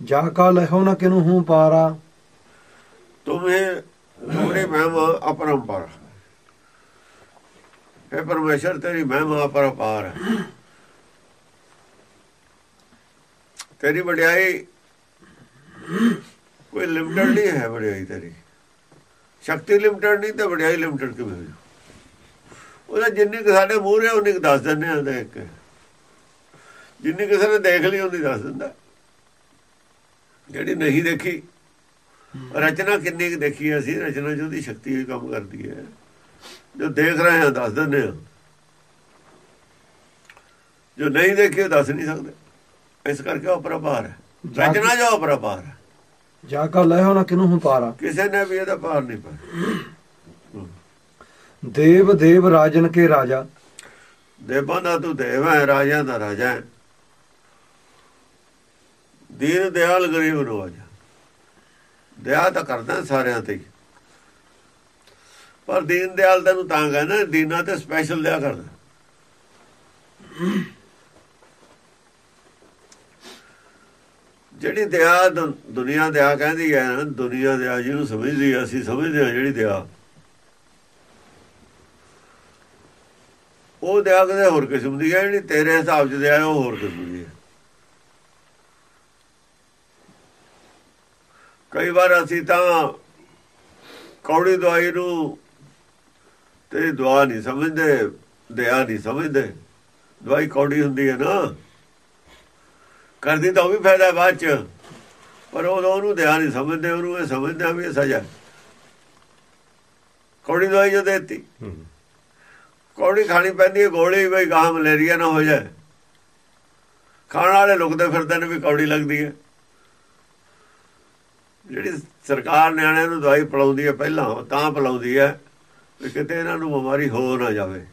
ਜਾ ਕਾ ਲਹੋ ਨ ਕਿਨੂ ਹੂੰ ਪਾਰਾ तुम्हें तुम्हारी महिमा अपरंपार है परमेश्वर तेरी महिमा अपरंपार है तेरी बढ़ियाई कोई लिमिटेड नहीं है बढ़ियाई तेरी ਸ਼ਕਤੀ ਲਿਮਟਡ ਨਹੀਂ ਤੇ ਵਡਿਆਈ ਲਿਮਟਡ ਕਿਵੇਂ ਹੋਈ ਉਹਦਾ ਜਿੰਨੀ ਕਿ ਸਾਡੇ ਮੂਹਰੇ ਉਨੀ ਕੁ ਦੱਸ ਦਿੰਦੇ ਆ ਦੇਖ ਕੇ ਜਿੰਨੀ ਕਿਸੇ ਨੇ ਦੇਖ ਲਈ ਉਹਦੀ ਦੱਸ ਦਿੰਦਾ ਜਿਹੜੀ ਨਹੀਂ ਦੇਖੀ ਰਚਨਾ ਕਿੰਨੀ ਕੁ ਦੇਖੀ ਅਸੀਂ ਰਚਨਾ ਚ ਉਹਦੀ ਸ਼ਕਤੀ ਹੀ ਕੰਮ ਕਰਦੀ ਹੈ। ਜੋ ਦੇਖ ਰਹੇ ਹਾਂ ਦੱਸ ਦਿੰਦੇ ਹਾਂ। ਜੋ ਨਹੀਂ ਦੇਖੀ ਦੱਸ ਨਹੀਂ ਸਕਦੇ। ਇਸ ਕਰਕੇ ਉਹ ਪ੍ਰਭਾਰ ਹੈ। ਰਚਨਾ ਜੋ ਅਪਰਭਾਰ ਹੈ। ਜਾ ਕਾ ਲਹੋ ਨ ਕਿਨੂ ਹੂੰ ਪਾਰਾ ਕਿਸੇ ਨੇ ਵੀ ਇਹਦਾ ਪਾਰ ਨਹੀਂ ਪਾਇਆ। ਦੇਵ ਦੇਵ ਰਾਜਨ ਕੇ ਰਾਜਾ। ਦੇਵਾਂ ਦਾ ਤੂੰ ਦੇਵ ਹੈ ਰਾਜਿਆਂ ਦਾ ਰਾਜਾ ਹੈ। ਦੀਨ ਦਿਆਲ ਗਰੀਬ ਨਵਾਜ ਦਇਆ ਤਾਂ ਕਰਦਾ ਸਾਰਿਆਂ ਤੇ। ਪਰ ਦੀਨ ਦਿਆਲ ਤੈਨੂੰ ਤਾਂ ਕਹਿੰਦਾ ਦੀਨਾ ਤੇ ਸਪੈਸ਼ਲ ਦਇਆ ਕਰਦਾ। ਜਿਹੜੀ ਦਇਆ ਦੁ- ਦੁਨੀਆ ਦਇਆ ਕਹਿੰਦੀ ਹੈ ਨਾ ਦੁਨੀਆ ਦਇਆ ਜਿਹਨੂੰ ਸਮਝਦੀ ਹੈ, ਅਸੀਂ ਸਮਝਦੇ ਹਾਂ ਜਿਹੜੀ ਦਇਆ ਉਹ ਦਇਆ ਕਿਤੇ ਹੋਰ ਕਿਸਮ ਦੀ ਹੈ ਜਿਹੜੀ ਤੇਰੇ ਹਿਸਾਬ 'ਚ ਦਇਆ ਉਹ ਹੋਰ ਕਿਸਮ ਦੀ ਹੈ। ਕਈ ਵਾਰ ਅਸੀਂ ਤਾਂ ਕੌੜੀ ਦਵਾਈ ਨੂੰ ਤੇ ਦਵਾ ਨਹੀਂ ਸਮਝਦੇ ਦਇਆ ਨਹੀਂ ਸਮਝਦੇ। ਦਵਾਈ ਕੌੜੀ ਹੁੰਦੀ ਹੈ ਨਾ। ਕਰਦੀ ਤਾਂ ਉਹ ਵੀ ਫਾਇਦਾ ਬਾਅਦ ਚ। ਪਰ ਉਦੋਂ ਉਹਨੂੰ ਦਇਆ ਨਹੀਂ ਸਮਝਦੇ ਉਹਨੂੰ ਇਹ ਸਮਝਦੇ ਆ ਵੀ ਇਹ ਸਜ਼ਾ। ਕੌੜੀ ਦਵਾਈ ਜੋ ਦੇਤੀ। ਕੌੜੀ ਖਾਣੀ ਪੈਂਦੀ ਹੈ ਗੋਲੀ ਬਈ ਗਾਹ ਮਲੇਰੀਆ ਨਾ ਹੋ ਜਾਏ। ਖਾਣ ਵਾਲੇ ਲੁਕਦੇ ਫਿਰਦੇ ਨੇ ਵੀ ਕੌੜੀ ਲੱਗਦੀ ਹੈ। ਜਿਹੜੀ ਸਰਕਾਰ ਨਿਆਣਿਆਂ ਨੂੰ ਦਵਾਈ ਪਿਲਾਉਂਦੀ ਹੈ ਪਹਿਲਾਂ, ਉਹ ਤਾਂ ਪਿਲਾਉਂਦੀ ਹੈ ਵੀ ਕਿਤੇ ਇਹਨਾਂ ਨੂੰ ਬਿਮਾਰੀ ਹੋ ਨਾ ਜਾਵੇ।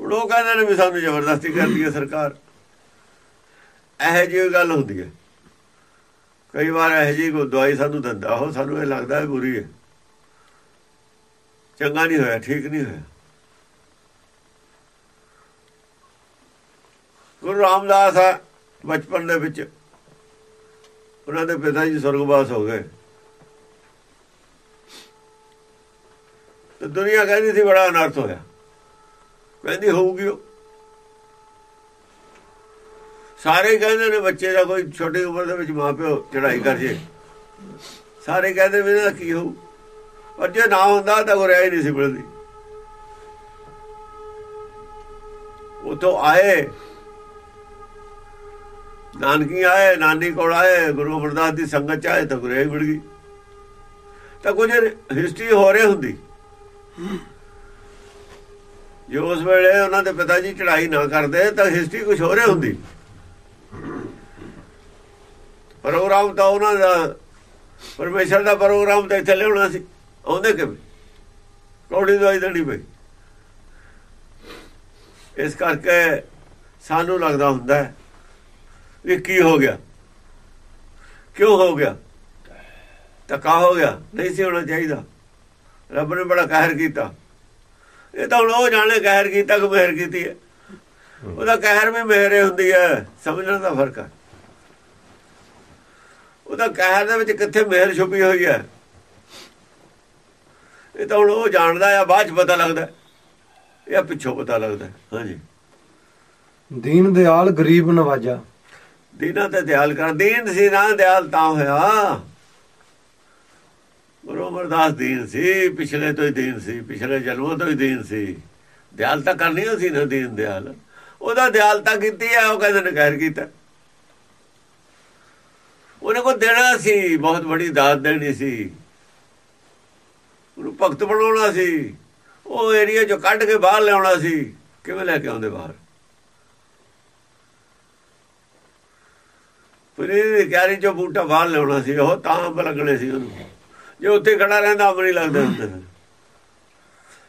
ਹੁਣ ਉਹ ਕਹਿੰਦੇ ਨੇ ਵੀ ਸਾਨੂੰ ਜ਼ਬਰਦਸਤੀ ਕਰਦੀ ਹੈ ਸਰਕਾਰ। ਇਹੋ ਜਿਹੀ ਗੱਲ ਹੁੰਦੀ ਹੈ। ਕਈ ਵਾਰ ਇਹੋ ਜਿਹੀ ਕੋਈ ਦਵਾਈ ਸਾਨੂੰ ਦਿੰਦਾ, ਉਹ ਸਾਨੂੰ ਇਹ ਲੱਗਦਾ ਹੈ ਬੁਰੀ ਹੈ। ਚੰਗਾ ਨਹੀਂ ਹੋਇਆ, ਠੀਕ ਨਹੀਂ ਹੋਇਆ। ਗੁਰੂ ਰਾਮਦਾਸ ਆ ਬਚਪਨ ਦੇ ਵਿੱਚ। ਉਹਨਾਂ ਦੇ ਪਿਤਾ ਜੀ ਸੁਰਗਵਾਸ ਹੋ ਗਏ। ਤੇ ਦੁਨੀਆ ਕਹਿੰਦੀ ਸੀ ਬੜਾ ਅਨਰਥ ਹੋਇਆ। ਕਹਿੰਦੀ ਹੋਊਗੀ ਉਹ। ਸਾਰੇ ਕਹਿੰਦੇ ਨੇ ਬੱਚੇ ਦਾ ਕੋਈ ਛੋਟੀ ਉਮਰ ਦੇ ਵਿੱਚ ਮਾਪਿਓ ਚੜਾਈ ਕਰ ਜੇ। ਸਾਰੇ ਕਹਿੰਦੇ ਵੀ ਇਹਦਾ ਕੀ ਹੋਊ। ਪਰ ਜੇ ਨਾ ਹੁੰਦਾ ਤਾਂ ਕੋਈ ਰਹਿ ਹੀ ਨਹੀਂ ਸੀ ਮਿਲਦੀ। ਉਤੋਂ ਆਏ। ਨਾਨਕੀ ਆਏ, ਨਾਨੀ ਕੋਲ ਆਏ, ਗੁਰੂ ਅਮਰਦਾਸ ਦੀ ਸੰਗਤ ਚ ਆਏ ਤਾਂ ਗੁਰੇ ਮਿਲ ਗਈ। ਤਾਂ ਕੁਝ ਹਿਸਟਰੀ ਹੋ ਰਹੀ ਹੁੰਦੀ। ਜੋ ਉਸ ਵੇਲੇ ਉਹਨਾਂ ਦੇ ਪਿਤਾ ਜੀ ਚੜਾਈ ਨਾ ਕਰਦੇ ਤਾਂ ਹਿਸਟਰੀ ਕੁਝ ਹੋ ਰਹੀ ਹੁੰਦੀ। ਪ੍ਰੋਗਰਾਮ ਤਾਂ ਉਹਨਾਂ ਦਾ, ਪਰਮੇਸ਼ਰ ਦਾ ਪ੍ਰੋਗਰਾਮ ਤਾਂ ਇੱਥੇ ਲਿਆਉਣਾ ਸੀ। ਆਉਂਦੇ ਕਿਵੇਂ? ਕੌੜੀ ਦਵਾਈ ਦੇਣੀ ਪਈ। ਇਸ ਕਰਕੇ ਸਾਨੂੰ ਲੱਗਦਾ ਹੁੰਦਾ ਹੈ ਵੀ ਕੀ ਹੋ ਗਿਆ? ਕਿਉਂ ਹੋ ਗਿਆ? ਧੱਕਾ ਹੋ ਗਿਆ? ਨਹੀਂ ਸੀ ਹੋਣਾ ਚਾਹੀਦਾ। ਰੱਬ ਨੇ ਬੜਾ ਕਹਿਰ ਕੀਤਾ। ਇਹ ਤਾਂ ਹੁਣ ਉਹ ਜਾਣੇ ਕਹਿਰ ਕੀਤਾ ਕਿ ਮਿਹਰ ਕੀਤੀ ਹੈ। ਉਹਦਾ ਕਹਿਰ ਵੀ ਮਿਹਰੇ ਹੁੰਦੀ ਹੈ। ਸਮਝਣ ਦਾ ਫ਼ਰਕ ਹੈ। ਉਹਦਾ ਕਹਿਰ ਦੇ ਵਿੱਚ ਕਿੱਥੇ ਮਿਹਰ ਛੁਪੀ ਹੋਈ ਹੈ? ਇਹ ਤਾਂ ਹੁਣ ਉਹ ਜਾਣਦਾ ਆ ਬਾਅਦ ਚ ਪਤਾ ਲੱਗਦਾ ਇਹ ਪਿੱਛੋਂ ਪਤਾ ਲੱਗਦਾ ਹਾਂਜੀ। ਦੀਨ ਦਿਆਲ ਗਰੀਬ ਨਵਾਜਾ। ਦੀਨਾਂ ਤੇ ਦਿਆਲ ਕਰ ਦੀਨ ਸੀ ਨਾ, ਦਿਆਲ ਤਾਂ ਹੋਇਆ। ਗੁਰੂ ਅਮਰਦਾਸ ਦੀਨ ਸੀ, ਪਿਛਲੇ ਤੋਂ ਹੀ ਦੀਨ ਸੀ, ਪਿਛਲੇ ਜਨਮਾਂ ਤੋਂ ਹੀ ਦੀਨ ਸੀ। ਦਿਆਲ ਤਾਂ ਕਰਨੀ ਸੀ ਨਾ ਦੀਨ ਦਿਆਲ। ਉਹਦਾ ਦਿਆਲ ਤਾਂ ਕੀਤੀ ਹੈ ਉਹ ਕਹਿੰਦੇ ਨੇ ਕਹਿਰ ਕੀਤਾ। ਉਹਨੇ ਕੋ ਦੇਣਾ ਸੀ, ਬਹੁਤ ਬੜੀ ਦਾਤ ਦੇਣੀ ਸੀ। ਉਹਨੂੰ ਭਗਤ ਬਣਾਉਣਾ ਸੀ। ਉਹ ਏਰੀਆ ਚੋਂ ਕੱਢ ਕੇ ਬਾਹਰ ਲਿਆਉਣਾ ਸੀ। ਕਿਵੇਂ ਲੈ ਕੇ ਆਉਂਦੇ ਬਾਹਰ? ਫਿਰ ਇਹ ਕਿਆਰੀ ਚੋਂ ਬੂਟਾ ਬਾਹਰ ਲਿਆਉਣਾ ਸੀ ਉਹ ਤਾਂ ਅੰਬ ਲੱਗਣੇ ਸੀ ਉਹਨੂੰ। ਜੇ ਉੱਥੇ ਖੜਾ ਰਹਿੰਦਾ ਅੰਬ ਨਹੀਂ ਲੱਗਦੇ ਹੁੰਦੇ।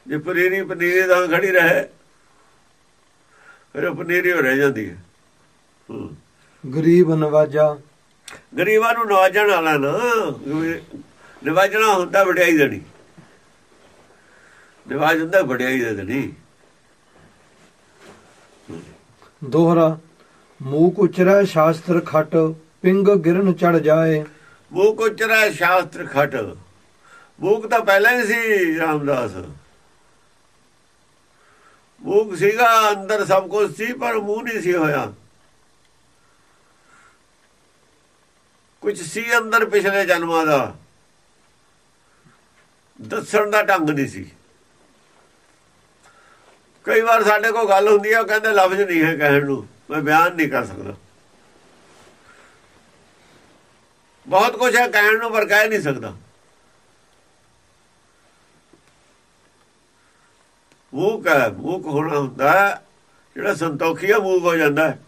ਜੇ ਪਨੀਰੀ ਪਨੀਰੀ ਤਾਂ ਖੜੀ ਰਹੇ ਫਿਰ ਪਨੀਰੀ ਹੋ ਰਹਿ ਜਾਂਦੀ ਹੈ। ਗਰੀਬ ਨਵਾਜਾ। ਗਰੀਬਾਂ ਨੂੰ ਨਵਾਜਣ ਵਾਲਾ ਨਾ ਨਵਾਜਣਾ ਹੁੰਦਾ ਵਡਿਆਈ ਦੇਣੀ। ਨਵਾਜ ਹੁੰਦਾ ਵਡਿਆਈ ਦੇਣੀ। ਦੋਹਰਾ। ਮੂਕ ਉਚਰੈ ਸ਼ਾਸਤਰ ਖਟ, ਪਿੰਗ ਗਿਰਨ ਚੜ ਜਾਏ। ਮੂਕ ਉਚਰਾ ਸ਼ਾਸਤਰ ਖਟ। ਮੂਕ ਤਾਂ ਪਹਿਲਾਂ ਹੀ ਸੀ, ਰਾਮਦਾਸ। ਮੂਕ ਸੀਗਾ, ਅੰਦਰ ਸਭ ਕੁਝ ਸੀ, ਪਰ ਮੂੰਹ ਨਹੀਂ ਸੀ ਹੋਇਆ। ਕੁਝ ਸੀ ਅੰਦਰ ਪਿਛਲੇ ਜਨਮਾਂ ਦਾ। ਦੱਸਣ ਦਾ ਢੰਗ ਨਹੀਂ ਸੀ। ਕਈ ਵਾਰ ਸਾਡੇ ਕੋਲ ਗੱਲ ਹੁੰਦੀ ਆ, ਉਹ ਕਹਿੰਦੇ ਲਫ਼ਜ਼ ਨਹੀਂ ਹੈ ਕਹਿਣ ਨੂੰ। ਮੈਂ ਬਿਆਨ ਨਹੀਂ ਕਰ ਸਕਦਾ। ਬਹੁਤ ਕੁਝ ਹੈ, ਕਹਿਣ ਨੂੰ ਪਰ ਕਹਿ ਨਹੀਂ ਸਕਦਾ। ਮੂਕ ਹੈ ਮੂਕ ਹੋਣਾ ਹੁੰਦਾ ਜਿਹੜਾ ਸੰਤੋਖੀ ਹੈ ਮੂਕ ਹੋ ਜਾਂਦਾ ਹੈ।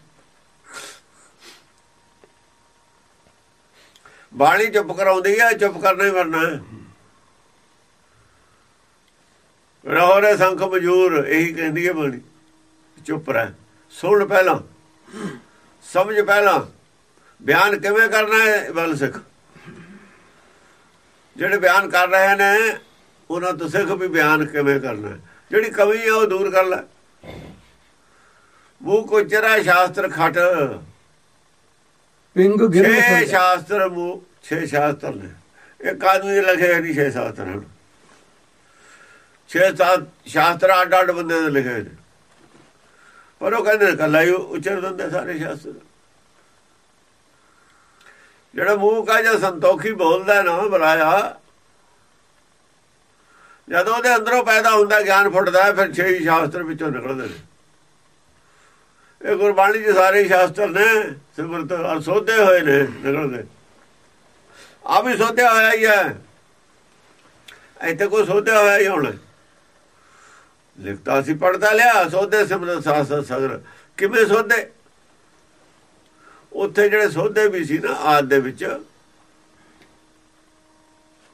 ਬਾਣੀ ਚੁੱਪ ਕਰਾਉਂਦੀ ਹੈ, ਚੁੱਪ ਕਰਨਾ ਹੀ ਮਰਨਾ ਹੈ। ਰਹੋਰੇ ਸੰਖ ਮਜੂਰ ਇਹੀ ਕਹਿੰਦੀ ਹੈ ਬਾਣੀ, ਚੁੱਪ ਰਹਿ। ਸੁਣ ਪਹਿਲਾਂ ਸਮਝ ਪਹਿਲਾਂ ਬਿਆਨ ਕਿਵੇਂ ਕਰਨਾ ਹੈ ਵੱਲ ਸਿੱਖ? ਜਿਹੜੇ ਬਿਆਨ ਕਰ ਰਹੇ ਨੇ ਉਹਨਾਂ ਤੋਂ ਸਿੱਖ ਵੀ ਬਿਆਨ ਕਿਵੇਂ ਕਰਨਾ ਹੈ? ਜਿਹੜੀ ਕਮੀ ਹੈ ਉਹ ਦੂਰ ਕਰ ਲੈ। ਮੂੰਹ ਕੋ ਚਰਾ ਸ਼ਾਸਤਰ ਖਟ। ਪਿੰਗ ਗਿਰਨ ਛੇ ਸ਼ਾਸਤਰ ਮੂੰਹ ਛੇ ਸ਼ਾਸਤਰ ਨੇ। ਇੱਕ ਆਦਮੀ ਦੇ ਲਿਖੇ ਨਹੀਂ ਛੇ ਸ਼ਾਸਤਰ ਹਨ। ਛੇ ਸੱਤ ਸ਼ਾਸਤਰ ਅੱਡ ਅੱਡ ਬੰਦੇ ਦੇ ਲਿਖੇ ਨੇ। ਪਰ ਉਹ ਕਹਿੰਦੇ ਕੱਲਾ ਹੀ ਉਚਰ ਦਿੰਦੇ ਸਾਰੇ ਸ਼ਾਸਤਰ। ਜਿਹੜਾ ਮੂੰਹ ਕਾ ਜਾਂ ਸੰਤੋਖੀ ਬੋਲਦਾ ਨਾ ਬੁਲਾਇਆ, ਜਦੋਂ ਉਹਦੇ ਅੰਦਰੋਂ ਪੈਦਾ ਹੁੰਦਾ ਗਿਆਨ ਫੁੱਟਦਾ, ਫਿਰ ਛੇ ਹੀ ਸ਼ਾਸਤਰ ਵਿੱਚੋਂ ਨਿਕਲਦੇ ਨੇ। ਇਹ ਗੁਰਬਾਣੀ ਦੇ ਸਾਰੇ ਸ਼ਾਸਤਰ ਨੇ, ਸਿਮਰਤ ਔਰ ਸੋਧੇ ਹੋਏ ਨੇ, ਨਿਕਲਦੇ। ਆ ਵੀ ਸੋਧਿਆ ਹੋਇਆ ਹੀ ਹੈ। ਇੱਥੇ ਕੋਈ ਸੋਧਿਆ ਹੋਇਆ ਹੀ ਹੁਣ। ਲਿਖਤਾ ਸੀ ਪੜਦਾ ਲਿਆ, ਸੋਧੇ ਸਿਮਰਤ ਸਾਸਤ ਸਗਰ ਕਿਵੇਂ ਸੋਧੇ? ਉੱਥੇ ਜਿਹੜੇ ਸੋਧੇ ਵੀ ਸੀ ਨਾ, ਆਦ ਦੇ ਵਿੱਚ,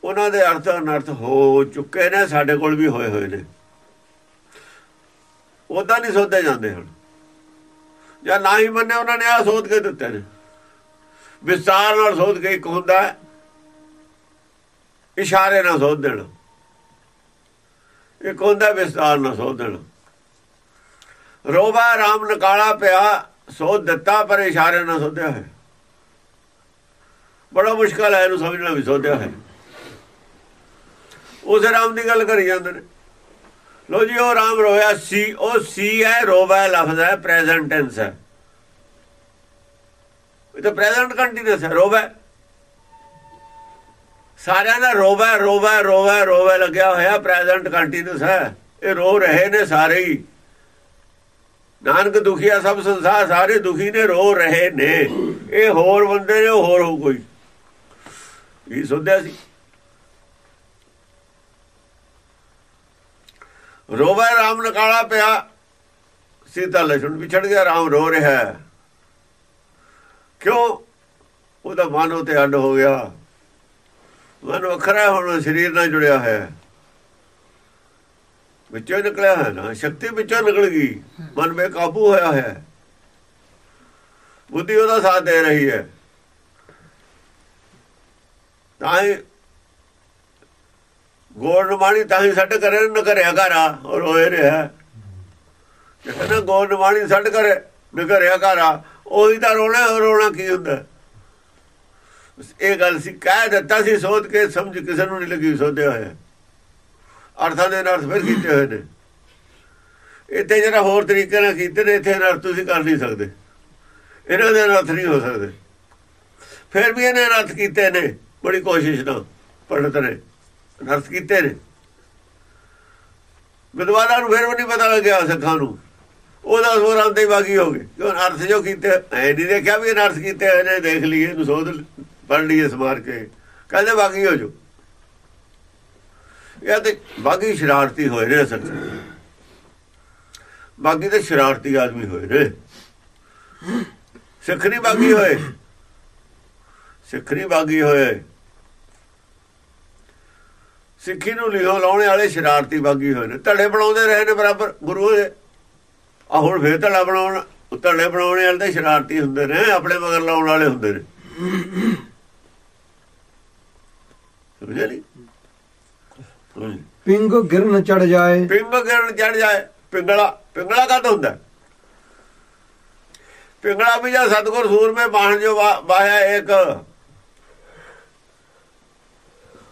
ਉਹਨਾਂ ਦੇ ਅਰਥ ਅਨਰਥ ਹੋ ਚੁੱਕੇ ਨੇ, ਸਾਡੇ ਕੋਲ ਵੀ ਹੋਏ ਹੋਏ ਨੇ। ਉਦਾਂ ਨਹੀਂ ਸੋਧੇ ਜਾਂਦੇ ਹੁਣ। ਜਾਂ ਨਾ ਹੀ ਮੰਨੇ, ਉਹਨਾਂ ਨੇ ਆ ਸੋਧ ਕੇ ਦਿੱਤੇ ਨੇ। ਵਿਸਤਾਰ ਨਾਲ ਸੋਧ ਕੇ ਇੱਕ ਹੁੰਦਾ ਇਸ਼ਾਰੇ ਨਾਲ ਸੋਧ ਦੇਣਾ। ਇੱਕ ਹੁੰਦਾ ਵਿਸਤਾਰ ਨਾਲ ਸੋਧ ਦੇਣਾ ਰੋਬਾ ਰਾਮ ਨਕਾਲਾ ਪਿਆ, ਸੋਧ ਦਿੱਤਾ, ਪਰ ਇਸ਼ਾਰੇ ਨਾਲ ਸੋਧਿਆ ਹੈ ਬੜਾ ਮੁਸ਼ਕਲ ਹੈ, ਇਹਨੂੰ ਸਮਝਣਾ ਵੀ ਸੋਧਿਆ ਹੈ ਉਸ ਰਾਮ ਦੀ ਗੱਲ ਕਰੀ ਜਾਂਦੇ ਨੇ। ਲੋ ਜੀ, ਉਹ ਰਾਮ ਰੋਇਆ ਸੀ, ਉਹ ਸੀ ਹੈ, ਰੋਵਾ ਲਫ਼ਜ਼ ਹੈ ਪ੍ਰੈਜ਼ੈਂਟ ਟੈਂਸ ਹੈ। ਇਹ ਤਾਂ ਪ੍ਰੈਜ਼ੈਂਟ ਕੰਟੀਨਿਊਸ ਹੈ, ਰੋਵਾ ਸਾਰਿਆਂ ਦਾ ਰੋਵਾ ਰੋਵਾ ਰੋਵਾ ਰੋਵਾ ਲੱਗਿਆ ਹੋਇਆ ਪ੍ਰੈਜ਼ੈਂਟ ਕੰਟੀਨਿਊਸ ਹੈ। ਇਹ ਰੋ ਰਹੇ ਨੇ ਸਾਰੇ ਹੀ। ਨਾਨਕ ਦੁਖੀਆ ਸਭ ਸੰਸਾਰ ਸਾਰੇ ਦੁਖੀ ਨੇ, ਰੋ ਰਹੇ ਨੇ। ਇਹ ਹੋਰ ਬੰਦੇ ਨੇ ਹੋਰ ਹੋ ਕੋਈ। ਇਹ ਸੋਧਿਆ ਸੀ? ਰੋਵੇ ਰਾਮ ਨਕਾਲਾ ਪਿਆ। ਸੀਤਾ ਲਛਣ ਵਿਛੜ ਗਿਆ, ਰਾਮ ਰੋ ਰਿਹਾ ਕਿਉਂ? ਉਹਦਾ ਮਨ ਉਤੇ ਅੱਡ ਹੋ ਗਿਆ। ਮਨ ਵੱਖਰਾ ਹੁਣ ਸਰੀਰ ਨਾਲ ਜੁੜਿਆ ਹੈ। ਵਿੱਚੋਂ ਹੀ ਨਿਕਲਿਆ ਹੈ ਨਾ, ਸ਼ਕਤੀ ਵਿੱਚੋਂ ਨਿਕਲ ਗਈ। ਮਨ ਬੇਕਾਬੂ ਹੋਇਆ ਹੈ। ਬੁੱਧੀ ਉਹਦਾ ਸਾਥ ਦੇ ਰਹੀ ਹੈ। ਤਾਂ ਹੀ ਗੋੜ ਨਮਾਣੀ ਤਾਂ ਹੀ ਛੱਡ ਕਰੇ ਨ ਕਰਿਆ ਘਰਾ ਔਰ ਹੋਏ ਰਿਹਾ ਜੇ ਕਹਿੰਦਾ ਗੋੜ ਨਮਾਣੀ ਛੱਡ ਕਰੇ ਨ ਕਰਿਆ ਘਰਾ ਉਹੀ ਤਾਂ ਰੋਣਾ ਰੋਣਾ ਕੀ ਹੁੰਦਾ? ਇਹ ਗੱਲ ਸੀ, ਕਹਿ ਦਿੱਤਾ ਸੀ, ਸੋਧ ਕੇ ਸਮਝ ਕਿਸੇ ਨੂੰ ਨਹੀਂ ਲੱਗੀ ਸੋਧਿਆ ਹੋਇਆ। ਅਰਥਾਂ ਦੇ ਅਰਥ ਫਿਰ ਕੀਤੇ ਹੋਏ ਨੇ। ਇੱਥੇ ਜਿਹੜਾ ਹੋਰ ਤਰੀਕੇ ਨਾਲ ਕੀਤੇ ਨੇ, ਇੱਥੇ ਅਰਥ ਤੁਸੀਂ ਕਰ ਨਹੀਂ ਸਕਦੇ। ਇਹਨਾਂ ਦੇ ਅਰਥ ਨਹੀਂ ਹੋ ਸਕਦੇ। ਫਿਰ ਵੀ ਇਹਨੇ ਅਰਥ ਕੀਤੇ ਨੇ, ਬੜੀ ਕੋਸ਼ਿਸ਼ ਨਾਲ, ਪੰਡਤ ਨੇ। ਅਰਥ ਕੀਤੇ ਨੇ। ਵਿਦਵਾਨਾਂ ਨੂੰ ਫਿਰ ਵੀ ਨਹੀਂ ਪਤਾ ਲੱਗਿਆ ਸਿੱਖਾਂ ਨੂੰ। ਉਹਦਾ ਸੋਰਾਂ ਤੇ ਬਾਗੀ ਹੋ ਗਏ। ਕਿਉਂ ਅਰਥ ਜੋ ਕੀਤੇ, ਐ ਨਹੀਂ ਦੇਖਿਆ ਵੀ ਇਹ ਅਰਥ ਕੀਤੇ ਹੋਏ ਨੇ, ਦੇਖ ਲਈਏ, ਇਹਨੂੰ ਸੋਧ ਪੜ ਲਈਏ ਸਮਾਰ ਕੇ। ਕਹਿੰਦੇ ਬਾਗੀ ਹੋ ਜੋ ਇਹ ਤੇ ਬਾਗੀ ਸ਼ਰਾਰਤੀ ਹੋਏ ਨੇ ਅਸਲ ਬਾਗੀ ਤੇ ਸ਼ਰਾਰਤੀ ਆਦਮੀ ਹੋਏ ਨੇ। ਸਿੱਖ ਬਾਗੀ ਹੋਏ। ਸਿੱਖ ਬਾਗੀ ਹੋਏ। ਸਿੱਖੀ ਨੂੰ ਲਿਖੋ ਲਾਉਣੇ ਵਾਲੇ ਸ਼ਰਾਰਤੀ ਬਾਗੀ ਹੋਏ ਨੇ। ਧੜੇ ਬਣਾਉਂਦੇ ਰਹੇ ਨੇ ਬਰਾਬਰ, ਗੁਰੂ ਦੇ ਆ ਹੁਣ ਫੇਰ ਧੜਾ ਬਣਾਉਣ, ਧੜੇ ਬਣਾਉਣੇ ਵਾਲੇ ਤਾਂ ਸ਼ਰਾਰਤੀ ਹੁੰਦੇ ਨੇ, ਆਪਣੇ ਮਗਰ ਲਾਉਣ ਵਾਲੇ ਹੁੰਦੇ ਨੇ। ਸਮਝਿਆ ਨਹੀਂ। ਪਿੰਗ ਗਿਰਨ ਚੜ ਜਾਏ। ਪਿੰਗ ਗਿਰਨ ਚੜ ਜਾਏ। ਪਿੰਗਲਾ ਪਿੰਗਲਾ ਕਦ ਹੁੰਦਾ। ਪਿੰਗਲਾ ਵੀ ਜਾਂ ਸਤਗੁਰ ਸੂਰਮੇ ਬਾਣ ਜੋ ਵਾਇਆ ਇੱਕ।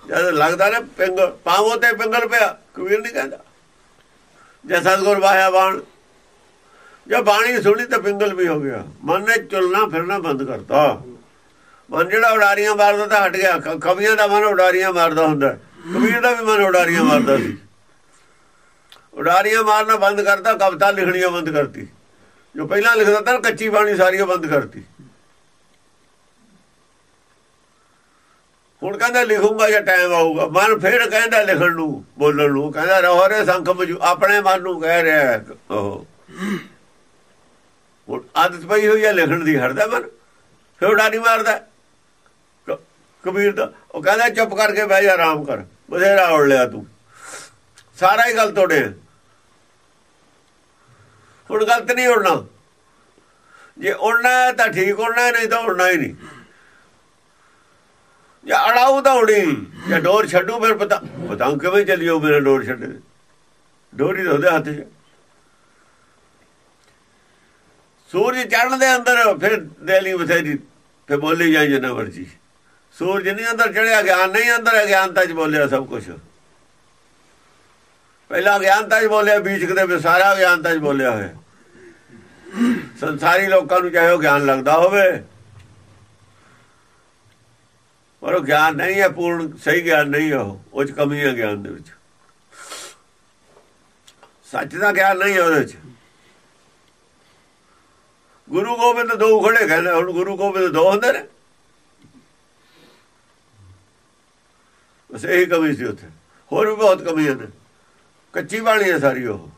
ਜਦ ਲੱਗਦਾ ਨਾ ਪਿੰਗ ਪਾਵੋ ਤੇ ਪਿੰਗਲ ਪਿਆ ਕਬੀਰ ਨਹੀਂ ਕਹਿੰਦਾ। ਜੇ ਸਤਗੁਰ ਵਾਇਆ ਬਾਣ। ਜੇ ਬਾਣੀ ਸੁਣੀ ਤਾਂ ਪਿੰਗਲ ਵੀ ਹੋ ਗਿਆ। ਮਨ ਨੇ ਚੁਲਣਾ ਫਿਰਨਾ ਬੰਦ ਕਰਤਾ। ਮਨ ਜਿਹੜਾ ਉਡਾਰੀਆਂ ਮਾਰਦਾ ਤਾਂ ਹਟ ਗਿਆ। ਕਵੀਆਂ ਦਾ ਮਨ ਉਡਾਰੀਆਂ ਮਾਰਦਾ ਹੁੰਦਾ। ਕਬੀਰ ਦਾ ਵੀ ਮਨ ਉਡਾਰੀਆਂ ਮਾਰਦਾ ਸੀ। ਉਡਾਰੀਆਂ ਮਾਰਨਾ ਬੰਦ ਕਰਤਾ, ਕਵਿਤਾ ਲਿਖਣੀਆਂ ਬੰਦ ਕਰਤੀ। ਜੋ ਪਹਿਲਾਂ ਲਿਖਦਾ ਤਾਂ ਕੱਚੀ ਬਾਣੀ ਸਾਰੀਆਂ ਬੰਦ ਕਰਤੀ। ਹੁਣ ਕਹਿੰਦਾ ਲਿਖੂਗਾ ਜਾਂ ਟਾਈਮ ਆਊਗਾ। ਮਨ ਫੇਰ ਕਹਿੰਦਾ ਲਿਖਣ ਨੂੰ, ਬੋਲਣ ਨੂੰ। ਕਹਿੰਦਾ ਰਹੋ ਰੇ ਸੰਖ ਮਜੂ ਆਪਣੇ ਮਨ ਨੂੰ ਕਹਿ ਰਿਹਾ ਉਹ। ਹੁਣ ਆਦਤ ਪਈ ਹੋਈ ਹੈ ਲਿਖਣ ਦੀ ਹਰਦਾ ਮਨ। ਫੇਰ ਉਡਾਰੀ ਮਾਰਦਾ। ਕਬੀਰ ਦਾ, ਉਹ ਕਹਿੰਦਾ, ਚੁੱਪ ਕਰਕੇ ਬਹਿ ਜਾ, ਆਰਾਮ ਕਰ। ਬਥੇਰਾ ਉੜ ਲਿਆ ਤੂੰ। ਸਾਰਾ ਹੀ ਗਲਤ ਤੋੜੇ ਹੁਣ ਗਲਤ ਨਹੀਂ ਉੜਨਾ। ਜੇ ਉੜਨਾ ਤਾਂ ਠੀਕ, ਉੜਨਾ ਨਹੀਂ ਤਾਂ ਉੜਨਾ ਹੀ ਨਹੀਂ। ਜਾਂ ਅੜਾਉ ਤਾਂ ਉੜੀ, ਜਾਂ ਡੋਰ ਛੱਡੂ, ਫਿਰ ਪਤਾ ਪਤਾ ਕਿਵੇਂ ਚੱਲਿਓ ਮੇਰਾ ਡੋਰ ਛੱਡੇ ਡੋਰੀ ਤਾਂ ਉਹਦੇ ਹੱਥ 'ਚ ਸੂਰਜ ਚੜ੍ਹਨ ਦੇ ਅੰਦਰ ਫਿਰ ਦੇਲੀ ਬਥੇਰੀ, ਫਿਰ ਬੋਲੀ ਜਾਈ ਜਨਾ ਵਰਜੀ ਸੂਰਜ ਨਹੀਂ ਅੰਦਰ ਚੜਿਆ, ਗਿਆਨ ਨਹੀਂ ਅੰਦਰ ਅਗਿਆਨਤਾ 'ਚ ਬੋਲਿਆ ਸਭ ਕੁਝ ਪਹਿਲਾਂ ਅਗਿਆਨਤਾ 'ਚ ਬੋਲਿਆ ਬੀਚ ਕਦੇ ਵੀ ਸਾਰਾ ਗਿਆਨਤਾ 'ਚ ਬੋਲਿਆ ਹੋਇਆ। ਸੰਸਾਰੀ ਲੋਕਾਂ ਨੂੰ ਚਾਹੇ ਉਹ ਗਿਆਨ ਲੱਗਦਾ ਹੋਵੇ। ਪਰ ਉਹ ਗਿਆਨ ਨਹੀਂ ਹੈ, ਪੂਰਨ, ਸਹੀ ਗਿਆਨ ਨਹੀਂ ਉਹ। ਉਹ 'ਚ ਕਮੀ ਹੈ ਗਿਆਨ ਦੇ ਵਿੱਚ। ਸੱਚ ਦਾ ਗਿਆਨ ਨਹੀਂ ਹੈ ਉਹਦੇ ਵਿੱਚ। ਗੁਰੂ ਗੋਬਿੰਦ ਦੋ ਖੜੇ ਕਹਿੰਦੇ, ਹੁਣ ਗੁਰੂ ਗੋਬਿੰਦ ਦੋ ਹੁੰਦੇ ਨੇ। ਬਸ ਇਹੀ ਕਮੀ ਸੀ ਉੱਥੇ। ਹੋਰ ਵੀ ਬਹੁਤ ਕਮੀਆਂ ਨੇ ਕੱਚੀ ਬਾਣੀ ਹੈ ਸਾਰੀ ਉਹ।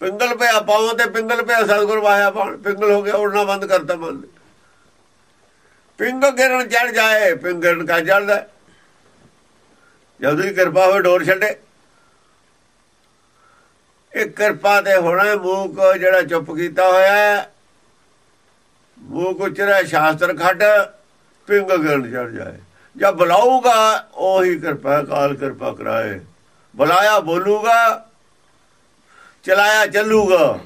ਪਿੰਗਲ ਪਿਆ ਪਾਉਂ ਤੇ ਪਿੰਗਲ ਪਿਆ, ਸਤਗੁਰ ਵਾਹਿਆ ਪਾਣ ਪਿੰਗਲ ਹੋ ਗਿਆ, ਉੜਨਾ ਬੰਦ ਕਰਤਾ ਮਨ ਪਿੰਗ ਗਿਰਨ ਚੜ ਜਾਏ ਪਿੰਗਣ ਕਾ ਚੜਦਾ। ਜਦੋਂ ਹੀ ਕਿਰਪਾ ਹੋਵੇ ਡੋਰ ਛੱਡੇ। ਇਹ ਕਿਰਪਾ ਤੇ ਹੋਣਾ ਮੂਕ ਜਿਹੜਾ ਚੁੱਪ ਕੀਤਾ ਹੋਇਆ ਮੂਕ ਉਚਰਾ ਸ਼ਾਸਤਰ ਖੱਡ। ਪਿੰਗ ਗਿਰਨ ਚੜ ਜਾਏ। ਜਾਂ ਬੁਲਾਊਗਾ ਉਹੀ ਕਿਰਪਾ ਕਾਲ ਕਿਰਪਾ ਕਰਾਏ। ਬੁਲਾਇਆ ਬੋਲੂਗਾ ਚਲਾਇਆ ਚੱਲੂਗਾ।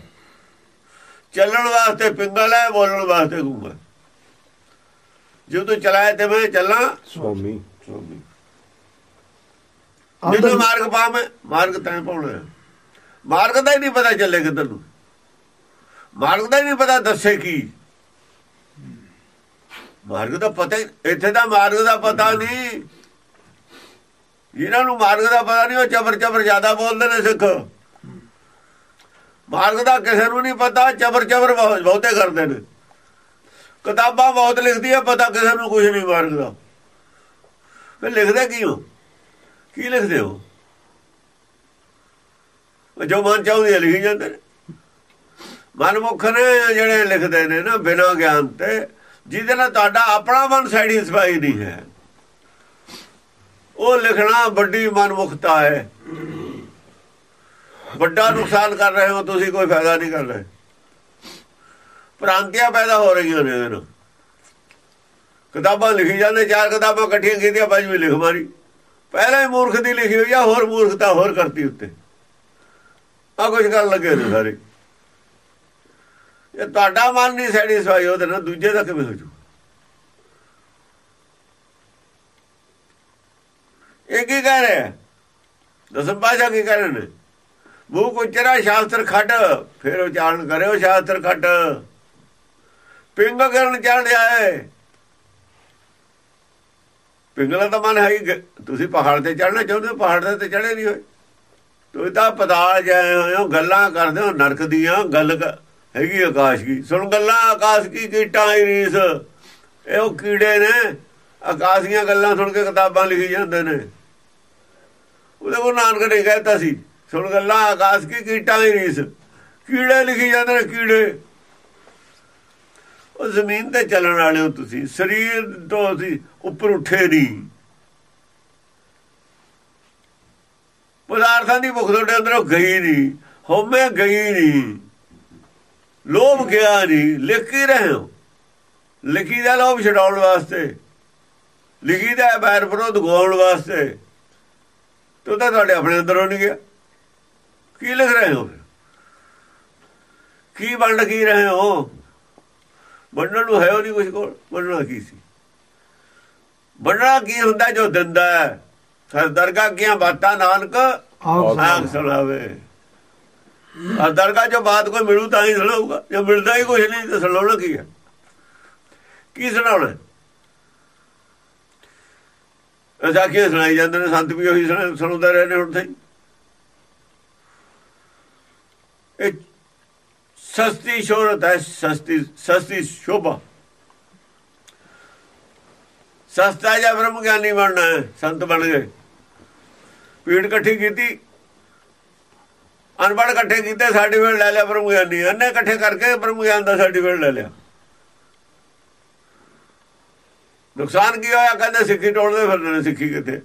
ਚੱਲਣ ਵਾਸਤੇ ਪਿੰਗਲ ਹੈ ਬੋਲਣ ਵਾਸਤੇ ਗੂੰਗਾ ਜੇ ਤੂੰ ਚਲਾਇਆ ਤੇ ਮੈਂ ਚੱਲਾਂ। ਸੁਆਮੀ ਸਵਾਮੀ। ਜਦੋਂ ਮਾਰਗ ਪਾਵੇਂ ਮਾਰਗ ਤੈਂ ਪਾਉਣਾ ਮਾਰਗ ਦਾ ਹੀ ਨਹੀਂ ਪਤਾ ਚੱਲੇ ਕਿੱਧਰ ਨੂੰ ਮਾਰਗ ਦਾ ਹੀ ਨਹੀਂ ਪਤਾ ਦੱਸੇ ਕੀ। ਮਾਰਗ ਦਾ ਪਤਾ ਇੱਥੇ ਦਾ ਮਾਰਗ ਦਾ ਪਤਾ ਨਹੀਂ। ਇਹਨਾਂ ਨੂੰ ਮਾਰਗ ਦਾ ਪਤਾ ਨਹੀਂ, ਉਹ ਚਬਰ ਚਬਰ ਜ਼ਿਆਦਾ ਬੋਲਦੇ ਨੇ ਸਿੱਖ। ਮਾਰਗ ਦਾ ਕਿਸੇ ਨੂੰ ਨਹੀਂ ਪਤਾ ਚਬਰ ਚਬਰ ਬਹੁਤੇ ਕਰਦੇ ਨੇ। ਕਿਤਾਬਾਂ ਬਹੁਤ ਲਿਖਦੀ ਆ, ਪਤਾ ਕਿਸੇ ਨੂੰ ਕੁਝ ਨਹੀਂ ਮਾਰਗ ਦਾ। ਫਿਰ ਲਿਖਦੇ ਕੀ ਹੋ ਕੀ ਲਿਖਦੇ ਹੋ? ਜੋ ਮਨ ਚਾਹੁੰਦੇ ਲਿਖੀ ਜਾਂਦੇ ਨੇ। ਮਨਮੁਖ ਨੇ ਜਿਹੜੇ ਲਿਖਦੇ ਨੇ ਨਾ, ਬਿਨਾਂ ਗਿਆਨ ਤੇ ਜਿਹਦੇ ਨਾਲ ਤੁਹਾਡਾ ਆਪਣਾ ਮਨ ਸੈਟੀਸਫਾਈ ਨਹੀਂ ਹੈ। ਉਹ ਲਿਖਣਾ ਵੱਡੀ ਮਨਮੁਖਤਾ ਹੈ। ਵੱਡਾ ਨੁਕਸਾਨ ਕਰ ਰਹੇ ਹੋ, ਤੁਸੀਂ ਕੋਈ ਫਾਇਦਾ ਨਹੀਂ ਕਰ ਰਹੇ। ਪ੍ਰਾਂਤੀਆਂ ਪੈਦਾ ਹੋ ਰਹੀਆਂ ਨੇ ਇਹਨਾਂ ਕਿਤਾਬਾਂ ਲਿਖੀ ਜਾਂਦੇ, ਚਾਰ ਕਿਤਾਬਾਂ ਇਕੱਠੀਆਂ ਕੀਤੀਆਂ ਪੰਜਵੀਂ ਲਿਖ ਮਾਰੀ। ਪਹਿਲਾਂ ਹੀ ਮੂਰਖ ਦੀ ਲਿਖੀ ਹੋਈ ਆ, ਹੋਰ ਮੂਰਖਤਾ ਹੋਰ ਕਰਤੀ ਉੱਤੇ। ਆ ਕੁਝ ਕਰਨ ਲੱਗੇ ਨੇ ਸਾਰੇ। ਇਹ ਤੁਹਾਡਾ ਮਨ ਨਹੀਂ ਸੈਟੀਸਫਾਈ ਉਹਦੇ ਨਾਲ ਦੂਜੇ ਦਾ ਕਿਵੇਂ ਹੋ ਜੂ ਇਹ ਕੀ ਕਹਿ ਰਿਹਾ ਦਸਮ ਪਾਸ਼ਾ ਕੀ ਕਹਿ ਰਹੇ ਨੇ? ਮੂਹ ਕੁਚਰਾ ਸ਼ਾਸਤਰ ਖੱਟ ਫਿਰ ਉਚਾਰਨ ਕਰਿਓ ਸ਼ਾਸਤਰ ਖੱਟ ਪਿੰਗ ਕਰਨ ਚੜ ਜਾਏ। ਪਿੰਗਲਾ ਤਾਂ ਮਨ ਹੈ ਤੁਸੀਂ ਪਹਾੜ ਤੇ ਚੜਨਾ ਚਾਹੁੰਦੇ ਹੋ, ਪਹਾੜ ਤੇ ਚੜੇ ਨਹੀਂ ਹੋਏ। ਤੁਸੀਂ ਤਾਂ ਪਤਾਲ ਜਾਏ ਹੋਏ ਹੋ, ਗੱਲਾਂ ਕਰਦੇ ਹੋ, ਨਰਕ ਦੀਆਂ ਗੱਲ ਹੈਗੀ ਆਕਾਸ਼ ਕੀ? ਸੁਣ ਗੱਲਾਂ, ਆਕਾਸ਼ ਕੀ ਕੀਟਾਂ ਹੀ ਰੀਸ? ਇਹ ਉਹ ਕੀੜੇ ਨੇ। ਆਕਾਸ਼ ਦੀਆਂ ਗੱਲਾਂ ਸੁਣ ਕੇ ਕਿਤਾਬਾਂ ਲਿਖੀ ਜਾਂਦੇ ਨੇ। ਉਹਦੇ ਕੋਲ ਨਾਨਕ ਨੇ ਕਹਿਤਾ ਸੀ, ਸੁਣ ਗੱਲਾਂ, ਆਕਾਸ਼ ਕੀ ਕੀਟਾਂ ਹੀ ਰੀਸ? ਕੀੜੇ ਲਿਖੀ ਜਾਂਦੇ ਨੇ, ਕੀੜੇ। ਉਹ ਜ਼ਮੀਨ ਤੇ ਚੱਲਣ ਵਾਲੇ ਹੋ ਤੁਸੀਂ, ਸਰੀਰ ਤੋਂ ਅਸੀਂ ਉੱਪਰ ਉੱਠੇ ਨਹੀਂ। ਪਦਾਰਥਾਂ ਦੀ ਭੁੱਖ ਤੁਹਾਡੇ ਅੰਦਰੋਂ ਗਈ ਨਹੀਂ ਹੋਮੇ ਗਈ ਨਹੀਂ। ਲੋਭ ਗਿਆ ਨਹੀਂ ਲਿਖ ਹੀ ਰਹੇ ਹੋ। ਲਿਖੀ ਦਾ ਲੋਭ ਛਡਾਉਣ ਵਾਸਤੇ ਲਿਖੀ ਦਾ ਬੈਰ ਵਿਰੋਧ ਗਾਉਣ ਵਾਸਤੇ ਤੋ ਤਾਂ ਤੁਹਾਡੇ ਆਪਣੇ ਅੰਦਰੋਂ ਨਹੀਂ ਗਿਆ। ਕੀ ਲਿਖ ਰਹੇ ਹੋ ਕੀ ਵੰਡ ਕੀ ਰਹੇ ਹੋ? ਵੰਡਣ ਨੂੰ ਹੈ ਉਹ ਨਹੀਂ ਕੁਝ ਕੋਲ। ਵੰਡਣਾ ਕੀ ਸੀ? ਵੰਡਣਾ ਕੀ ਹੁੰਦਾ ਜੋ ਦਿੰਦਾ ਹੈ? ਹਰ ਦਰਗਾਹ ਕੀਆਂ ਬਾਤਾਂ ਨਾਨਕ ਆਪ ਸੁਣਾਵੇ। ਦਰਗਾਹ ਜੋ ਬਾਤ ਕੋਈ ਮਿਲੂ ਤਾਂ ਹੀ ਸੁਣਾਊਗਾ। ਜੇ ਮਿਲਦਾ ਹੀ ਕੁਝ ਨਹੀਂ ਤਾਂ ਸੁਣਾਉਣਾ ਕੀ ਹੈ ਕੀ ਸੁਣਾਉਣਾ? ਅਜਾ ਕੀ ਸੁਣਾਈ ਜਾਂਦੇ ਨੇ? ਸੰਤ ਵੀ ਉਹੀ ਸੁਣਾਉਂਦੇ ਰਹੇ ਨੇ ਹੁਣ ਤਾਈਂ ਇਹ ਸਸਤੀ ਸ਼ੋਹਰਤ ਹੈ, ਸਸਤੀ ਸਸਤੀ ਸ਼ੋਭਾ। ਸਸਤਾ ਜਾਂ ਬ੍ਰਹਮ ਗਿਆਨੀ ਬਣਨਾ ਹੈ, ਸੰਤ ਬਣ ਗਏ। ਪੀੜ ਇਕੱਠੀ ਕੀਤੀ ਅਨਪੜ੍ਹ ਇਕੱਠੇ ਕੀਤੇ ਸਰਟੀਫਿਕੇਟ ਲੈ ਲਿਆ ਬ੍ਰਹਮ ਗਿਆਨੀ ਅੰਨੇ ਇਕੱਠੇ ਕਰਕੇ ਬ੍ਰਹਮ ਗਿਆਨ ਦਾ ਸਰਟੀਫਿਕੇਟ ਲੈ ਲਿਆ। ਨੁਕਸਾਨ ਕੀ ਹੋਇਆ? ਕਹਿੰਦੇ ਸਿੱਖੀ ਟੋਲਦੇ ਫਿਰਦੇ ਨੇ ਸਿੱਖੀ ਕਿੱਥੇ?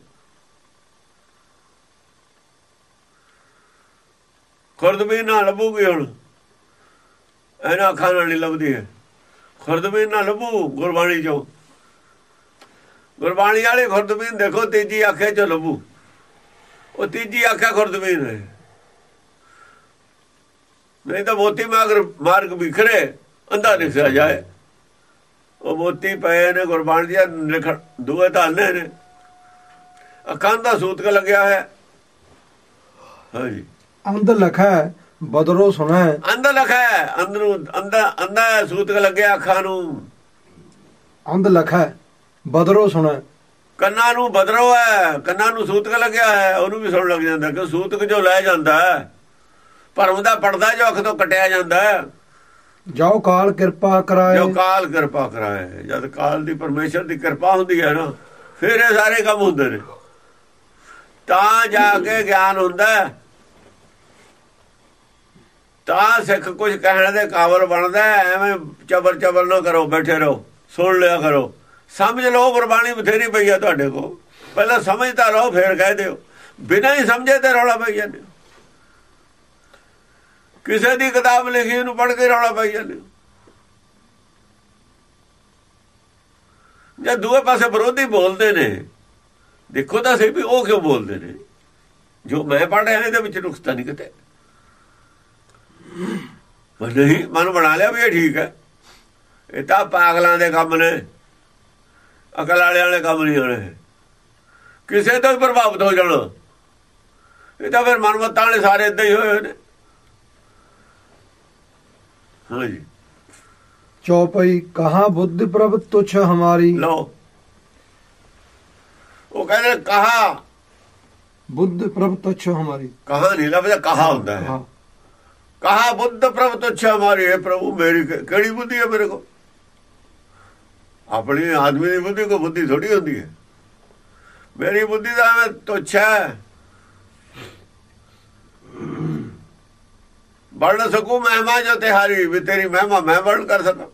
ਖੁਰਦਬੀਨ ਨਾ ਲੱਭੂਗੀ ਹੁਣ। ਇਹਨਾਂ ਅੱਖਾਂ ਨਾਲ ਨਹੀਂ ਲੱਭਦੀ ਹੈ ਖੁਰਦਬੀਨ ਨਾਲ ਲੱਭੂ ਗੁਰਬਾਣੀ ਚੋਂ। ਗੁਰਬਾਣੀ ਵਾਲੇ ਖੁਰਦਬੀਨ ਦੇਖੋ, ਤੀਜੀ ਅੱਖੇ ਚ ਲੱਭੂ। ਉਹ ਤੀਜੀ ਅੱਖਾਂ ਖੁਰਦਬੀਨ ਹੈ ਨਹੀਂ ਤਾਂ ਮੋਤੀ ਮਾਰਗ ਮਾਰਗ ਵਿਖਰੇ ਅੰਧਾ ਦਿਖਿਆ ਜਾਏ। ਉਹ ਮੋਤੀ ਪਏ ਨੇ ਗੁਰਬਾਣੀ ਦੀਆਂ ਲਿਖਣ ਦੂਏ ਧਾਨੇ ਨੇ। ਅੱਖਾਂ ਦਾ ਸੂਤਕ ਲੱਗਿਆ ਹੈ। ਹਾਂਜੀ। ਅੰਧ ਲਖੈ ਬਦਰੋ ਸੁਣੈ। ਅੰਧ ਲਖਾ ਅੰਦਰੋਂ ਅੰਦਾ ਅੰਦਾ ਸੂਤਕ ਲੱਗਿਆ ਅੱਖਾਂ ਨੂੰ। ਅੰਧ ਲਖੈ ਬਦਰੋ ਸੁਣੈ। ਕੰਨਾਂ ਨੂੰ ਬਦਰੋ ਹੈ ਕੰਨਾਂ ਨੂੰ ਸੂਤਕ ਲੱਗਿਆ ਹੈ ਉਹਨੂੰ ਵੀ ਸੁਣ ਲੱਗ ਜਾਂਦਾ ਕਿ ਸੂਤਕ ਜੋ ਲੈ ਜਾਂਦਾ ਹੈ। ਭਰਮ ਦਾ ਪਰਦਾ ਜੋ ਅੱਖ ਤੋਂ ਕਟਿਆ ਜਾਂਦਾ ਹੈ। ਜਾਓ ਕਾਲ ਕਿਰਪਾ ਕਰਾਏ। ਜੋ ਕਾਲ ਕਿਰਪਾ ਕਰਾਏ। ਜਦ ਕਾਲ ਦੀ ਪਰਮੇਸ਼ਰ ਦੀ ਕਿਰਪਾ ਹੁੰਦੀ ਹੈ ਨਾ ਫਿਰ ਇਹ ਸਾਰੇ ਕੰਮ ਹੁੰਦੇ ਨੇ। ਤਾਂ ਜਾ ਕੇ ਗਿਆਨ ਹੁੰਦਾ। ਤਾਂ ਸਿੱਖ ਕੁਝ ਕਹਿਣ ਦੇ ਕਾਬਲ ਬਣਦਾ ਐਵੇਂ ਚਬਰ ਚਬਰ ਨਾ ਕਰੋ ਬੈਠੇ ਰਹੋ ਸੁਣ ਲਿਆ ਕਰੋ। ਸਮਝ ਲਓ ਗੁਰਬਾਣੀ ਬਥੇਰੀ ਪਈ ਹੈ ਤੁਹਾਡੇ ਕੋਲ। ਪਹਿਲਾਂ ਸਮਝਦਾ ਰਹੋ ਫਿਰ ਕਹਿ ਦਿਓ। ਬਿਨਾਂ ਹੀ ਸਮਝੇ ਤੇ ਰੌਲਾ ਪਈ ਜਾਂਦੇ। ਕਿਸੇ ਦੀ ਕਿਤਾਬ ਲਿਖੀ ਉਹਨੂੰ ਪੜ੍ਹ ਕੇ ਰੌਲਾ ਪਾਈ ਜਾਂਦੇ ਜਾਂ ਦੂਏ ਪਾਸੇ ਵਿਰੋਧੀ ਬੋਲਦੇ ਨੇ। ਦੇਖੋ ਤਾਂ ਸਹੀ ਵੀ ਉਹ ਕਿਉਂ ਬੋਲਦੇ ਨੇ। ਜੋ ਮੈਂ ਪੜ੍ਹ ਰਿਹਾ ਇਹਦੇ ਵਿੱਚ ਨੁਕਸਤਾ ਨਹੀਂ ਕਿਤੇ। ਪਰ ਨਹੀਂ, ਮਨ ਬਣਾ ਲਿਆ ਵੀ ਇਹ ਠੀਕ ਹੈ। ਇਹ ਤਾਂ ਪਾਗਲਾਂ ਦੇ ਕੰਮ ਨੇ। ਅਕਲ ਵਾਲਿਆਂ ਵਾਲੇ ਕੰਮ ਨਹੀਂ ਹੋਣੇ। ਕਿਸੇ ਤੋਂ ਵੀ ਪ੍ਰਭਾਵਿਤ ਹੋ ਜਾਣਾ। ਇਹ ਤਾਂ ਫਿਰ ਮਨਮਤਾਂ ਵਾਲੇ ਸਾਰੇ ਇਦਾਂ ਹੀ ਹੋਏ ਹੋਏ ਨੇ। ਹਾਂਜੀ। ਚੌਪਈ ਕਹਾ ਬੁੱਧ ਪ੍ਰਭ ਤੁਛ ਹਮਾਰੀ? ਲਓ। ਉਹ ਕਹਿੰਦੇ ਕਹਾ? ਬੁੱਧ ਪ੍ਰਭ ਤੁਛ ਹਮਾਰੀ। ਕਹਾ ਨਹੀਂ ਲੱਭਦਾ ਕਹਾ ਹੁੰਦਾ ਹੈ। ਕਹਾ ਬੁੱਧ ਪ੍ਰਭ ਤੁਛਾ ਮਾਰੇ ਹੈ ਪ੍ਰਭੂ ਮੇਰੀ ਕਿਹੜੀ ਬੁੱਧੀ ਹੈ ਮੇਰੇ ਕੋ ਆਪਣੀ ਆਦਮੀ ਦੀ ਬੁੱਧੀ ਕੋ ਬੁੱਧੀ ਥੋੜੀ ਹੁੰਦੀ ਹੈ। ਮੇਰੀ ਬੁੱਧੀ ਦਾ ਮੈਂ ਤੁੱਛ ਹੈ। ਵਰਣ ਸਕੂ ਮਹਿਮਾ ਜੋ ਤਿਹਾਰੀ, ਵੀ ਤੇਰੀ ਮਹਿਮਾ ਮੈਂ ਵਰਣ ਕਰ ਸਕਾਂ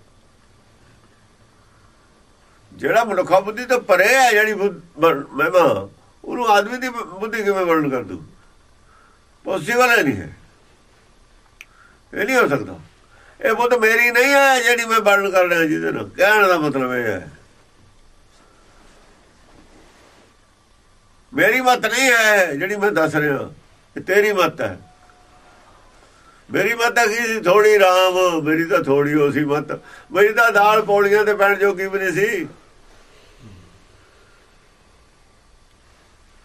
ਜਿਹੜਾ ਮਨੁੱਖਾ ਬੁੱਧੀ ਤੋਂ ਪਰੇ ਹੈ, ਜਿਹੜੀ ਮਹਿਮਾ, ਉਹਨੂੰ ਆਦਮੀ ਦੀ ਬੁੱਧੀ ਕਿਵੇਂ ਵਰਣਨ ਕਰ ਦੂ ਪੋਸੀਬਲ ਨਹੀਂ ਹੈ। ਇਹ ਨਹੀਂ ਹੋ ਸਕਦਾ। ਇਹ ਬੁੱਧ ਮੇਰੀ ਨਹੀਂ ਹੈ, ਜਿਹੜੀ ਮੈਂ ਵਰਣ ਕਰ ਰਿਹਾ ਜਿਹਦੇ ਨਾਲ। ਕਹਿਣ ਦਾ ਮਤਲਬ ਇਹ ਹੈ। ਮੇਰੀ ਮਤ ਨਹੀਂ ਹੈ, ਜਿਹੜੀ ਮੈਂ ਦੱਸ ਰਿਹਾ, ਇਹ ਤੇਰੀ ਮਤ ਹੈ। ਮੇਰੀ ਮਤ ਕੀ ਸੀ ਥੋੜੀ ਰਾਮ ਮੇਰੀ ਤਾਂ ਥੋੜੀ ਹੋ ਸੀ ਮਤ। ਮੇਰੀ ਤਾਂ ਦਾਲ ਪੌੜੀਆਂ ਤੇ ਪੈਣ ਜੋਗੀ ਵੀ ਨਹੀਂ ਸੀ।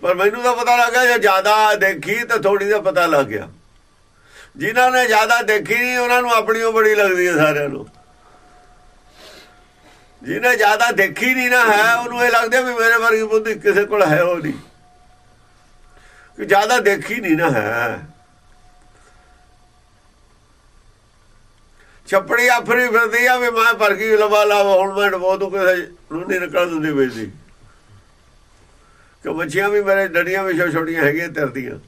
ਪਰ ਮੈਨੂੰ ਤਾਂ ਪਤਾ ਲੱਗਾ ਜੇ ਜ਼ਿਆਦਾ ਦੇਖੀ ਤਾਂ ਥੋੜੀ ਦਾ ਪਤਾ ਲੱਗ ਗਿਆ। ਜਿਨ੍ਹਾਂ ਨੇ ਜ਼ਿਆਦਾ ਦੇਖੀ ਨਹੀਂ, ਉਹਨਾਂ ਨੂੰ ਆਪਣੀ ਉਹ ਬੜੀ ਲੱਗਦੀ ਹੈ ਸਾਰਿਆਂ ਨੂੰ। ਜਿਹਨੇ ਜ਼ਿਆਦਾ ਦੇਖੀ ਨਹੀਂ ਨਾ ਹੈ, ਉਹਨੂੰ ਇਹ ਲੱਗਦਾ ਵੀ ਮੇਰੇ ਵਰਗੀ ਬੁੱਧੀ ਕਿਸੇ ਕੋਲ ਹੈ ਉਹ ਨਹੀਂ। ਕਿ ਜ਼ਿਆਦਾ ਦੇਖੀ ਨਹੀਂ ਨਾ ਹੈ। ਛੱਪੜੀ ਆਫਰੀ ਫਿਰਦੀ ਆ ਵੀ ਮੈਂ ਪਰ ਕੀ ਲਵਾ ਲਾਵਾ ਹੁਣ ਮੈਂ ਡਬੋ ਬਹੁਤ ਕਿਸੇ ਨੂੰ ਨਹੀਂ ਨਿਕਲ ਦਿੰਦੀ ਵੇਚਦੀ ਕਿ ਮੱਛੀਆਂ ਵੀ ਮੇਰੇ ਡੜੀਆਂ ਵੀ ਛੋਟੀਆਂ ਹੈਗੀਆਂ ਤਰਦੀਆਂ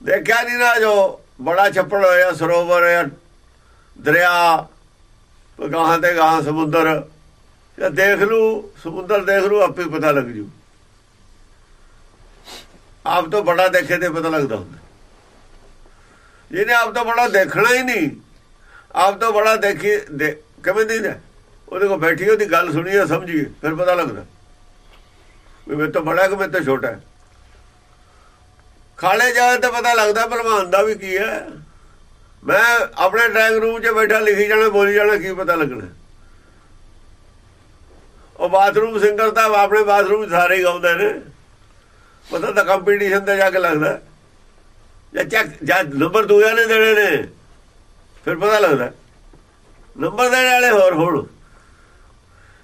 ਦੇਖਿਆ ਨਹੀਂ ਨਾ ਜੋ ਬੜਾ ਛੱਪੜ ਹੋਇਆ, ਸਰੋਵਰ ਹੈ ਦਰਿਆ, ਗਾਹਾਂ ਤੇ ਗਾਹਾਂ ਸਮੁੰਦਰ। ਜਾਂ ਦੇਖ ਲੂ ਸਮੁੰਦਰ ਦੇਖ ਲੂ ਆਪੇ ਪਤਾ ਲੱਗ ਜੂ। ਆਪ ਤੋਂ ਬੜਾ ਦੇਖੇ ਤੇ ਪਤਾ ਲੱਗਦਾ ਹੁੰਦਾ। ਜਿਹਨੇ ਆਪ ਤੋਂ ਬੜਾ ਦੇਖਣਾ ਹੀ ਨਹੀਂ। ਆਪ ਤੋਂ ਬੜਾ ਦੇਖੀ, ਦੇ- ਕਿਵੇਂ ਨਹੀਂ ਉਹਦੇ ਕੋਲ ਬੈਠੀ, ਉਹਦੀ ਗੱਲ ਸੁਣੀਏ ਸਮਝੀਏ ਫਿਰ ਪਤਾ ਲੱਗਦਾ। ਵੀ ਮੇਰੇ ਤੋਂ ਬੜਾ ਕਿ ਮੇਰੇ ਤੋਂ ਛੋਟਾ ਹੈ। ਖਾਲੇ ਜਾਏ ਤਾਂ ਪਤਾ ਲੱਗਦਾ ਭਲਵਾਨ ਦਾ ਵੀ ਕੀ ਹੈ। ਮੈਂ ਆਪਣੇ ਡਰਾਇੰਗ ਰੂਮ 'ਚ ਬੈਠਾ, ਲਿਖੀ ਜਾਣਾ, ਬੋਲੀ ਜਾਣਾ, ਕੀ ਪਤਾ ਲੱਗਣਾ। ਉਹ ਬਾਥਰੂਮ ਸਿੰਗਰ ਤਾਂ ਆਪਣੇ ਬਾਥਰੂਮ ਸਾਰੇ ਹੀ ਗਾਉਂਦੇ ਨੇ। ਪਤਾ ਤਾਂ ਕੰਪੀਟੀਸ਼ਨ ਤੇ ਜਾ ਕੇ ਲੱਗਦਾ। ਜਦ ਨੰਬਰ ਦੂਜਿਆਂ ਨੇ ਦੇਣੇ ਨੇ। ਫਿਰ ਪਤਾ ਲੱਗਦਾ। ਨੰਬਰ ਦੇਣ ਵਾਲੇ ਹੋਰ ਹੋਣ।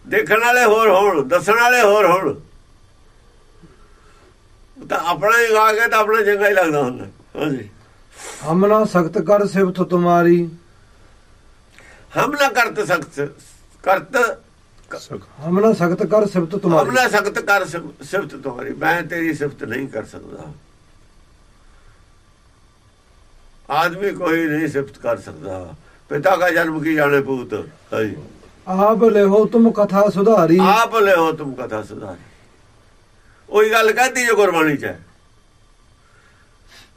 ਦੇਖਣ ਵਾਲੇ ਹੋਰ ਹੋਣ ਦੱਸਣ ਵਾਲੇ ਹੋਰ ਹੋਣ। ਤਾਂ ਆਪਣਾ ਹੀ ਗਾ ਕੇ ਤਾਂ ਆਪਣਾ ਚੰਗਾ ਹੀ ਲੱਗਦਾ ਹੁੰਦਾ। ਹਾਂਜੀ। ਹਮਨਾ ਸਖਤ ਕਰ ਸਿਫਤ ਤੁਮਾਰੀ। ਹਮਲਾ ਕਰਤ ਸਖਤ ਕਰਤ ਹਮਨਾ ਸਖਤ। ਕਰ ਸਿਫਤ ਤੁਮਾਰੀ। ਹਮਲਾ ਸਖਤ ਕਰ ਸਿਫ- ਸਿਫਤ ਤੁਹਾਰੀ ਮੈਂ ਤੇਰੀ ਸਿਫਤ ਨਹੀਂ ਕਰ ਸਕਦਾ। ਆਦਮੀ ਕੋਈ ਨਹੀਂ ਸਿਫਤ ਕਰ ਸਕਦਾ। ਪਿਤਾ ਦਾ ਜਨਮ ਕੀ ਜਾਣੇ ਪੂਤ ਹਾਂਜੀ ਆਪ ਲਿਹੋ ਤੁਮ ਕਥਾ ਸੁਧਾਰੀ। ਆਪ ਲਿਓ ਤੁਮ ਕਥਾ ਸੁਧਾਰੀ। ਉਹੀ ਗੱਲ ਕਹਦੀ ਜੋ ਗੁਰਬਾਣੀ ਚ ਹੈ।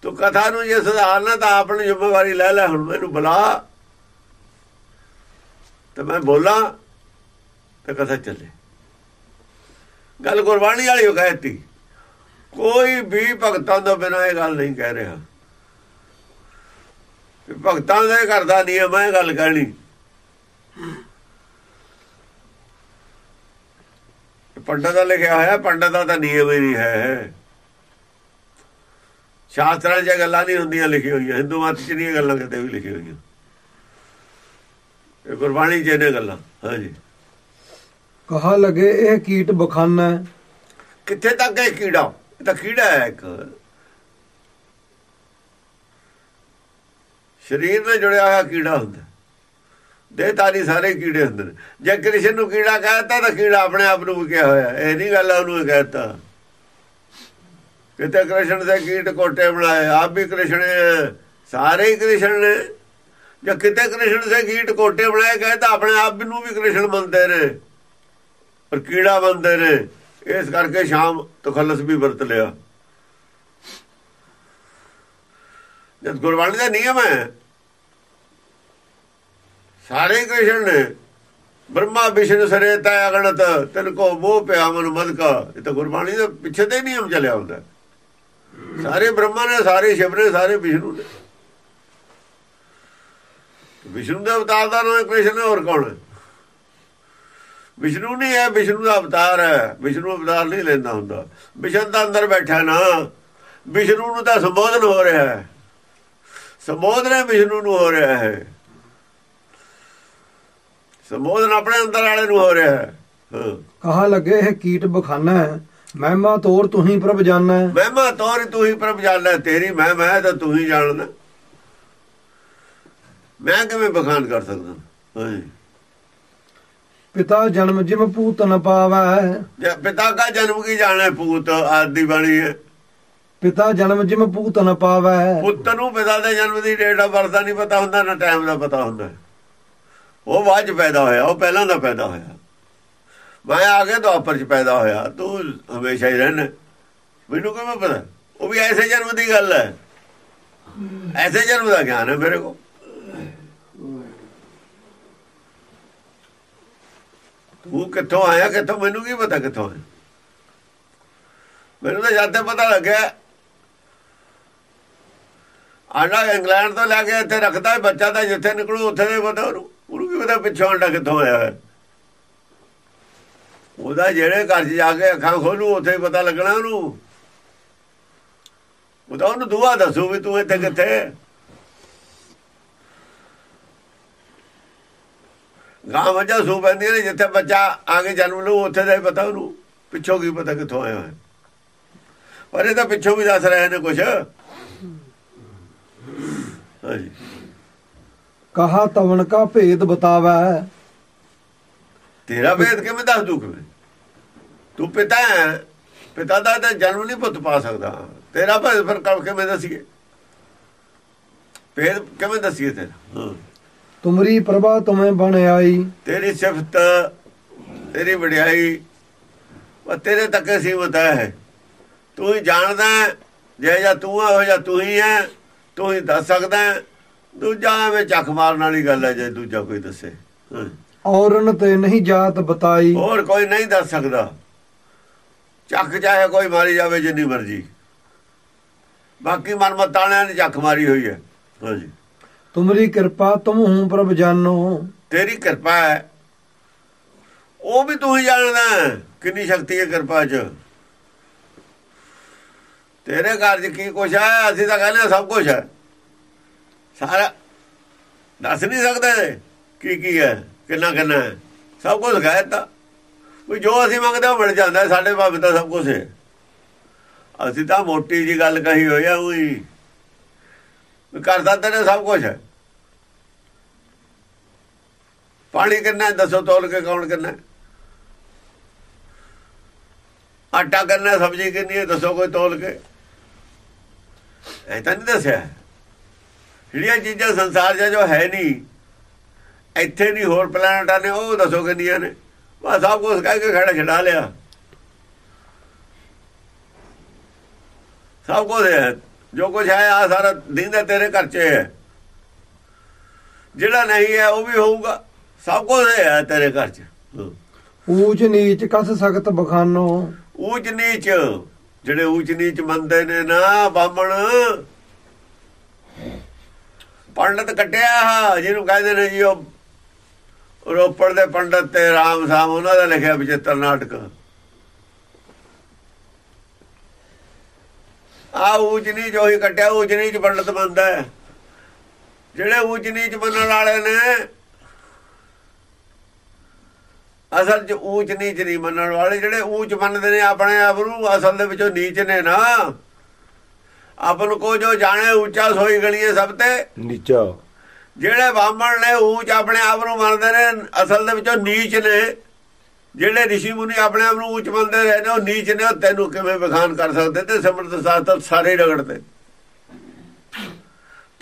ਤੂੰ ਕਥਾ ਨੂੰ ਜੇ ਸੁਧਾਰਨਾ ਤਾਂ ਆਪਣੀ ਜ਼ਿੰਮੇਵਾਰੀ ਲੈ ਲੈ ਹੁਣ ਮੈਨੂੰ ਬੁਲਾ। ਤੇ ਮੈਂ ਬੋਲਾਂ ਤੇ ਕਥਾ ਚੱਲੇ। ਗੱਲ ਗੁਰਬਾਣੀ ਵਾਲੀ ਉਹ ਕਹਿਤੀ। ਕੋਈ ਵੀ ਭਗਤਾਂ ਤੋਂ ਬਿਨਾਂ ਇਹ ਗੱਲ ਨਹੀਂ ਕਹਿ ਰਿਹਾ। ਭਗਤਾਂ ਦੇ ਘਰ ਦਾ ਨਿਯਮ ਹੈ ਗੱਲ ਕਹਿਣੀ। ਪੰਡਤ ਦਾ ਲਿਖਿਆ ਹੋਇਆ ਪੰਡਤ ਦਾ ਤਾਂ ਨਿਯਮ ਹੀ ਨਹੀਂ ਹੈ। ਸ਼ਾਸਤਰਾਂ 'ਚ ਗੱਲਾਂ ਨਹੀਂ ਹੁੰਦੀਆਂ ਲਿਖੀਆਂ ਹੋਈਆਂ ਹਿੰਦੂ ਮਤ 'ਚ ਨਹੀਂ ਗੱਲਾਂ ਕਿਤੇ ਵੀ ਲਿਖੀਆਂ ਹੋਈਆਂ। ਇਹ ਗੁਰਬਾਣੀ 'ਚ ਨੇ ਗੱਲਾਂ ਹਾਂਜੀ। ਕਹਾ ਲਗੇ ਇਹ ਕੀਟ ਬਖਾਨਾ ਕਿੱਥੇ ਤੱਕ ਇਹ ਕੀੜਾ? ਇਹ ਤਾਂ ਕੀੜਾ ਹੈ ਇੱਕ। ਸਰੀਰ ਨਾਲ ਜੁੜਿਆ ਹੋਇਆ ਕੀੜਾ ਹੁੰਦਾ। ਦੇਹਤਾਨੀ ਸਾਰੇ ਕੀੜੇ ਹੁੰਦੇ ਨੇ। ਜੇ ਕ੍ਰਿਸ਼ਨ ਨੂੰ ਕੀੜਾ ਕਹਿਤਾ ਤਾਂ ਕੀੜਾ ਆਪਣੇ ਆਪ ਨੂੰ ਵੀ ਕਿਹਾ ਹੋਇਆ। ਇਹ ਨਹੀਂ ਗੱਲ ਉਹਨੂੰ ਇਹ ਕਹਿਤਾ। ਕਿਤੇ ਕ੍ਰਿਸ਼ਨ ਦੇ ਕੀਟ ਕੋਟੇ ਬਣਾਏ, ਆਪ ਵੀ ਕ੍ਰਿਸ਼ਨ, ਸਾਰੇ ਹੀ ਕ੍ਰਿਸ਼ਨ ਨੇ। ਜੇ ਕਿਤੇ ਕ੍ਰਿਸ਼ਨ ਦੇ ਕੀਟ ਕੋਟੇ ਬਣਾਏ ਗਏ ਤਾਂ ਆਪਣੇ ਆਪ ਨੂੰ ਵੀ ਕ੍ਰਿਸ਼ਨ ਮੰਨਦੇ ਨੇ। ਪਰ ਕੀੜਾ ਮੰਨਦੇ ਨੇ। ਇਸ ਕਰਕੇ ਸ਼ਾਮ ਤਖਲਸ ਵੀ ਵਰਤ ਲਿਆ। ਜਦ ਗੁਰਬਾਣੀ ਦਾ ਨਿਯਮ ਹੈ। ਸਾਰੇ ਕ੍ਰਿਸ਼ਨ ਨੇ, ਬ੍ਰਹਮਾ, ਵਿਸ਼ਨ ਸਰੇਤਾ ਅਗਣਤ ਤਿਨ ਕੋ ਮੋਹ, ਪਿਆ, ਮਨ ਮਦ ਕਾ ਇਹ ਤਾਂ ਗੁਰਬਾਣੀ ਦੇ ਪਿੱਛੇ ਤੇ ਨਿਯਮ ਚੱਲਿਆ ਹੁੰਦਾ। ਸਾਰੇ ਬ੍ਰਹਮਾ ਨੇ, ਸਾਰੇ ਸ਼ਿਵ ਨੇ, ਸਾਰੇ ਵਿਸ਼ਨੂੰ ਨੇ। ਵਿਸ਼ਨੂੰ ਦੇ ਅਵਤਾਰ ਦਾ ਨਾਮ ਕ੍ਰਿਸ਼ਨ ਹੋਰ ਕੌਣ ਹੈ? ਵਿਸ਼ਨੂੰ ਨਹੀਂ ਹੈ, ਵਿਸ਼ਨੂੰ ਦਾ ਅਵਤਾਰ ਹੈ। ਵਿਸ਼ਨੂੰ ਅਵਤਾਰ ਨਹੀਂ ਲੈਂਦਾ ਹੁੰਦਾ। ਵਿਸ਼ਨ ਤਾਂ ਅੰਦਰ ਬੈਠਾ ਨਾ। ਵਿਸ਼ਨੂੰ ਨੂੰ ਤਾਂ ਸੰਬੋਧਨ ਹੋ ਰਿਹਾ ਹੈ। ਸੰਬੋਧਨ ਵਿਸ਼ਨੂੰ ਨੂੰ ਹੋ ਰਿਹਾ ਹੈ। ਸੰਬੋਧਨ ਆਪਣੇ ਅੰਦਰ ਵਾਲੇ ਨੂੰ ਹੋ ਰਿਹਾ ਹੈ। ਹਾਂ। ਕਹਾ ਲਗੇ ਇਹ ਕੀਟ ਬਖਾਨਾ ਮਹਿਮਾ ਤੋਰ ਤੂੰ ਹੀ ਪ੍ਰਭ ਜਾਣਾ। ਮਹਿਮਾ ਤੋਰ ਤੂੰ ਹੀ ਪ੍ਰਭ ਜਾਣਦਾ ਤੇਰੀ ਮੈਂ ਮੈਂ ਤਾਂ ਤੂੰ ਹੀ ਜਾਣਦਾ। ਮੈਂ ਕਿਵੇਂ ਬਖਾਨ ਕਰ ਸਕਦਾ? ਪਿਤਾ ਜਨਮ ਜਿਮ ਪੂਤ ਨ ਪਾਵੈ। ਜੇ ਪਿਤਾ ਦਾ ਜਨਮ ਕੀ ਜਾਣੇ? ਪੂਤ ਆਦੀ ਬਣੀ ਹੈ। ਪਿਤਾ ਜਨਮ ਜਿਮ ਭੂਤ ਨਾ ਪਾਵੈ। ਪੁੱਤ ਨੂੰ ਪਿਤਾ ਦੇ ਜਨਮ ਦੀ ਡੇਟ ਆਫ ਬਰਥ ਦਾ ਨਹੀਂ ਪਤਾ ਹੁੰਦਾ, ਨਾ ਟਾਈਮ ਦਾ ਪਤਾ ਹੁੰਦਾ। ਉਹ ਬਾਅਦ ਚ ਪੈਦਾ ਹੋਇਆ, ਉਹ ਪਹਿਲਾਂ ਦਾ ਪੈਦਾ ਹੋਇਆ। ਮੈਂ ਆ ਕੇ ਦੁਆਪਰ ਚ ਪੈਦਾ ਹੋਇਆ, ਤੂੰ ਹਮੇਸ਼ਾ ਹੀ ਰਹਿਣਾ। ਮੈਨੂੰ ਕਿਵੇਂ ਪਤਾ? ਉਹ ਵੀ ਐਸੇ ਜਨਮ ਦੀ ਗੱਲ ਹੈ। ਐਸੇ ਜਨਮ ਦਾ ਗਿਆਨ ਹੈ ਮੇਰੇ ਕੋਲ। ਤੂੰ ਕਿੱਥੋਂ ਆਇਆ, ਕਿੱਥੋਂ, ਮੈਨੂੰ ਕੀ ਪਤਾ ਕਿੱਥੋਂ ਆਇਆ? ਮੈਨੂੰ ਤਾਂ ਜਦ ਤੱਕ ਪਤਾ ਲੱਗਿਆ ਆਂਡਾ ਇੰਗਲੈਂਡ ਤੋਂ ਲੈ ਕੇ ਇੱਥੇ ਰੱਖਦਾ ਬੱਚਾ ਤਾਂ ਜਿੱਥੇ ਨਿਕਲੂ ਉੱਥੇ ਦੇ ਪਤਾ ਉਹਨੂੰ ਉਹਨੂੰ ਕੀ ਪਤਾ ਪਿੱਛੋਂ ਆਂਡਾ ਕਿੱਥੋਂ ਆਇਆ ਉਹਦਾ ਜਿਹੜੇ ਘਰ 'ਚ ਜਾ ਕੇ ਅੱਖਾਂ ਖੋਲੂ, ਉੱਥੇ ਹੀ ਪਤਾ ਲੱਗਣਾ ਉਹਨੂੰ। ਉਹ ਉਹਨੂੰ ਦੁਆ ਦੱਸੂ ਵੀ ਤੂੰ ਇੱਥੇ ਕਿੱਥੇ ਗਾਂ ਵਜਾ ਸੂ ਪੈਂਦੀਆਂ ਨੇ, ਜਿੱਥੇ ਬੱਚਾ ਆ ਕੇ ਜਨਮ ਲੂ ਉੱਥੇ ਦਾ ਹੀ ਪਤਾ ਉਹਨੂੰ, ਪਿੱਛੋਂ ਕੀ ਪਤਾ ਕਿੱਥੋਂ ਆਇਆ ਹੈ ਪਰ ਇਹ ਤਾਂ ਪਿੱਛੋਂ ਵੀ ਦੱਸ ਰਹੇ ਨੇ ਕੁਛ। ਹਾਂਜੀ। ਕਹਾ ਤਵਨ ਕਾ ਭੇਦ ਬਤਾਵੈ। ਤੇਰਾ ਭੇਦ ਕਿਵੇਂ ਦੱਸ ਦੂ ਕਿਵੇਂ? ਤੂੰ ਪਿਤਾ ਹੈ ਪਿਤਾ ਦਾ ਤਾਂ ਜਨਮ ਨਹੀਂ ਪੁੱਤ ਪਾ ਸਕਦਾ। ਤੇਰਾ ਭੇਦ ਫਿਰ ਕਬ ਕਿਵੇਂ ਦੱਸੀਏ? ਭੇਦ ਕਿਵੇਂ ਦੱਸੀਏ ਤੇਰਾ? ਤੁਮਰੀ ਪ੍ਰਭਾ ਤੁਮੇ ਬਣ ਆਈ। ਤੇਰੀ ਸਿਫਤ ਤੇਰੀ ਵਡਿਆਈ ਉਹ ਤੇਰੇ ਤੱਕ ਸੀਮਤ ਹੈ। ਤੂੰ ਹੀ ਜਾਣਦਾ ਜੇ ਜਾਂ ਤੂੰ ਹੋ ਜਾਂ ਤੂੰ ਹੀ ਹੈ। ਤੂੰ ਹੀ ਦੱਸ ਸਕਦਾ। ਦੂਜਾ ਐਵੇਂ ਚੱਕ ਮਾਰਨ ਵਾਲੀ ਗੱਲ ਹੈ ਜੇ ਦੂਜਾ ਕੋਈ ਦੱਸੇ। ਔਰਨ ਤੇ ਨਹੀਂ ਜਾਤ ਬਤਾਈ। ਹੋਰ ਕੋਈ ਨਹੀਂ ਦੱਸ ਸਕਦਾ। ਚੱਕ ਚਾਹੇ ਕੋਈ ਮਾਰੀ ਜਾਵੇ ਜਿੰਨੀ ਮਰਜ਼ੀ। ਬਾਕੀ ਮਨਮਤਾਣਿਆਂ ਨੇ ਚੱਕ ਮਾਰੀ ਹੋਈ ਹੈ। ਹਾਂਜੀ। ਤੁਮਰੀ ਕਿਰਪਾ ਤੁਮ ਹੂੰ ਪ੍ਰਭ ਜਾਨੋ। ਤੇਰੀ ਕਿਰਪਾ ਹੈ। ਉਹ ਵੀ ਤੂੰ ਹੀ ਜਾਣਦਾ ਕਿੰਨੀ ਸ਼ਕਤੀ ਹੈ ਕਿਰਪਾ 'ਚ। ਤੇਰੇ ਘਰ 'ਚ ਕੀ ਕੁਛ ਹੈ? ਅਸੀਂ ਤਾਂ ਕਹਿੰਦੇ ਹਾਂ ਸਭ ਕੁਝ ਹੈ। ਸਾਰਾ ਦੱਸ ਨਹੀਂ ਸਕਦੇ ਕੀ ਕੀ ਹੈ, ਕਿੰਨਾ ਕਿੰਨਾ ਹੈ। ਸਭ ਕੁਝ ਕਹਿਤਾ ਵੀ ਜੋ ਅਸੀਂ ਮੰਗਦੇ ਉਹ ਮਿਲ ਜਾਂਦਾ ਸਾਡੇ ਭਾਵੇਂ ਤਾਂ ਸਭ ਕੁਝ ਹੈ। ਅਸੀਂ ਤਾਂ ਮੋਟੀ ਜੀ ਗੱਲ ਕਹੀ ਹੋਈ ਆ ਉਹੀ। ਕਰਦਾ ਤੇਰੇ ਸਭ ਕੁਝ ਹੈ। ਪਾਣੀ ਕਿੰਨਾ ਦੱਸੋ ਤੋਲ ਕੇ ਕੌਣ ਕਿੰਨਾ ਆਟਾ ਕਿੰਨਾ ਸਬਜ਼ੀ ਕਿੰਨੀ ਹੈ, ਦੱਸੋ ਕੋਈ ਤੋਲ ਕੇ। ਐ ਤਾਂ ਨਹੀਂ ਦੱਸਿਆ? ਜਿਹੜੀਆਂ ਚੀਜ਼ਾਂ ਸੰਸਾਰ 'ਚ ਜੋ ਹੈ ਨਹੀਂ ਇੱਥੇ ਨਹੀਂ ਹੋਰ ਪਲੈਨਟਾਂ ਨੇ ਉਹ ਦੱਸੋ ਕਿੰਨੀਆਂ ਨੇ? ਬਸ ਸਭ ਕੁਝ ਕਹਿ ਕੇ ਖੜਾ ਛਡਾ ਲਿਆ। ਸਭ ਕੁਝ ਹੈ ਜੋ ਕੁਝ ਹੈ ਆ ਸਾਰਾ ਦਿੰਦਾ ਤੇਰੇ ਘਰ 'ਚ ਹੈ। ਜਿਹੜਾ ਨਹੀਂ ਹੈ ਉਹ ਵੀ ਹੋਊਗਾ। ਸਭ ਕੁਝ ਹੈ ਤੇਰੇ ਘਰ 'ਚ। ਊਚ ਨੀਚ ਕਸ ਸਖਤ ਬਖਾਨੋ। ਊਚ ਨੀਚ। ਜਿਹੜੇ ਊਚ ਨੀਚ ਮੰਨਦੇ ਨੇ ਨਾ, ਬਾਹਮਣ। ਪੰਡਤ ਕੱਟਿਆ ਜਿਹਨੂੰ ਕਹਿੰਦੇ ਨੇ ਜੀ ਉਹ ਰੋਪੜ ਦੇ ਪੰਡਤ ਤੇ ਰਾਮ ਸਾਮ ਉਹਨਾਂ ਦਾ ਲਿਖਿਆ ਵਿਚਿੱਤਰ ਨਾਟਕ। ਆ ਊਚ ਨੀਚ ਉਹੀ ਕੱਟਿਆ ਊਚ ਚ ਪੰਡਤ ਮੰਨਦਾ। ਜਿਹੜੇ ਊਚ ਚ ਮੰਨਣ ਵਾਲੇ ਨੇ ਅਸਲ 'ਚ ਊਚ ਨੀਚ ਨਹੀਂ ਮੰਨਣ ਵਾਲੇ ਜਿਹੜੇ ਊਚ ਮੰਨਦੇ ਨੇ ਆਪਣੇ ਆਪ ਨੂੰ ਅਸਲ ਦੇ ਵਿੱਚੋਂ ਨੀਚ ਨੇ ਨਾ। ਆਪਨ ਕੋ ਜੋ ਜਾਣੇ ਉੱਚਾ ਸੋਈ ਗਲੀਏ ਸਭ ਤੇ। ਨੀਚਾ। ਜਿਹੜੇ ਬਾਹਮਣ ਨੇ ਊਚ ਆਪਣੇ ਆਪ ਨੂੰ ਮੰਨਦੇ ਨੇ ਅਸਲ ਦੇ ਵਿੱਚੋਂ ਨੀਚ ਨੇ। ਜਿਹੜੇ ਰਿਸ਼ੀ ਮੁਨੀ ਆਪਣੇ ਆਪ ਨੂੰ ਉੱਚ ਮੰਨਦੇ ਰਹੇ ਨੇ ਉਹ ਨੀਚ ਨੇ ਉਹ ਤੈਨੂੰ ਕਿਵੇਂ ਵਿਖਾਨ ਕਰ ਸਕਦੇ? ਤੇ ਸਮਰਥ ਸਾਸਤ ਸਾਰੇ ਰਗੜਦੇ।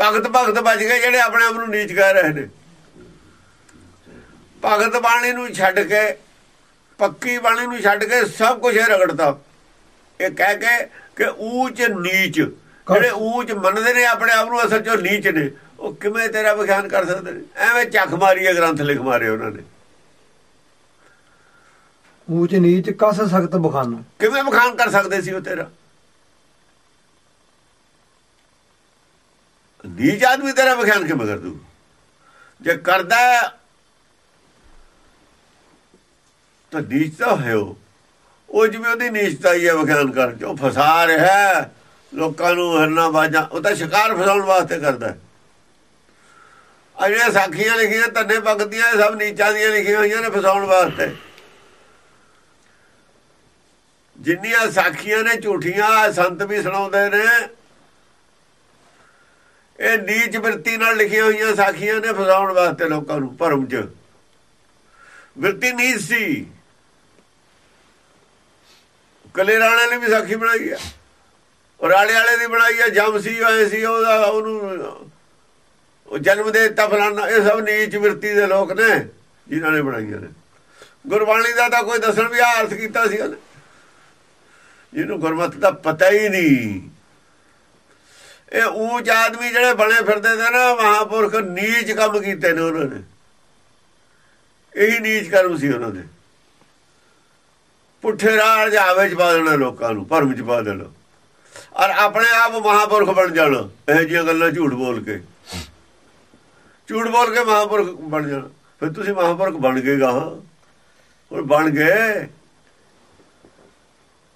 ਭਗਤ ਭਗਤ ਬਚ ਗਏ ਜਿਹੜੇ ਆਪਣੇ ਆਪ ਨੂੰ ਨੀਚ ਕਹਿ ਰਹੇ ਨੇ। ਭਗਤ ਬਾਣੀ ਨੂੰ ਛੱਡ ਕੇ ਪੱਕੀ ਬਾਣੀ ਨੂੰ ਛੱਡ ਕੇ ਸਭ ਕੁਝ ਰਗੜਦਾ। ਇਹ ਕਹਿ ਕੇ ਕਿ ਊਚ ਨੀਚ ਜਿਹੜੇ ਊਚ ਮੰਨਦੇ ਨੇ ਆਪਣੇ ਆਪ ਨੂੰ ਅਸਲ ਚੋਂ ਨੀਚ ਨੇ। ਉਹ ਕਿਵੇਂ ਤੇਰਾ ਵਿਖਿਆਨ ਕਰ ਸਕਦੇ ਨੇ? ਐਵੇਂ ਚੱਕ ਮਾਰੀ ਹੈ ਗ੍ਰੰਥ ਲਿਖ ਮਾਰੇ ਉਹਨਾਂ ਨੇ। ਊਚ ਨੀਚ ਕਸ ਸਖਤ ਬਖਾਨੋ। ਕਿਵੇਂ ਵਿਖਾਨ ਕਰ ਸਕਦੇ ਸੀ ਉਹ ਤੇਰਾ? ਨੀਚ ਆਦਮੀ ਤੇਰਾ ਵਿਖਿਆਨ ਕਿਵੇਂ ਕਰ ਦੂ ਜੇ ਕਰਦਾ ਹੈ, ਤਾਂ ਨੀਚ ਤਾਂ ਹੈ ਉਹ। ਉਹ ਜਿਵੇਂ ਉਹਦੀ ਨੀਚਤਾ ਹੀ ਹੈ ਵਿਖਿਆਨ ਕਰਨ ਚ ਉਹ ਫਸਾ ਰਿਹਾ ਲੋਕਾਂ ਨੂੰ ਹਰਨਾ ਬਾਜਾਂ, ਉਹ ਤਾਂ ਸ਼ਿਕਾਰ ਫਸਾਉਣ ਵਾਸਤੇ ਕਰਦਾ ਹੈ। ਸਾਖੀਆਂ ਲਿਖੀਆਂ ਤੰਨੇ ਭਗਤੀਆਂ ਸਭ ਨੀਚਾਂ ਦੀਆਂ ਲਿਖੀਆਂ ਹੋਈਆਂ ਨੇ ਫਸਾਉਣ ਵਾਸਤੇ। ਜਿੰਨੀਆਂ ਸਾਖੀਆਂ ਨੇ ਝੂਠੀਆਂ, ਸੰਤ ਵੀ ਸੁਣਾਉਂਦੇ ਨੇ, ਇਹ ਨੀਚ ਵਰਤੀ ਨਾਲ ਲਿਖੀਆਂ ਹੋਈਆਂ ਸਾਖੀਆਂ ਨੇ ਫਸਾਉਣ ਵਾਸਤੇ ਲੋਕਾਂ ਨੂੰ, ਭਰਮ 'ਚ। ਵਰਤੀ ਨੀਚ ਸੀ। ਕਲੇ ਰਾਣਾ ਨੇ ਵੀ ਸਾਖੀ ਬਣਾਈ ਹੈ ਉਹ ਰਾਲੇ ਵਾਲੇ ਦੀ ਬਣਾਈ ਹੈ ਜਮ ਸੀ, ਆਏ ਸੀ, ਉਹਦਾ ਉਹਨੂੰ ਉਹ ਜਨਮ ਦੇ ਦਿੱਤਾ ਫਲਾਣਾ ਇਹ ਸਭ ਨੀਚ ਵਰਤੀ ਦੇ ਲੋਕ ਨੇ, ਜਿਨ੍ਹਾਂ ਨੇ ਬਣਾਈਆਂ ਨੇ। ਗੁਰਬਾਣੀ ਦਾ ਤਾਂ ਕੋਈ ਦੱਸਣ ਵੀ ਆ ਅਰਥ ਕੀਤਾ ਸੀ ਉਹਨੇ। ਜਿਹਨੂੰ ਗੁਰਮਤਿ ਦਾ ਪਤਾ ਹੀ ਨਹੀਂ। ਇਹ ਊਚ ਆਦਮੀ ਜਿਹੜੇ ਬਣੇ ਫਿਰਦੇ ਨੇ ਨਾ, ਮਹਾਪੁਰਖ ਨੀਚ ਕੰਮ ਕੀਤੇ ਨੇ ਉਹਨਾਂ ਨੇ। ਇਹੀ ਨੀਚ ਕਰਮ ਸੀ ਉਹਨਾਂ ਦੇ। ਪੁੱਠੇ ਰਾਹ ਜਾਵੇ ਚ ਪਾ ਦੇਣਾ ਲੋਕਾਂ ਨੂੰ, ਭਰਮ ਚ ਪਾ ਦੇਣਾ। ਔਰ ਆਪਣੇ ਆਪ ਮਹਾਪੁਰਖ ਬਣ ਜਾਣਾ, ਇਹ ਜਿਹੀਆਂ ਗੱਲਾਂ ਝੂਠ ਬੋਲ ਕੇ। ਝੂਠ ਬੋਲ ਕੇ ਮਹਾਪੁਰਖ ਬਣ ਜਾਣਾ। ਫਿਰ ਤੁਸੀਂ ਮਹਾਪੁਰਖ ਬਣ ਗਏ ਗਾਹਾਂ? ਹੁਣ ਬਣ ਗਏ?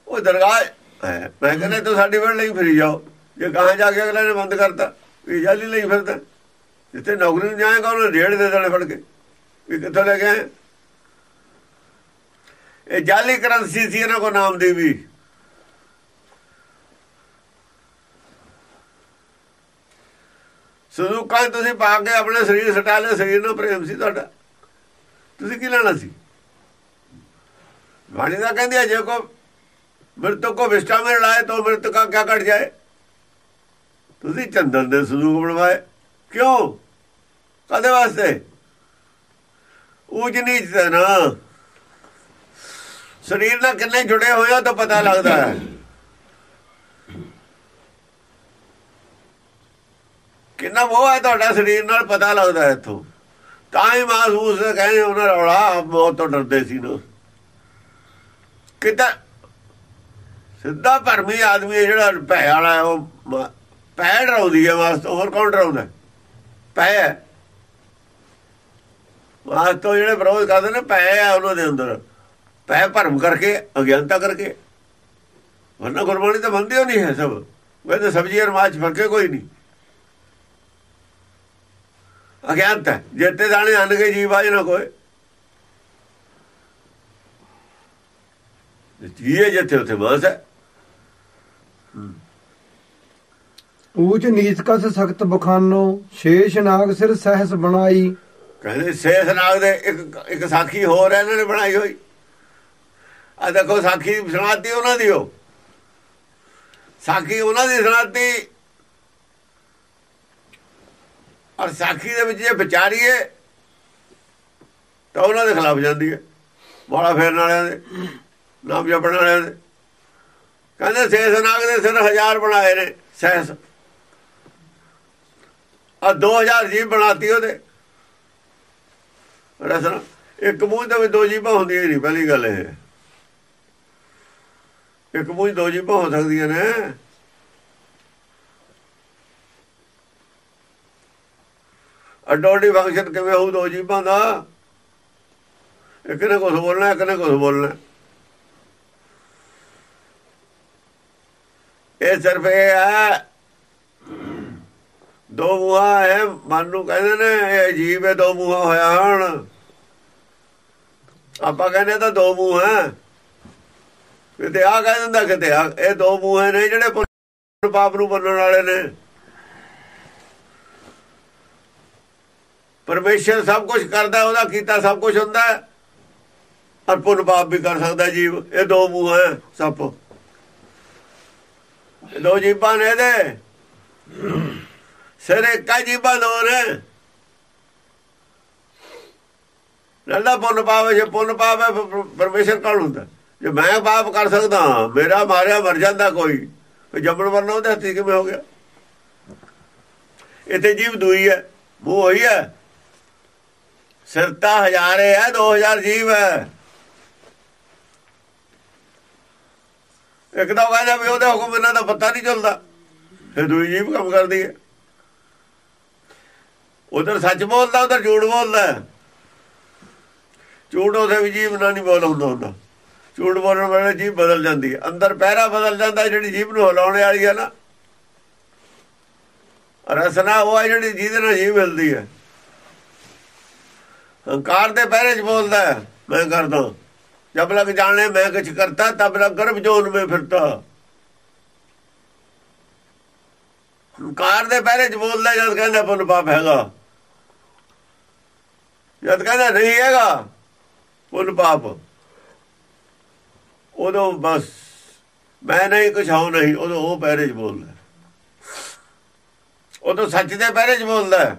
ਉਹ ਦਰਗਾਹ ਮੈਂ ਕਹਿੰਦਾ ਤੂੰ ਸਾਡੀ ਵੇੜ ਲਈ ਫਿਰੀ ਜਾਓ। ਜੇ ਕਹਾਂ ਜਾ ਕੇ ਅਗਲੇ ਨੇ ਬੰਦ ਕਰਤਾ ਵੀ ਜਾਲੀ ਲਈ ਫਿਰਦਾ। ਜਿੱਥੇ ਨੌਕਰੀ ਨੂੰ ਜਾਏਗਾ ਉਹਨੇ ਡੇਢ ਦੇ ਦੇਣੇ ਫੜ ਕੇ। ਵੀ ਕਿੱਥੋਂ ਲੈ ਕੇ ਆਏ? ਇਹ ਜਾਲੀ ਕਰੰਸੀ ਸੀ ਇਹਨਾਂ ਕੋ ਨਾਮ ਦੀ ਵੀ। ਸੰਦੂਕਾਂ ਤੁਸੀਂ ਪਾ ਕੇ ਆਪਣੇ ਸਰੀਰ ਸਟਾ ਲਿਆ, ਸਰੀਰ ਨੂੰ ਪ੍ਰੇਮ ਸੀ ਤੁਹਾਡਾ। ਤੁਸੀਂ ਕੀ ਲੈਣਾ ਸੀ? ਬਾਣੀ ਦਾ ਕਹਿੰਦੇ ਜੇ ਕੋ ਮਰਤਕ ਕੋ ਵਿਸ਼ਟਾ ਮੇ ਲਾਏ ਤਾਂ ਮਰਤਕ ਕਾ ਕਿਆ ਘਟ ਜਾਏ? ਤੁਸੀਂ ਚੰਦਨ ਦੇ ਸੰਦੂਕ ਬਣਵਾਏ। ਕਿਉਂ? ਕਦੇ ਵਾਸਤੇ? ਉਜਨੀ ਜਨਾ ਸਰੀਰ ਨਾਲ ਕਿੰਨੇ ਜੁੜੇ ਹੋਏ ਆ ਤਾਂ ਪਤਾ ਲੱਗਦਾ ਹੈ। ਕਿੰਨਾ ਮੋਹ ਹੈ ਤੁਹਾਡਾ ਸਰੀਰ ਨਾਲ ਪਤਾ ਲੱਗਦਾ ਹੈ ਇਥੋਂ। ਤਾਂ ਹੀ ਮਹਿਸੂਸ ਕਹਿੰਦੇ ਉਹਨਾਂ ਰੌਲਾ ਮੌਤ ਤੋਂ ਡਰਦੇ ਸੀ ਨਾ। ਕਿਦਾਂ ਸਿੱਧਾ ਭਰਮੀ ਆਦਮੀ ਜਿਹੜਾ ਭੈ ਵਾਲਾ ਉਹ ਮ- ਭੈ ਡਰਾਉਂਦੀ ਹੈ ਵਾਸਤੇ ਹੋਰ ਕੌਣ ਡਰਾਉਂਦਾ ਪੈ ਹੈ ਵਾਹ ਜਿਹੜੇ ਵਿਰੋਧ ਕਰਦੇ ਨੇ ਪੈ ਆ ਉਹਨਾਂ ਦੇ ਅੰਦਰ। ਪੈ ਭਰਮ ਕਰਕੇ ਅਗਿਆਨਤਾ ਕਰਕੇ। ਵਰਨਾ ਗੁਰਬਾਣੀ ਤਾਂ ਬੰਦੀ ਨਹੀਂ ਹੈ ਸਭ। ਕਹਿੰਦੇ ਸਬਜ਼ੀ ਔਰ ਮਾਛ ਫਰਕੇ ਕੋਈ ਨਹੀਂ। ਅਗਿਆਨਤਾ ਜਿੱਤੇ ਦਾਣੇ ਅੰਨ ਕੇ ਜੀਵ ਆਜ ਨਾ ਕੋਈ। ਜੀਏ ਜਿੱਥੇ ਉੱਥੇ ਮਾਸ ਹੈ? ਊਚ ਨੀਚ ਕਸ ਸਖਤ ਬਖਾਨੋ ਸ਼ੇਸ਼ ਨਾਗ ਸਿਰ ਸਹਿਸ ਬਣਾਈ। ਕਹਿੰਦੇ ਸੇਖ ਨਾਗ ਦੇ ਇੱਕ ਇੱਕ ਸਾਖੀ ਹੋਰ ਹੈ ਇਹਨਾਂ ਨੇ ਬਣਾਈ ਹੋਈ। ਆ ਦੇਖੋ ਸਾਖੀ ਸੁਣਾਤੀ ਉਹਨਾਂ ਦੀ ਉਹ। ਸਾਖੀ ਉਹਨਾਂ ਦੀ ਸੁਣਾਤੀ। ਔਰ ਸਾਖੀ ਦੇ ਵਿੱਚ ਜੇ ਵਿਚਾਰੀਏ, ਤਾਂ ਉਹਨਾਂ ਦੇ ਖਿਲਾਫ ਜਾਂਦੀ ਹੈ। ਮਾਲਾ ਫੇਰਨ ਵਾਲਿਆਂ ਦੇ, ਨਾਮ ਜਪਣ ਵਾਲਿਆਂ ਦੇ। ਕਹਿੰਦੇ ਸੇਸ ਨਾਗ ਦੇ ਸਿਰ ਹਜ਼ਾਰ ਬਣਾਏ ਨੇ ਸਹਿਸ ਆ 2000 ਜੀਵ ਬਣਾਤੀ ਉਹਦੇ। ਰਸਨਾ, ਇੱਕ ਮੂੰਹ ਦੇ ਵਿੱਚ ਦੋ ਜੀਭਾਂ ਹੁੰਦੀਆਂ ਨਹੀਂ, ਪਹਿਲੀ ਗੱਲ ਇਹ। ਇੱਕ ਮੂੰਹ ਦੋ ਜੀਬਾਂ ਹੋ ਸਕਦੀਆਂ ਨੇ। ਅਡੋਡੀ ਫੰਕਸ਼ਨ ਕਿਵੇਂ ਹੋਊ ਦੋ ਜੀਬਾਂ ਦਾ? ਇੱਕ ਨੇ ਕੁਝ ਬੋਲਣਾ, ਇੱਕ ਨੇ ਕੁਝ ਬੋਲਣਾ। ਇਹ ਸਿਰਫ ਇਹ ਹੈ, ਦੋ ਮੂਹਾ ਹੈ, ਮਨ ਨੂੰ ਕਹਿੰਦੇ ਨੇ, ਇਹ ਜੀਵ ਹੈ, ਦੋ ਮੂਹਾ ਹੋਇਆ ਹਣ। ਆਪਾਂ ਕਹਿੰਦੇ ਤਾਂ ਦੋ ਮੂੰਹ ਹੈ। ਕਿਤੇ ਆ ਕਹਿ ਦਿੰਦਾ ਕਿਤੇ ਆ ਇਹ ਦੋ ਮੂੰਹ ਨੇ ਜਿਹੜੇ ਪੁੰਨ ਪਾਪ ਨੂੰ ਮੰਨਣ ਵਾਲੇ ਨੇ। ਪਰਮੇਸ਼ਰ ਸਭ ਕੁਝ ਕਰਦਾ, ਉਹਦਾ ਕੀਤਾ ਸਭ ਕੁਝ ਹੁੰਦਾ। ਔਰ ਪੁੰਨ ਪਾਪ ਵੀ ਕਰ ਸਕਦਾ ਜੀਵ। ਇਹ ਦੋ ਮੂੰਹ ਹੈ ਸਭ ਦੋ ਜੀਬਾਂ ਨੇ ਇਹਦੇ। ਸਿਰ ਇੱਕ ਜੀਬਾਂ ਦੋ ਨੇ। ਲੱਲਾ ਪੁੰਨ ਪਾਵੇ ਜੇ ਪੁੰਨ ਹੈ ਪਰਮੇਸ਼ਰ ਕੌਣ ਹੁੰਦਾ? ਜੇ ਮੈਂ ਪਾਪ ਕਰ ਸਕਦਾ, ਮੇਰਾ ਮਾਰਿਆ ਮਰ ਜਾਂਦਾ ਕੋਈ। ਤੇ ਜੰਮਣ ਵਰਨਾ ਉਹਦੇ ਹੱਥੀ ਕਿਵੇਂ ਹੋ ਗਿਆ? ਇੱਥੇ ਜੀਵ ਦੂਈ ਹੈ ਉਹ ਹੋਈ ਹੈ। ਸਿਰਤਾ ਹਜ਼ਾਰੇ ਹੈ 2000 ਜੀਵ ਹੈ। ਇੱਕ ਤਾਂ ਕਹਿੰਦਾ ਵੀ ਉਹਦੇ ਹੁਕਮ ਇਹਨਾਂ ਦਾ ਪਤਾ ਨਹੀਂ ਚੱਲਦਾ। ਫਿਰ ਦੂਈ ਜੀਵ ਕੰਮ ਕਰਦੀ ਹੈ। ਉਧਰ ਸੱਚ ਬੋਲਦਾ, ਉਧਰ ਝੂਠ ਬੋਲਦਾ। ਝੂਠ ਉਹਦੇ ਵੀ ਜੀਵ ਨਾਲ ਨਹੀਂ ਬੋਲ ਹੁੰਦਾ ਹੁੰਦਾ। ਝੂਠ ਬੋਲਣ ਵਾਲੇ ਜੀਭ ਬਦਲ ਜਾਂਦੀ ਹੈ। ਅੰਦਰ ਪਹਿਰਾ ਬਦਲ ਜਾਂਦਾ ਜਿਹੜੀ ਜੀਭ ਨੂੰ ਹਿਲਾਉਣ ਵਾਲੀ ਹੈ ਨਾ। ਰਸਨਾ ਉਹ ਹੈ ਜਿਹੜੀ ਜਿਹਦੇ ਨਾਲ ਜੀਵ ਮਿਲਦੀ ਹੈ। ਹੰਕਾਰ ਦੇ ਪਹਿਰੇ 'ਚ ਬੋਲਦਾ ਮੈਂ ਕਰਦਾ। ਜਬ ਲਗ ਜਾਣੇ ਮੈਂ ਕੁਝ ਕਰਤਾ, ਤਬ ਲਗ ਗਰਭ ਜੋਨ में ਫਿਰਤਾ। ਹੰਕਾਰ ਦੇ ਪਹਿਰੇ 'ਚ ਬੋਲਦਾ ਜਦ ਕਹਿੰਦਾ ਪੁੰਨ ਪਾਪ ਹੈਗਾ। ਜਦ ਕਹਿੰਦਾ ਨਹੀਂ ਹੈਗਾ, ਪੁੰਨ ਪਾਪ। ਉਦੋਂ ਬਸ, ਮੈਂ ਨਹੀਂ, ਕੁਛ ਹਾਂ ਨਹੀਂ, ਉਦੋਂ ਉਹ ਪਹਿਰੇ 'ਚ ਬੋਲਦਾ। ਉਦੋਂ ਸੱਚ ਦੇ ਪਹਿਰੇ 'ਚ ਬੋਲਦਾ।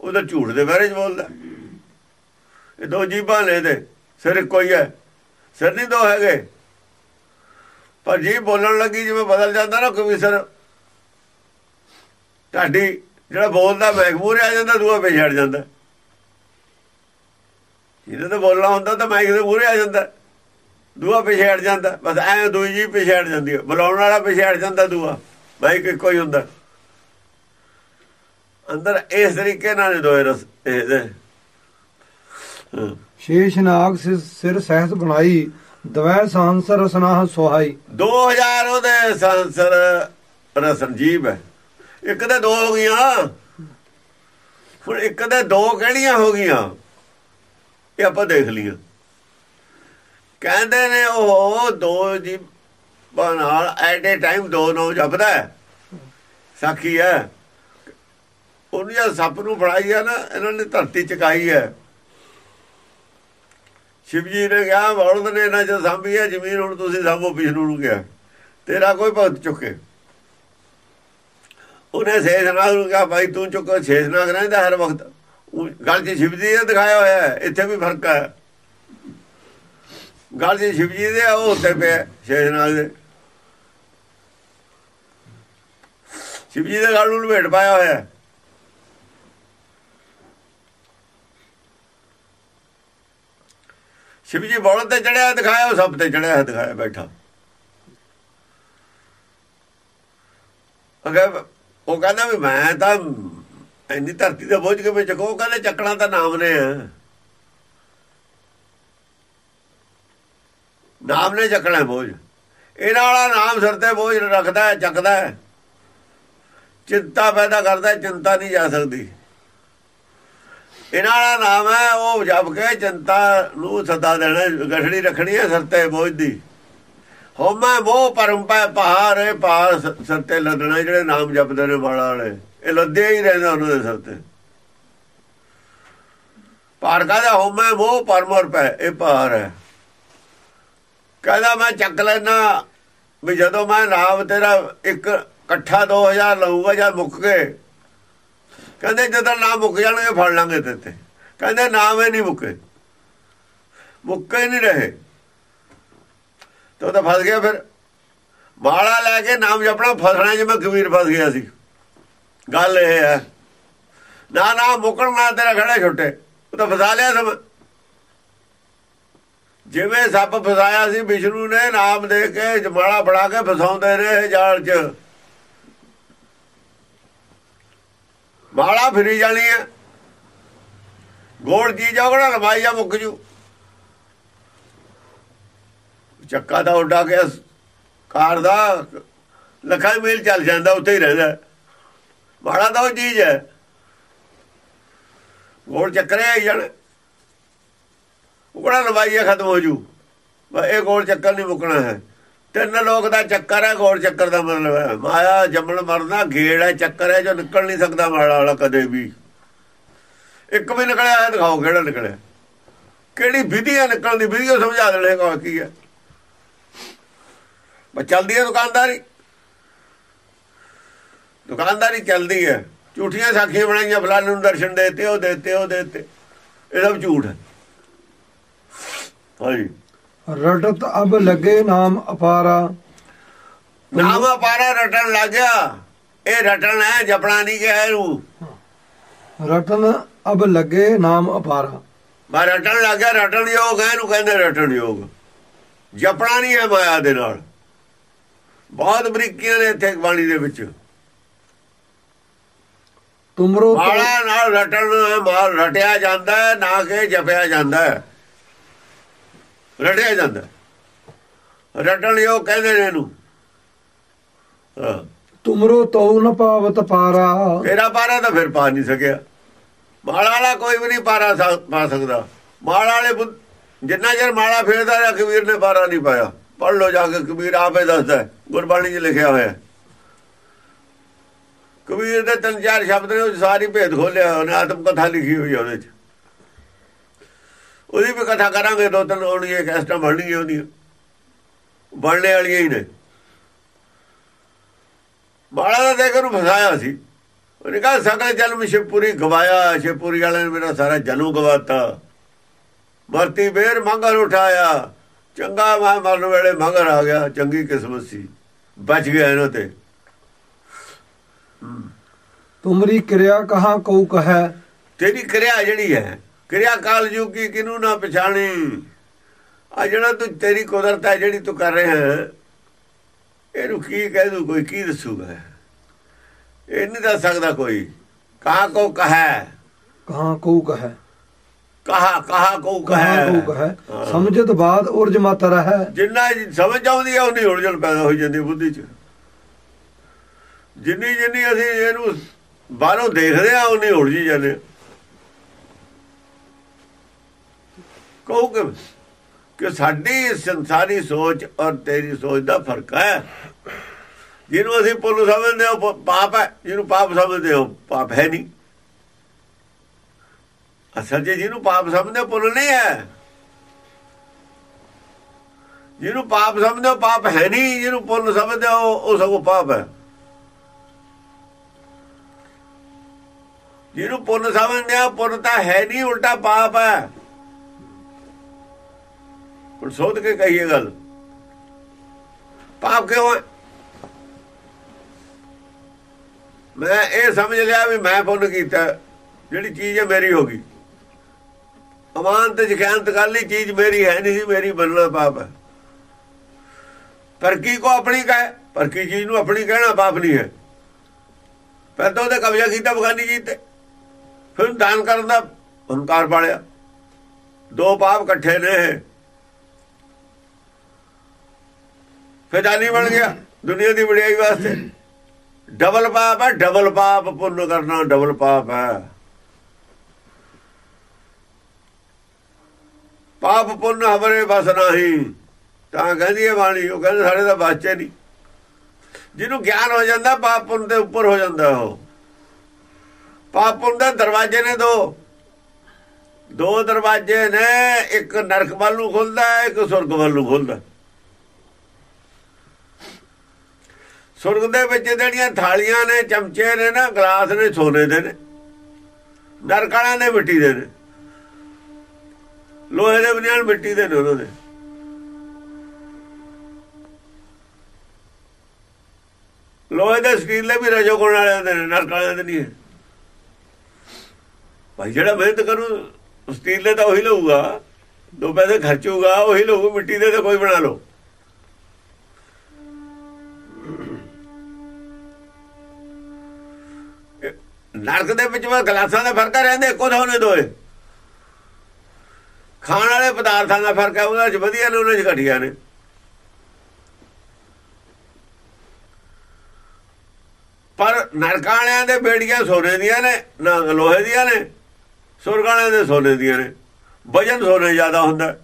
ਉਦੋਂ ਝੂਠ ਦੇ ਪਹਿਰੇ 'ਚ ਬੋਲਦਾ। ਇਹ ਦੋ ਜੀਬਾਂ ਨੇ ਦੇ ਸਿਰ ਕੋਈ ਹੈ ਸਿਰ ਨਹੀਂ ਦੋ ਹੈਗੇ। ਪਰ ਜੀ ਬੋਲਣ ਲੱਗੀ, ਜਿਵੇਂ ਬਦਲ ਜਾਂਦਾ ਨਾ ਕੋਈ ਸਿਰ ਢਾਡੀ ਜਿਹੜਾ ਬੋਲਦਾ ਮਹਿਕਮੂਰ ਆ ਜਾਂਦਾ, ਦੂਆ ਪੇ ਛੱਡ ਜਾਂਦਾ। ਜਿਹਦੇ ਤੇ ਬੋਲਣਾ ਹੁੰਦਾ, ਤਾਂ ਮਾਈਕ ਦੇ ਮੂਹਰੇ ਆ ਜਾਂਦਾ। ਦੂਆ ਪਿਛੇ ਹਟ ਜਾਂਦਾ ਬਸ ਐ ਦੂਈ ਜੀ ਪਿਛੇ ਹਟ ਜਾਂਦੀ ਹੈ ਬੁਲਾਉਣ ਵਾਲਾ ਪਿਛੇ ਹਟ ਜਾਂਦਾ ਦੂਆ। ਮਾਈਕ ਇੱਕੋ ਹੀ ਹੁੰਦਾ ਅੰਦਰ ਇਸ ਤਰੀਕੇ ਨਾਲ ਦੋਏ ਰਸ ਇਹਦੇ ਸ਼ੇਸ਼ ਨਾਗ ਸਿਰ ਸਹਿਸ ਬਣਾਈ ਦਵੈ ਸਾਂਸਰ ਰਸਨਾਹ ਸੁਹਾਈ। 2000 ਉਹਦੇ ਸੰਸਰ ਰਸਨ ਜੀਬ ਹੈ। ਇੱਕ ਦੇ ਦੋ ਹੋ ਗਈਆਂ। ਹੁਣ ਇੱਕ ਦੇ ਦੋ ਕਿਹੜੀਆਂ ਹੋ ਗਈਆਂ? ਇਹ ਆਪਾਂ ਦੇਖ ਲਈਆਂ। ਕਹਿੰਦੇ ਨੇ ਉਹ ਦੋ ਜੀ ਨਾਲ ਐਟ ਏ ਟਾਈਮ ਦੋ ਨੌ ਜਪਦਾ ਸਾਖੀ ਹੈ। ਉਹਨੂੰ ਜਦ ਸੱਪ ਨੂੰ ਫੜਾਈ ਆ ਨਾ, ਇਹਨਾਂ ਨੇ ਧਰਤੀ ਚਕਾਈ ਹੈ। ਸ਼ਿਵ ਜੀ ਨੇ ਕਿਹਾ, ਬਲਦ ਨੇ ਇਹਨਾਂ ਚ ਸਾਂਭੀ ਹੈ, ਜ਼ਮੀਨ ਹੁਣ ਤੁਸੀਂ ਸਾਂਭੋ ਵਿਸ਼ਨੂੰ ਨੂੰ ਕਿਹਾ। ਤੇਰਾ ਕੋਈ ਭਗਤ ਚੁੱਕੇ। ਉਹਨੇ ਸੇਸ਼ਨਾਗ ਨੂੰ ਕਿਹਾ, ਭਾਈ ਤੂੰ ਚੁੱਕ, ਸੇਸ਼ਨਾਗ ਰਹਿੰਦਾ ਹਰ ਵਕਤ। ਗੱਲ ਚ ਸ਼ਿਵ ਜੀ ਨੇ ਦਿਖਾਇਆ ਹੋਇਆ ਇੱਥੇ ਵੀ ਫ਼ਰਕ ਹੈ। ਗੱਲ ਜੀ ਸ਼ਿਵ ਜੀ ਦੇ ਉਹ ਉੱਤੇ ਪਿਆ ਸ਼ੇਸ਼ਨਾਗ ਦੇ। ਸ਼ਿਵ ਜੀ ਦੇ ਗੱਲ ਨੂੰ ਲਪੇਟ ਪਾਇਆ ਹੋਇਆ। ਸ਼ਿਵ ਜੀ ਬੋਲ ਤੇ ਚੜਿਆ, ਦਿਖਾਇਆ, ਉਹ ਸਭ ਤੇ ਚੜਿਆ, ਦਿਖਾਇਆ, ਬੈਠਾ। ਅਗੇ ਉਹ ਕਹਿੰਦਾ ਵੀ ਮੈਂ ਤਾਂ ਇੰਨੀ ਧਰਤੀ ਦੇ ਬੋਝ ਕੇ ਵਿੱਚ ਕੋ ਕਹਿੰਦੇ ਚੱਕਣਾ ਤਾਂ ਨਾਮ ਨੇ। ਆ ਨਾਮ ਨੇ ਚੱਕਣਾ ਬੋਝ। ਇਹਨਾਂ ਵਾਲਾ ਨਾਮ ਸਿਰ ਤੇ ਬੋਝ ਰੱਖਦਾ ਹੈ, ਚੱਕਦਾ ਹੈ। ਚਿੰਤਾ ਪੈਦਾ ਕਰਦਾ ਚਿੰਤਾ ਨਹੀਂ ਜਾ ਸਕਦੀ। ਇਹਨਾਂ ਵਾਲਾ ਨਾਮ ਹੈ, ਉਹ ਜਪ ਕੇ ਚਿੰਤਾ ਨੂੰ ਸਦਾ ਦੇਣਾ, ਗਠੜੀ ਰੱਖਣੀ ਹੈ ਸਿਰ ਤੇ ਬੋਝ ਦੀ। ਹੋਮੈ ਮੋਹ ਪਰੰਪਾ ਪੈ ਹੈ ਪਹਾੜ ਸਿਰ ਤੇ ਲੱਦਣਾ, ਜਿਹੜੇ ਨਾਮ ਜਪਦੇ ਨੇ ਵਾਲਾ ਵਾਲੇ। ਇਹ ਲੱਦੇ ਹੀ ਰਹਿੰਦਾ ਉਹਨਾਂ ਦੇ ਸਿਰ ਤੇ। ਪਾਰ ਕਾਦਾ ਹੋਮੈ ਮੋਹ ਪਰਮਰ ਪੈ, ਇਹ ਪਹਾਰ ਹੈ। ਕਹਿੰਦਾ ਮੈਂ ਚੱਕ ਲੈਣਾ ਵੀ ਜਦੋਂ ਮੈਂ ਨਾਮ ਤੇਰਾ ਇੱਕ ਇਕੱਠਾ 2000 ਲਊਗਾ ਜਾਂ ਮੁੱਕ ਗਏ ਕਹਿੰਦੇ ਜਦੋਂ ਨਾਮ ਮੁੱਕ ਜਾਣਗੇ ਫੜ ਲਾਂਗੇ ਤੇ ਤੇ। ਕਹਿੰਦੇ ਨਾਮ ਹੀ ਨਹੀਂ ਮੁੱਕੇ। ਮੁੱਕੇ ਨਹੀਂ ਰਹੇ। ਤੋ ਤਾਂ ਫਸ ਗਿਆ ਫਿਰ। ਮਾਲਾ ਲੈ ਕੇ ਨਾਮ ਜਪਣਾ ਫਸਣਾ ਜਿਵੇਂ ਕਬੀਰ ਫਸ ਗਿਆ ਸੀ। ਗੱਲ ਇਹ ਹੈ। ਨਾ ਨਾ ਮੁਕਣ ਨਾ ਤੇਰਾ ਖੜਾ ਛੁੱਟੇ। ਉਹ ਤਾਂ ਫਸਾ ਲਿਆ ਸਭ। ਜਿਵੇਂ ਸੱਪ ਫਸਾਇਆ ਸੀ, ਵਿਸ਼ਨੂੰ ਨੇ ਨਾਮ ਦੇ ਕੇ ਜਮਾਲਾ ਬਣਾ ਕੇ ਫਸਾਉਂਦੇ ਰਹੇ ਜਾਲ 'ਚ। ਮਾਲਾ ਫਿਰੀ ਜਾਣੀ ਹੈ ਗੋਲ ਕੀ ਜਾਗਣਾ ਲਵਾਈ ਜਾ ਮੁੱਕ ਜੂ। ਚੱਕਾ ਦਾ ਉੱਡਾ ਕੇ ਕਾਰ ਦਾ ਲੱਖਾਂ ਮੀਲ ਚੱਲ ਜਾਂਦਾ, ਉੱਥੇ ਹੀ ਰਹਿੰਦਾ। ਮਾਲਾ ਤਾਂ ਉਹ ਚੀਜ਼ ਹੈ। ਗੋਲ ਚੱਕਰੇ ਆਈ ਜਾਣ ਉਕੜਾ ਲਵਾਈਆ ਖਤਮ ਹੋ ਜੂ। ਇਹ ਗੋਲ ਚੱਕਰ ਨਹੀਂ ਮੁੱਕਣਾ ਹੈ। ਤਿੰਨ ਲੋਕ ਦਾ ਚੱਕਰ ਹੈ, ਗੋਲ ਚੱਕਰ ਦਾ ਮਤਲਬ ਹੈ। ਮਾਇਆ ਜੰਮਣ ਮਰਨਾ ਗੇੜ ਹੈ, ਚੱਕਰ ਹੈ ਜੋ ਨਿਕਲ ਨਹੀਂ ਸਕਦਾ ਮਾਲਾ ਵਾਲਾ ਕਦੇ ਵੀ। ਇੱਕ ਵੀ ਨਿਕਲਿਆ ਹੈ, ਦਿਖਾਓ ਕਿਹੜਾ ਨਿਕਲਿਆ। ਕਿਹੜੀ ਵਿਧੀ ਹੈ ਨਿਕਲਣ ਦੀ? ਵਿਧੀ ਸਮਝਾ ਦੇਣੇ ਕੋ ਕੀ ਹੈ। ਬਸ ਚੱਲਦੀ ਹੈ ਦੁਕਾਨਦਾਰੀ। ਦੁਕਾਨਦਾਰੀ ਚੱਲਦੀ ਹੈ। ਝੂਠੀਆਂ ਸਾਖੀਆਂ ਬਣਾਈਆਂ, ਫਲਾਣੇ ਨੂੰ ਦਰਸ਼ਨ ਦੇਤੇ, ਉਹ ਦੇਤੇ ਉਹ ਦੇਤੇ। ਇਹ ਸਭ ਝੂਠ ਹੈ। ਹਾਂਜੀ ਰਟਤ ਅਬ ਲਗੇ ਨਾਮ ਅਪਾਰਾ। ਨਾਮ ਅਪਾਰਾ ਰਟਣ ਲੱਗ ਗਿਆ। ਇਹ ਰਟਣ ਹੈ ਜਪਣਾ ਨਹੀਂ ਗਿਆ ਇਹਨੂੰ। ਰਟਨ ਅਬ ਲਗੇ ਨਾਮ ਅਪਾਰਾ। ਮੈਂ ਰਟਣ ਲੱਗ ਗਿਆ ਰਟਣ ਯੋਗ ਹੈ ਇਹਨੂੰ ਕਹਿੰਦੇ ਰਟਣ ਯੋਗ। ਜਪਣਾ ਨਹੀਂ ਹੈ ਮਾਇਆ ਦੇ ਨਾਲ। ਬਹੁਤ ਬਰੀਕੀਆਂ ਨੇ ਇੱਥੇ ਬਾਣੀ ਦੇ ਵਿੱਚ। ਤੁਮਰੋ ਮਾਲਾ ਨਾਲ ਰਟਣ ਮਾਲ ਰਟਿਆ ਜਾਂਦਾ ਨਾ ਕਿ ਜਪਿਆ ਜਾਂਦਾ ਹੈ। ਰਟਿਆ ਜਾਂਦਾ। ਰਟਣ ਯੋਗ ਕਹਿੰਦੇ ਨੇ ਇਹਨੂੰ। ਤੁਮਰੋ ਤਉ ਨ ਪਾਵਤ ਪਾਰਾ। ਤੇਰਾ ਪਾਰਾ ਤਾਂ ਫਿਰ ਪਾ ਨਹੀਂ ਸਕਿਆ। ਮਾਲਾ ਵਾਲਾ ਕੋਈ ਵੀ ਨਹੀਂ ਪਾਰਾ ਪਾ ਸਕਦਾ। ਮਾਲਾ ਵਾਲੇ ਜਿੰਨਾ ਚਿਰ ਮਾਲਾ ਫੇਰਦਾ ਰਿਹਾ ਕਬੀਰ ਨੇ ਪਾਰਾ ਨਹੀਂ ਪਾਇਆ। ਪੜ ਲੋ ਜਾ ਕੇ ਕਬੀਰ ਆਪੇ ਦੱਸਦਾ ਗੁਰਬਾਣੀ 'ਚ ਲਿਖਿਆ ਹੋਇਆ ਕਬੀਰ ਦੇ ਤਿੰਨ ਚਾਰ ਸ਼ਬਦ ਨੇ ਉਹ ਸਾਰੀ ਭੇਦ ਖੋਲਿਆ ਉਹਨੇ ਆਤਮ ਕਥਾ ਲਿਖੀ ਹੋਈ ਉਹਦੇ 'ਚ। ਉਹਦੀ ਵੀ ਕਥਾ ਕਰਾਂਗੇ ਦੋ ਤਿੰਨ ਆਉਣੀਆਂ ਕੈਸਟਾਂ ਬਣਨੀਆਂ ਉਹਦੀਆਂ। ਬਣਨੇ ਵਾਲੀਆਂ ਹੀ ਨੇ। ਬਾਲਾ ਦਾ ਦੇਖ ਨੂੰ ਫਸਾਇਆ ਸੀ। ਉਹਨੇ ਕਹਾ ਸਕਲ ਜਨਮ ਸ਼ਿਵਪੁਰੀ ਗਵਾਇਆ ਸ਼ਿਵਪੁਰੀ ਵਾਲੇ ਨੇ ਮੇਰਾ ਸਾਰਾ ਜਨੂ ਗਵਾਤਾ। ਮਰਤੀ ਬੇਰ ਮੰਗਰ ਉਠਾਇਆ। ਚੰਗਾ ਮੈਂ ਮਰਨ ਵੇਲੇ ਮੰਗਰ ਆ ਗਿਆ ਚੰਗੀ ਕਿਸਮਤ ਸੀ। ਬਚ ਗਿਆ ਇਹਨਾਂ ਤੇ। ਤੁਮਰੀ ਕਿਰਿਆ ਕਹਾ ਕਉ ਕਹੈ? ਤੇਰੀ ਕਿਰਿਆ ਜਿਹੜੀ ਹੈ ਕਿਰਿਆ ਕਾਲ ਜੁਗੀ ਕਿਨੂੰ ਨਾ ਪਛਾਣੀ? ਆ ਜਿਹੜਾ ਤੂੰ ਤੇਰੀ ਕੁਦਰਤ ਹੈ ਜਿਹੜੀ ਤੂੰ ਕਰ ਰਿਹਾ ਹੈ ਇਹਨੂੰ ਕੀ ਕਹਿ ਦੂ ਕੋਈ? ਕੀ ਦੱਸੂਗਾ? ਇਹ ਨਹੀਂ ਦੱਸ ਸਕਦਾ ਕੋਈ। ਕਹਾ ਕੋ ਕਹੈ? ਕਹਾ ਕਉ ਕਹੈ? ਕਹਾ ਕਹਾ ਕੋ ਕਹਾ? ਸਮਝਤ ਬਾਦ ਉਰਜ ਮਤ ਰਹੈ। ਜਿੰਨਾ ਸਮਝ ਆਉਂਦੀ ਹੈ ਉਨੀ ਉਲਝਣ ਪੈਦਾ ਹੋਈ ਜਾਂਦੀ ਬੁੱਧੀ 'ਚ। ਜਿੰਨੀ ਜਿੰਨੀ ਅਸੀਂ ਇਹਨੂੰ ਬਾਹਰੋਂ ਦੇਖਦੇ ਆ ਉਨੀ ਉਲਝੀ ਜਾਂਦੇ ਕਹੋ ਕਿ ਕਿ ਸਾਡੀ ਸੰਸਾਰੀ ਸੋਚ ਔਰ ਤੇਰੀ ਸੋਚ ਦਾ ਫ਼ਰਕ ਹੈ। ਜਿਹਨੂੰ ਅਸੀਂ ਪੁੱਲ ਸਮਝਦੇ ਹਾਂ ਪਾਪ ਹੈ। ਜਿਹਨੂੰ ਪਾਪ ਸਮਝਦੇ ਹੋ ਪਾਪ ਹੈ ਨਹੀਂ। ਅਸਲ 'ਚ ਜਿਹਨੂੰ ਪਾਪ ਸਮਝਦੇ ਪੁੱਲ ਨਹੀਂ ਹੈ। ਜਿਹਨੂੰ ਪਾਪ ਸਮਝਦੇ ਹੋ ਪਾਪ ਹੈ ਨਹੀਂ। ਜਿਹਨੂੰ ਪੁੰਨ ਸਮਝਦੇ ਹੋ, ਉਹ ਸਗੋਂ ਪਾਪ ਹੈ। ਜਿਹਨੂੰ ਪੁੰਨ ਸਮਝਦੇ ਆ ਪੁੰਨ ਤਾਂ ਹੈ ਨਹੀਂ, ਉਲਟਾ ਪਾਪ ਹੈ। ਹੁਣ ਸੋਧ ਕੇ ਕਹੀਏ ਗੱਲ। ਪਾਪ ਕਿਉਂ ਹੈ? ਮੈਂ ਇਹ ਸਮਝ ਲਿਆ ਵੀ ਮੈਂ ਪੁੰਨ ਕੀਤਾ, ਜਿਹੜੀ ਚੀਜ਼ ਹੈ ਮੇਰੀ ਹੋ ਗਈ। ਅਮਾਨਤ ਜਖਿਆੰਤ ਕਰ ਲਈ ਚੀਜ਼ ਮੇਰੀ ਹੈ ਨਹੀਂ ਸੀ, ਮੇਰੀ ਬੰਨਣਾ ਪਾਪ ਹੈ। ਪਰ ਕੀ ਕੋ ਆਪਣੀ ਕਹੇ? ਪਰ ਕੀ ਚੀਜ਼ ਨੂੰ ਆਪਣੀ ਕਹਿਣਾ ਪਾਪ ਨਹੀਂ ਹੈ? ਪਹਿਲਾਂ ਤਾਂ ਉਹਦੇ ਕਬਜ਼ਾ ਕੀਤਾ ਬਗਾਨੀ ਜੀ ਤੇ। ਫਿਰ ਦਾਨ ਕਰਨ ਦਾ ਹੰਕਾਰ ਪਾਲਿਆ। ਦੋ ਪਾਪ ਇਕੱਠੇ ਨੇ ਫਿਰ ਬਣ ਗਿਆ। ਦੁਨੀਆ ਦੀ ਵਡਿਆਈ ਵਾਸਤੇ। ਡਬਲ ਪਾਪ ਹੈ, ਡਬਲ ਪਾਪ ਪੁੰਨ ਕਰਨਾ, ਡਬਲ ਪਾਪ ਹੈ। ਪਾਪ ਪੁੰਨ ਹਵਰੇ ਬਸ ਨਹੀਂ। ਤਾਂ ਕਹਿੰਦੀ ਹੈ ਬਾਣੀ, ਉਹ ਕਹਿੰਦੇ ਸਾਡੇ ਦਾ ਬਾਚੇ ਨਹੀਂ। ਜਿਹਨੂੰ ਗਿਆਨ ਹੋ ਜਾਂਦਾ, ਪਾਪ ਪੁੰਨ ਦੇ ਉੱਪਰ ਹੋ ਜਾਂਦਾ ਉਹ। ਪਾਪ ਪੁੰਨ ਦੇ ਦਰਵਾਜ਼ੇ ਨੇ ਦੋ। ਦੋ ਦਰਵਾਜ਼ੇ ਨੇ, ਇੱਕ ਨਰਕ ਵੱਲ ਨੂੰ ਖੁੱਲਦਾ, ਇੱਕ ਸੁਰਗ ਵੱਲ ਨੂੰ ਖੁੱਲਦਾ। ਸੁਰਗ ਦੇ ਵਿੱਚ ਜਿਹੜੀਆਂ ਥਾਲੀਆਂ ਨੇ, ਚਮਚੇ ਨੇ ਨਾ, ਗਲਾਸ ਨੇ, ਸੋਨੇ ਦੇ ਨੇ ਨਰਕ ਵਾਲਿਆਂ ਨੇ ਮਿੱਟੀ ਦੇ ਨੇ, ਲੋਹੇ ਦੇ ਬਨਿਆਣ ਮਿੱਟੀ ਦੇ ਨੇ ਉਹਨਾਂ ਦੇ। ਲੋਹੇ ਦੇ ਸਟੀਲੇ ਵੀ ਰਜੋ ਗੁਣ ਵਾਲਿਆਂ ਦੇ ਨਰਕ ਵਾਲਿਆਂ ਦੇ ਨਹੀਂ ਭਾਈ ਜਿਹੜਾ ਮਿਹਨਤ ਕਰੂ ਸਟੀਲ ਤਾਂ ਉਹੀ ਲਊਗਾ, ਦੋ ਪੈਸੇ ਖਰਚੂਗਾ, ਉਹੀ ਲਊ, ਮਿੱਟੀ ਦੇ ਤਾਂ ਕੋਈ ਬਣਾ ਲਓ। ਨਰਕ ਦੇ ਵਿੱਚ ਵਾ, ਗਲਾਸਾਂ ਦਾ ਫ਼ਰਕ ਰਹਿੰਦੇ ਇੱਕੋ ਥਾਂ ਦੋਏ। ਖਾਣ ਵਾਲੇ ਪਦਾਰਥਾਂ ਦਾ ਫ਼ਰਕ ਹੈ ਉਹਨਾਂ 'ਚ ਵਧੀਆ ਨੇ ਉਹਨਾਂ 'ਚ ਘਟੀਆ ਨੇ। ਪਰ ਨਰਕਾਂ ਵਾਲਿਆਂ ਦੇ ਬੇੜੀਆਂ ਸੋਨੇ ਦੀਆਂ ਨੇ, ਨਾ ਲੋਹੇ ਦੀਆਂ ਨੇ, ਸੁਰਗ ਵਾਲਿਆਂ ਦੇ ਸੋਨੇ ਦੀਆਂ ਨੇ। ਵਜਨ ਸੋਨੇ ਜ਼ਿਆਦਾ ਹੁੰਦਾ।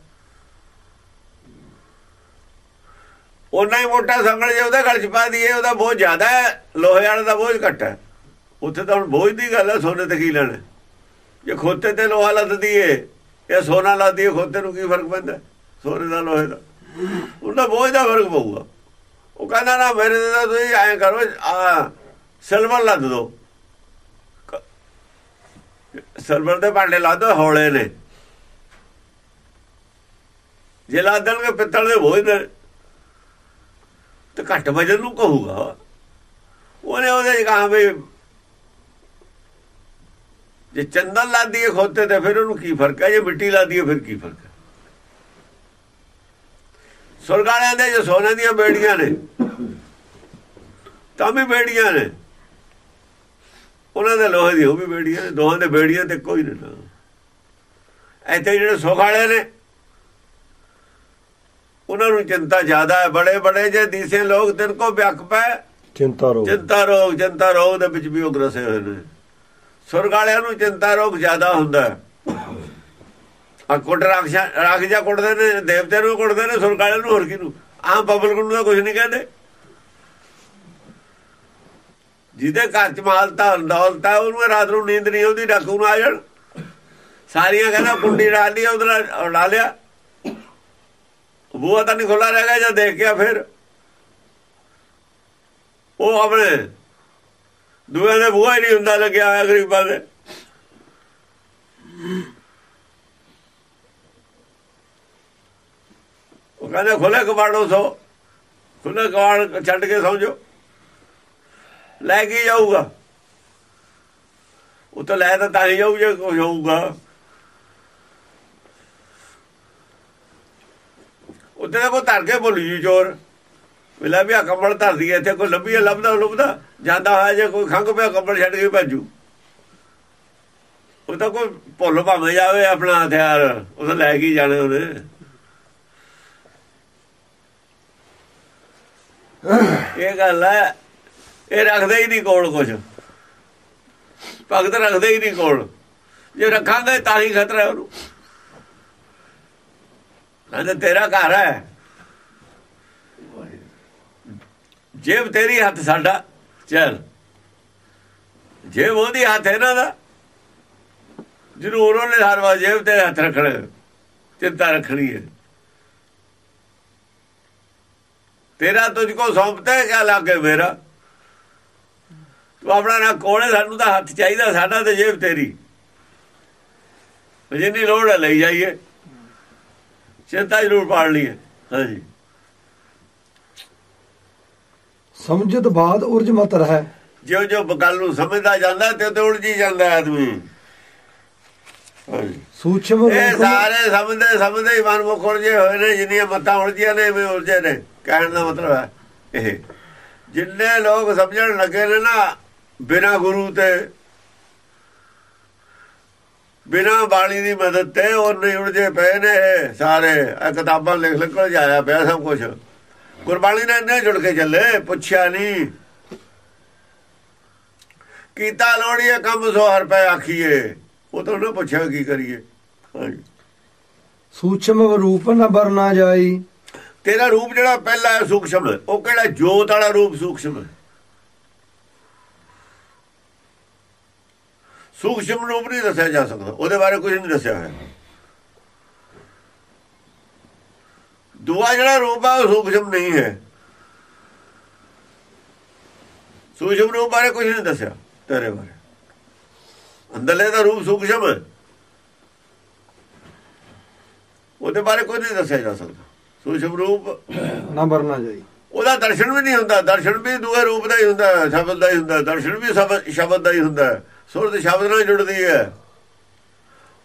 ਉਹਨਾਂ ਹੀ ਮੋਟਾ ਸੰਗਲ ਜੇ ਉਹਦੇ ਗਲ ਚ ਪਾ ਦਈਏ, ਉਹਦਾ ਬੋਝ ਜ਼ਿਆਦਾ ਹੈ, ਲੋਹੇ ਵਾਲੇ ਦਾ ਬੋਝ ਘੱਟ ਹੈ। ਉੱਥੇ ਤਾਂ ਹੁਣ ਬੋਝ ਦੀ ਗੱਲ ਹੈ ਸੋਨੇ ਤੇ ਕੀ ਲੈਣਾ? ਜੇ ਖੋਤੇ ਤੇ ਲੋਹਾ ਲੱਦ ਦਈਏ ਇਹ ਸੋਨਾ ਲੱਦ ਦਈਏ, ਖੋਤੇ ਨੂੰ ਕੀ ਫ਼ਰਕ ਪੈਂਦਾ? ਸੋਨੇ ਦਾ ਲੋਹੇ ਦਾ। ਉਹਦਾ ਬੋਝ ਦਾ ਫ਼ਰਕ ਪਊਗਾ। ਉਹ ਕਹਿੰਦਾ ਨਾ, ਮੇਰੇ ਤੇ ਤੁਸੀਂ ਐਂ ਕਰੋ, ਆ, ਸਿਲਵਰ ਲੱਦ ਦੋ। ਸਿਲਵਰ ਦੇ ਭਾਂਡੇ ਲੱਦ ਦੋ ਹੌਲੇ ਨੇ। ਜੇ ਲਾ ਦੇਣਗੇ, ਪਿੱਤਲ ਦੇ ਬੋਝ ਦੇ। ਤੇ ਘੱਟ ਵਜਨ ਨੂੰ ਕਹੂਗਾ। ਉਹਨੇ ਉਹਦੇ ਕਹਾ ਵੀ ਜੇ ਚੰਦਨ ਲਾ ਦਈਏ ਖੋਤੇ ਤੇ ਫਿਰ ਉਹਨੂੰ ਕੀ ਫ਼ਰਕ ਹੈ? ਜੇ ਮਿੱਟੀ ਲਾ ਦਈਏ ਫਿਰ ਕੀ ਫ਼ਰਕ ਹੈ? ਸੁਰਗਾਲਿਆਂ ਦੇ ਜੋ ਸੋਨੇ ਦੀਆਂ ਬੇੜੀਆਂ ਨੇ ਤਾਂ ਵੀ ਬੇੜੀਆਂ ਨੇ। ਉਹਨਾਂ ਦੇ ਲੋਹੇ ਦੀ ਉਹ ਵੀ ਬੇੜੀਆਂ ਨੇ। ਦੋਹਾਂ ਦੇ ਬੇੜੀਆਂ ਤੇ ਕੋਈ ਨਹੀਂ ਇੱਥੇ ਜਿਹੜੇ ਸੁਖ ਵਾਲੇ ਨੇ ਉਹਨਾਂ ਨੂੰ ਚਿੰਤਾ ਜ਼ਿਆਦਾ ਹੈ। ਬੜੇ ਬੜੇ ਜੇ ਦੀਸੇ ਲੋਕ ਤਿੰਨ ਕੋ ਵਿਅਕ ਪੈ ਚਿੰਤਾ ਰੋਗ। ਚਿੰਤਾ ਰੋਗ ਚਿੰਤਾ ਰੋਗ ਦੇ ਵਿੱਚ ਵੀ ਉਹ ਗਰਸੇ ਹੋਏ ਨੇ। ਸੁਰਗ ਵਾਲਿਆਂ ਨੂੰ ਚਿੰਤਾ ਰੋਗ ਜ਼ਿਆਦਾ ਹੁੰਦਾ। ਆ ਕੁੱਟ ਰਾਖ ਜਾ ਕੁੱਟਦੇ ਨੇ ਦੇਵਤੇ ਨੂੰ ਕੁੱਟਦੇ ਨੇ, ਸੁਰਗ ਵਾਲਿਆਂ ਨੂੰ ਹੋਰ ਕਿਹਨੂੰ ਆਮ ਪਬਲਿਕ ਨੂੰ ਤਾਂ ਕੁਝ ਨਹੀਂ ਕਹਿੰਦੇ। ਜਿਹਦੇ ਘਰ ਚ ਮਾਲ ਤਾਂ ਦੌਲਤ ਹੈ ਉਹਨੂੰ ਰਾਤ ਨੂੰ ਨੀਂਦ ਨਹੀਂ ਆਉਂਦੀ, ਡਾਕੂ ਨੂੰ ਆ ਜਾਣ। ਸਾਰੀਆਂ ਕਹਿੰਦਾ ਕੁੰਡੀ ਡਾਲ ਲਈ ਉਧਰ ਲਾ ਲਿਆ। ਬੂਹਾ ਤਾਂ ਨਹੀਂ ਖੁੱਲਾ ਰਹਿ ਗਿਆ, ਜਾਂ ਦੇਖ ਗਿਆ ਫਿਰ। ਉਹ ਆਪਣੇ ਦੂਏ ਦੇ ਬੂਹਾ ਹੀ ਨਹੀਂ ਹੁੰਦਾ ਲੱਗਿਆ ਹੋਇਆ ਗਰੀਬਾਂ ਦੇ। ਉਹ ਕਹਿੰਦੇ ਖੁੱਲੇ ਕਬਾੜੋ ਸੋ। ਖੁੱਲੇ ਕਬਾੜ ਛੱਡ ਕੇ ਸਮਝੋ ਲੈ ਕੇ ਜਾਊਗਾ? ਉਹ ਤਾਂ ਲੈ ਤਾਂ ਤਾਂ ਹੀ ਜਾਊ, ਜੇ ਕੁਝ ਹੋਊਗਾ। ਉੱਤੇ ਕੋ ਧਰ ਕੇ ਬੋਲੀ ਜੀ ਚੋਰ। ਵਿਲਾ ਵੀ ਆ ਕੰਬਲ ਧਰਦੀ ਇੱਥੇ ਕੋਈ ਲੱਭੀ ਲੱਭਦਾ ਲੱਭਦਾ। ਜਾਂਦਾ ਹੋਇਆ ਜੇ ਕੋਈ ਖੰਗ ਪਿਆ, ਕੰਬਲ ਛੱਡ ਕੇ ਭੱਜੂ। ਉਹ ਤਾਂ ਕੋਈ ਭੁੱਲ ਭਾਵੇਂ ਜਾਵੇ ਆਪਣਾ ਹਥਿਆਰ, ਉਹ ਤਾਂ ਲੈ ਕੇ ਜਾਣੇ ਉਹਨੇ। ਇਹ ਗੱਲ ਹੈ, ਇਹ ਰੱਖਦੇ ਹੀ ਨਹੀਂ ਕੋਲ ਕੁਝ ਭਗਤ ਰੱਖਦੇ ਹੀ ਨਹੀਂ ਕੋਲ। ਜੇ ਰੱਖਾਂਗੇ ਤਾਂ ਹੀ ਖਤਰਾ ਉਹਨੂੰ। ਕਹਿੰਦੇ ਤੇਰਾ ਘਰ ਹੈ। ਜੇਬ ਤੇਰੀ ਹੱਥ ਸਾਡਾ, ਚੱਲ। ਜੇਬ ਉਹਦੀ ਹੱਥ ਇਹਨਾਂ ਦਾ। ਜ਼ਰੂਰ ਉਹਨੇ ਹਰ ਵਾਰ ਜੇਬ ਤੇ ਹੱਥ ਰੱਖਣਾ ਚਿੰਤਾ ਰੱਖਣੀ ਹੈ। ਤੇਰਾ ਤੁਝ ਕੋ ਸੌਂਪਤਾ ਹੈ ਕਿਆ ਲੱਗੇ ਮੇਰਾ? ਤੂੰ ਆਪਣਾ ਨਾ ਕੋਲੇ ਸਾਨੂੰ ਤਾਂ ਹੱਥ ਚਾਹੀਦਾ, ਸਾਡਾ ਤੇ ਜੇਬ ਤੇਰੀ। ਜਿੰਨੀ ਲੋੜ ਹੈ, ਲਈ ਜਾਈਏ। ਚਿੰਤਾ ਜ਼ਰੂਰ ਪਾੜ ਲਈ ਹੈ। ਹਾਂਜੀ। ਸਮਝਤ ਬਾਦ ਉਰਜ ਮਤ ਰਹਿ। ਜਿਉਂ ਜਿਉਂ ਗੱਲ ਨੂੰ ਸਮਝਦਾ ਜਾਂਦਾ ਤੇ ਤੇ ਉਲਝੀ ਜਾਂਦਾ ਆਦਮੀ। ਸੂਖਮ ਇਹ ਸਾਰੇ ਸਮਝਦੇ ਸਮਝਦੇ ਹੀ ਮਨ ਮੁਖ ਉਲਝੇ ਹੋਏ ਨੇ ਜਿੰਨੀਆਂ ਮੱਤਾਂ ਉਲਝੀਆਂ ਨੇ ਵੀ ਉਲਝੇ ਨੇ। ਕਹਿਣ ਦਾ ਮਤਲਬ ਹੈ ਇਹ। ਜਿੰਨੇ ਲੋਕ ਸਮਝਣ ਲੱਗੇ ਨੇ ਨਾ ਬਿਨਾ ਗੁਰੂ ਤੇ ਬਿਨਾ ਬਾਣੀ ਦੀ ਮਦਦ ਤੇ ਉਹ ਨਹੀਂ ਉੜਦੇ ਪਏ ਨੇ ਸਾਰੇ। ਇਹ ਕਿਤਾਬਾਂ ਲਿਖ ਲਿਖ ਕੇ ਜਾਇਆ ਪਿਆ ਸਭ ਕੁਝ ਗੁਰਬਾਣੀ ਨਾਲ ਇੰਨੇ ਜੁੜ ਕੇ ਚੱਲੇ ਪੁੱਛਿਆ ਨਹੀਂ। ਕੀਤਾ ਲੋੜੀਏ ਕੰਮ ਸੋ ਹਰ ਪੈ ਆਖੀਏ। ਉਹ ਤਾਂ ਉਹਨੇ ਪੁੱਛਿਆ ਕੀ ਕਰੀਏ। ਸੂਖਮ ਰੂਪ ਨ ਬਰਨਾ ਜਾਈ। ਤੇਰਾ ਰੂਪ ਜਿਹੜਾ ਪਹਿਲਾ ਹੈ ਸੂਖਸ਼ਮ ਹੈ। ਉਹ ਕਿਹੜਾ ਜੋਤ ਵਾਲਾ ਰੂਪ ਸੂਖਸ਼ਮ ਹੈ। ਸੂਖਸ਼ਮ ਰੂਪ ਨਹੀਂ ਦੱਸਿਆ ਜਾ ਸਕਦਾ। ਉਹਦੇ ਬਾਰੇ ਕੁਝ ਨਹੀਂ ਦੱਸਿਆ ਹੈ ਦੂਆ ਜਿਹੜਾ ਰੂਪ ਹੈ ਉਹ ਸੂਖਸ਼ਮ ਨਹੀਂ ਹੈ। ਸੂਖਸ਼ਮ ਰੂਪ ਬਾਰੇ ਕੁਝ ਨਹੀਂ ਦੱਸਿਆ ਤੇਰੇ ਬਾਰੇ। ਅੰਦਰਲੇ ਦਾ ਰੂਪ ਸੂਖਸ਼ਮ ਹੈ। ਉਹਦੇ ਬਾਰੇ ਕੁਝ ਨਹੀਂ ਦੱਸਿਆ ਜਾ ਸਕਦਾ। ਸੂਖਸ਼ਮ ਰੂਪ ਨ ਬਰਨਾ ਜਾਈ। ਉਹਦਾ ਦਰਸ਼ਨ ਵੀ ਨਹੀਂ ਹੁੰਦਾ। ਦਰਸ਼ਨ ਵੀ ਦੂਏ ਰੂਪ ਦਾ ਹੀ ਹੁੰਦਾ ਸ਼ਬਦ ਦਾ ਹੀ ਹੁੰਦਾ। ਦਰਸ਼ਨ ਵੀ ਸ਼ਬਦ ਦਾ ਹੀ ਹੁੰਦਾ। ਸੁਰਤ ਸ਼ਬਦ ਨਾਲ ਜੁੜਦੀ ਹੈ।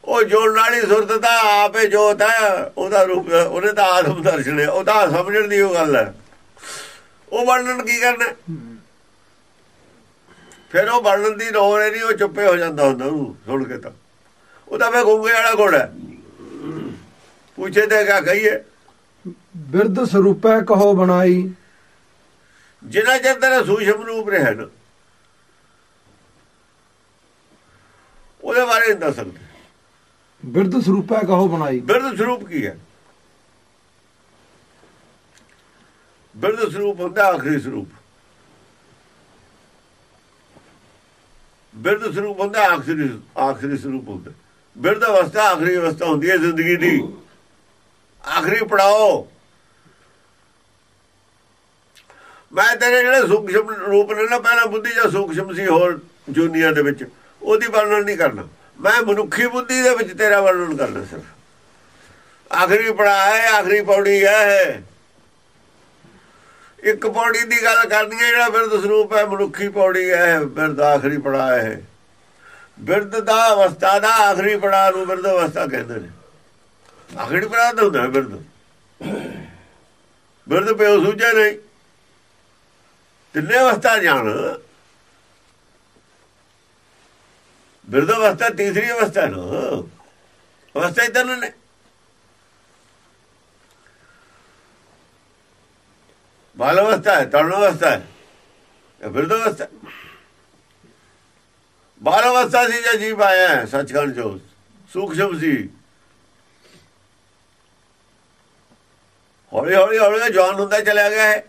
ਉਹ ਜੋੜਨ ਵਾਲੀ ਸੁਰਤ ਦਾ ਆਪੇ ਜੋਤ ਹੈ। ਉਹਦਾ ਰੂਪ ਉਹਨੇ ਤਾਂ ਆਤਮ ਦਰਸ਼ਨ ਹੈ ਉਹ ਤਾਂ ਸਮਝਣ ਦੀ ਉਹ ਗੱਲ ਹੈ। ਉਹ ਵਰਣਨ ਕੀ ਕਰਨਾ? ਫਿਰ ਉਹ ਵਰਣਨ ਦੀ ਲੋੜ ਨਹੀਂ ਉਹ ਚੁੱਪੇ ਹੋ ਜਾਂਦਾ ਹੁੰਦਾ ਉਹਨੂੰ ਸੁਣ ਕੇ ਤਾਂ। ਉਹ ਤਾਂ ਫੇ ਗੁੰਗੇ ਵਾਲਾ ਘੋੜਾ ਹੈ। ਪੁੱਛੇ ਤੇ ਕਿਆ ਕਹੀਏ? ਬਿਰਧ ਸਰੂਪੈ ਕਹੋ ਬਣਾਈ। ਜਿੰਨਾ ਚਿਰ ਤੇਰਾ ਸੂਖਮ ਰੂਪ ਰਿਹਾ ਨਾ ਉਹਦੇ ਬਾਰੇ ਨਹੀਂ ਦੱਸ ਸਕਦੇ। ਬਿਰਧ ਸਰੂਪੈ ਕਹੋ ਬਣਾਈ। ਬਿਰਧ ਸਰੂਪ ਕੀ ਹੈ? ਬਿਰਧ ਸਰੂਪ ਹੁੰਦਾ ਆਖਰੀ ਸਰੂਪ। ਬਿਰਧ ਸਰੂਪ ਹੁੰਦਾ ਆਖਰੀ ਆਖਰੀ ਸਰੂਪ ਹੁੰਦਾ। ਬਿਰਧ ਅਵਸਥਾ ਆਖਰੀ ਅਵਸਥਾ ਹੁੰਦੀ ਹੈ ਜ਼ਿੰਦਗੀ ਦੀ। ਆਖਰੀ ਪੜਾਓ। ਮੈਂ ਤੇਰੇ ਜਿਹੜੇ ਸੂਖਸ਼ਮ ਰੂਪ ਨੇ ਨਾ, ਪਹਿਲਾਂ ਬੁੱਧੀ ਜਾਂ ਸੂਖਸ਼ਮ ਸੀ ਹੋਰ ਜੁਨੀਆਂ ਦੇ ਵਿੱਚ, ਉਹਦੀ ਵਰਣਨ ਨਹੀਂ ਕਰਨਾ। ਮੈਂ ਮਨੁੱਖੀ ਬੁੱਧੀ ਦੇ ਵਿੱਚ ਤੇਰਾ ਵਰਣਨ ਕਰਨਾ ਸਿਰਫ। ਆਖਰੀ ਪੜਾ ਹੈ, ਆਖਰੀ ਪੌੜੀ ਹੈ ਇੱਕ ਪੌੜੀ ਦੀ ਗੱਲ ਕਰਨੀ ਹੈ, ਜਿਹੜਾ ਬਿਰਧ ਸਰੂਪ ਹੈ, ਮਨੁੱਖੀ ਪੌੜੀ ਹੈ ਬਿਰਧ ਆਖਰੀ ਪੜਾ ਹੈ ਬਿਰਧ ਦਾ ਅਵਸਥਾ ਦਾ ਆਖਰੀ ਪੜਾ ਨੂੰ ਬਿਰਧ ਅਵਸਥਾ ਕਹਿੰਦੇ ਨੇ। ਆਖਰੀ ਪੜਾ ਤਾਂ ਹੁੰਦਾ ਹੈ ਬਿਰਧ। ਬਿਰਧ ਪਿਓ ਸੂਝੇ ਨਹੀਂ। ਤਿੰਨੇ ਅਵਸਥਾ ਜਾਣ। ਬਿਰਧ ਅਵਸਥਾ ਤੀਸਰੀ ਅਵਸਥਾ ਨੂੰ ਅਵਸਥਾ ਹੀ ਨੇ ਬਾਲ ਅਵਸਥਾ ਹੈ, ਤਰਨ ਅਵਸਥਾ ਹੈ ਬਿਰਧ ਅਵਸਥਾ ਬਾਲ ਅਵਸਥਾ ਸੀ ਜੇ ਜੀਵ ਆਇਆ ਹੈ, ਸੱਚਖੰਡ ਜੋ। ਸੂਖਸ਼ਮ ਸੀ। ਹੌਲੀ ਹੌਲੀ ਹੌਲੀ ਜਵਾਨ ਹੁੰਦਾ ਚਲਿਆ ਗਿਆ ਹੈ।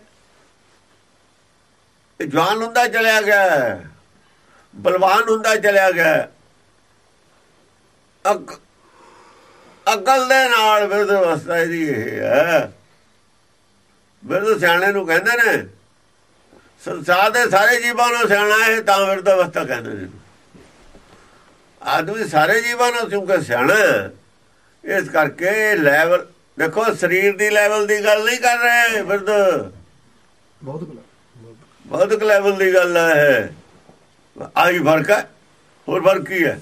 ਇਹ ਜਵਾਨ ਹੁੰਦਾ ਚਲਿਆ ਗਿਆ ਹੈ। ਬਲਵਾਨ ਹੁੰਦਾ ਚਲਿਆ ਗਿਆ। ਅਕ ਅਕਲ ਦੇ ਨਾਲ ਬਿਰਧ ਅਵਸਥਾ ਇਹਦੀ ਇਹ ਹੈ। ਬਿਰਧ ਸਿਆਣੇ ਨੂੰ ਕਹਿੰਦੇ ਨੇ ਸੰਸਾਰ ਦੇ ਸਾਰੇ ਜੀਵਾਂ ਨੂੰ ਸਿਆਣਾ ਹੈ ਤਾਂ ਬਿਰਧ ਅਵਸਥਾ ਕਹਿੰਦੇ ਨੇ। ਆਦਮੀ ਸਾਰੇ ਜੀਵਾਂ ਨੂੰ ਕਿਉਂਕਿ ਸਿਆਣਾ ਇਸ ਕਰਕੇ ਲੈਵਲ ਦੇਖੋ ਸਰੀਰ ਦੀ ਲੈਵਲ ਦੀ ਗੱਲ ਨਹੀਂ ਕਰ ਰਹੇ ਬਿਰਧ। ਬਹੁਤ ਬਹੁਤ ਲੈਵਲ ਦੀ ਗੱਲ ਹੈ। ਆਈ ਫ਼ਰਕ ਹੈ, ਹੋਰ ਫ਼ਰਕ ਕੀ ਹੈ?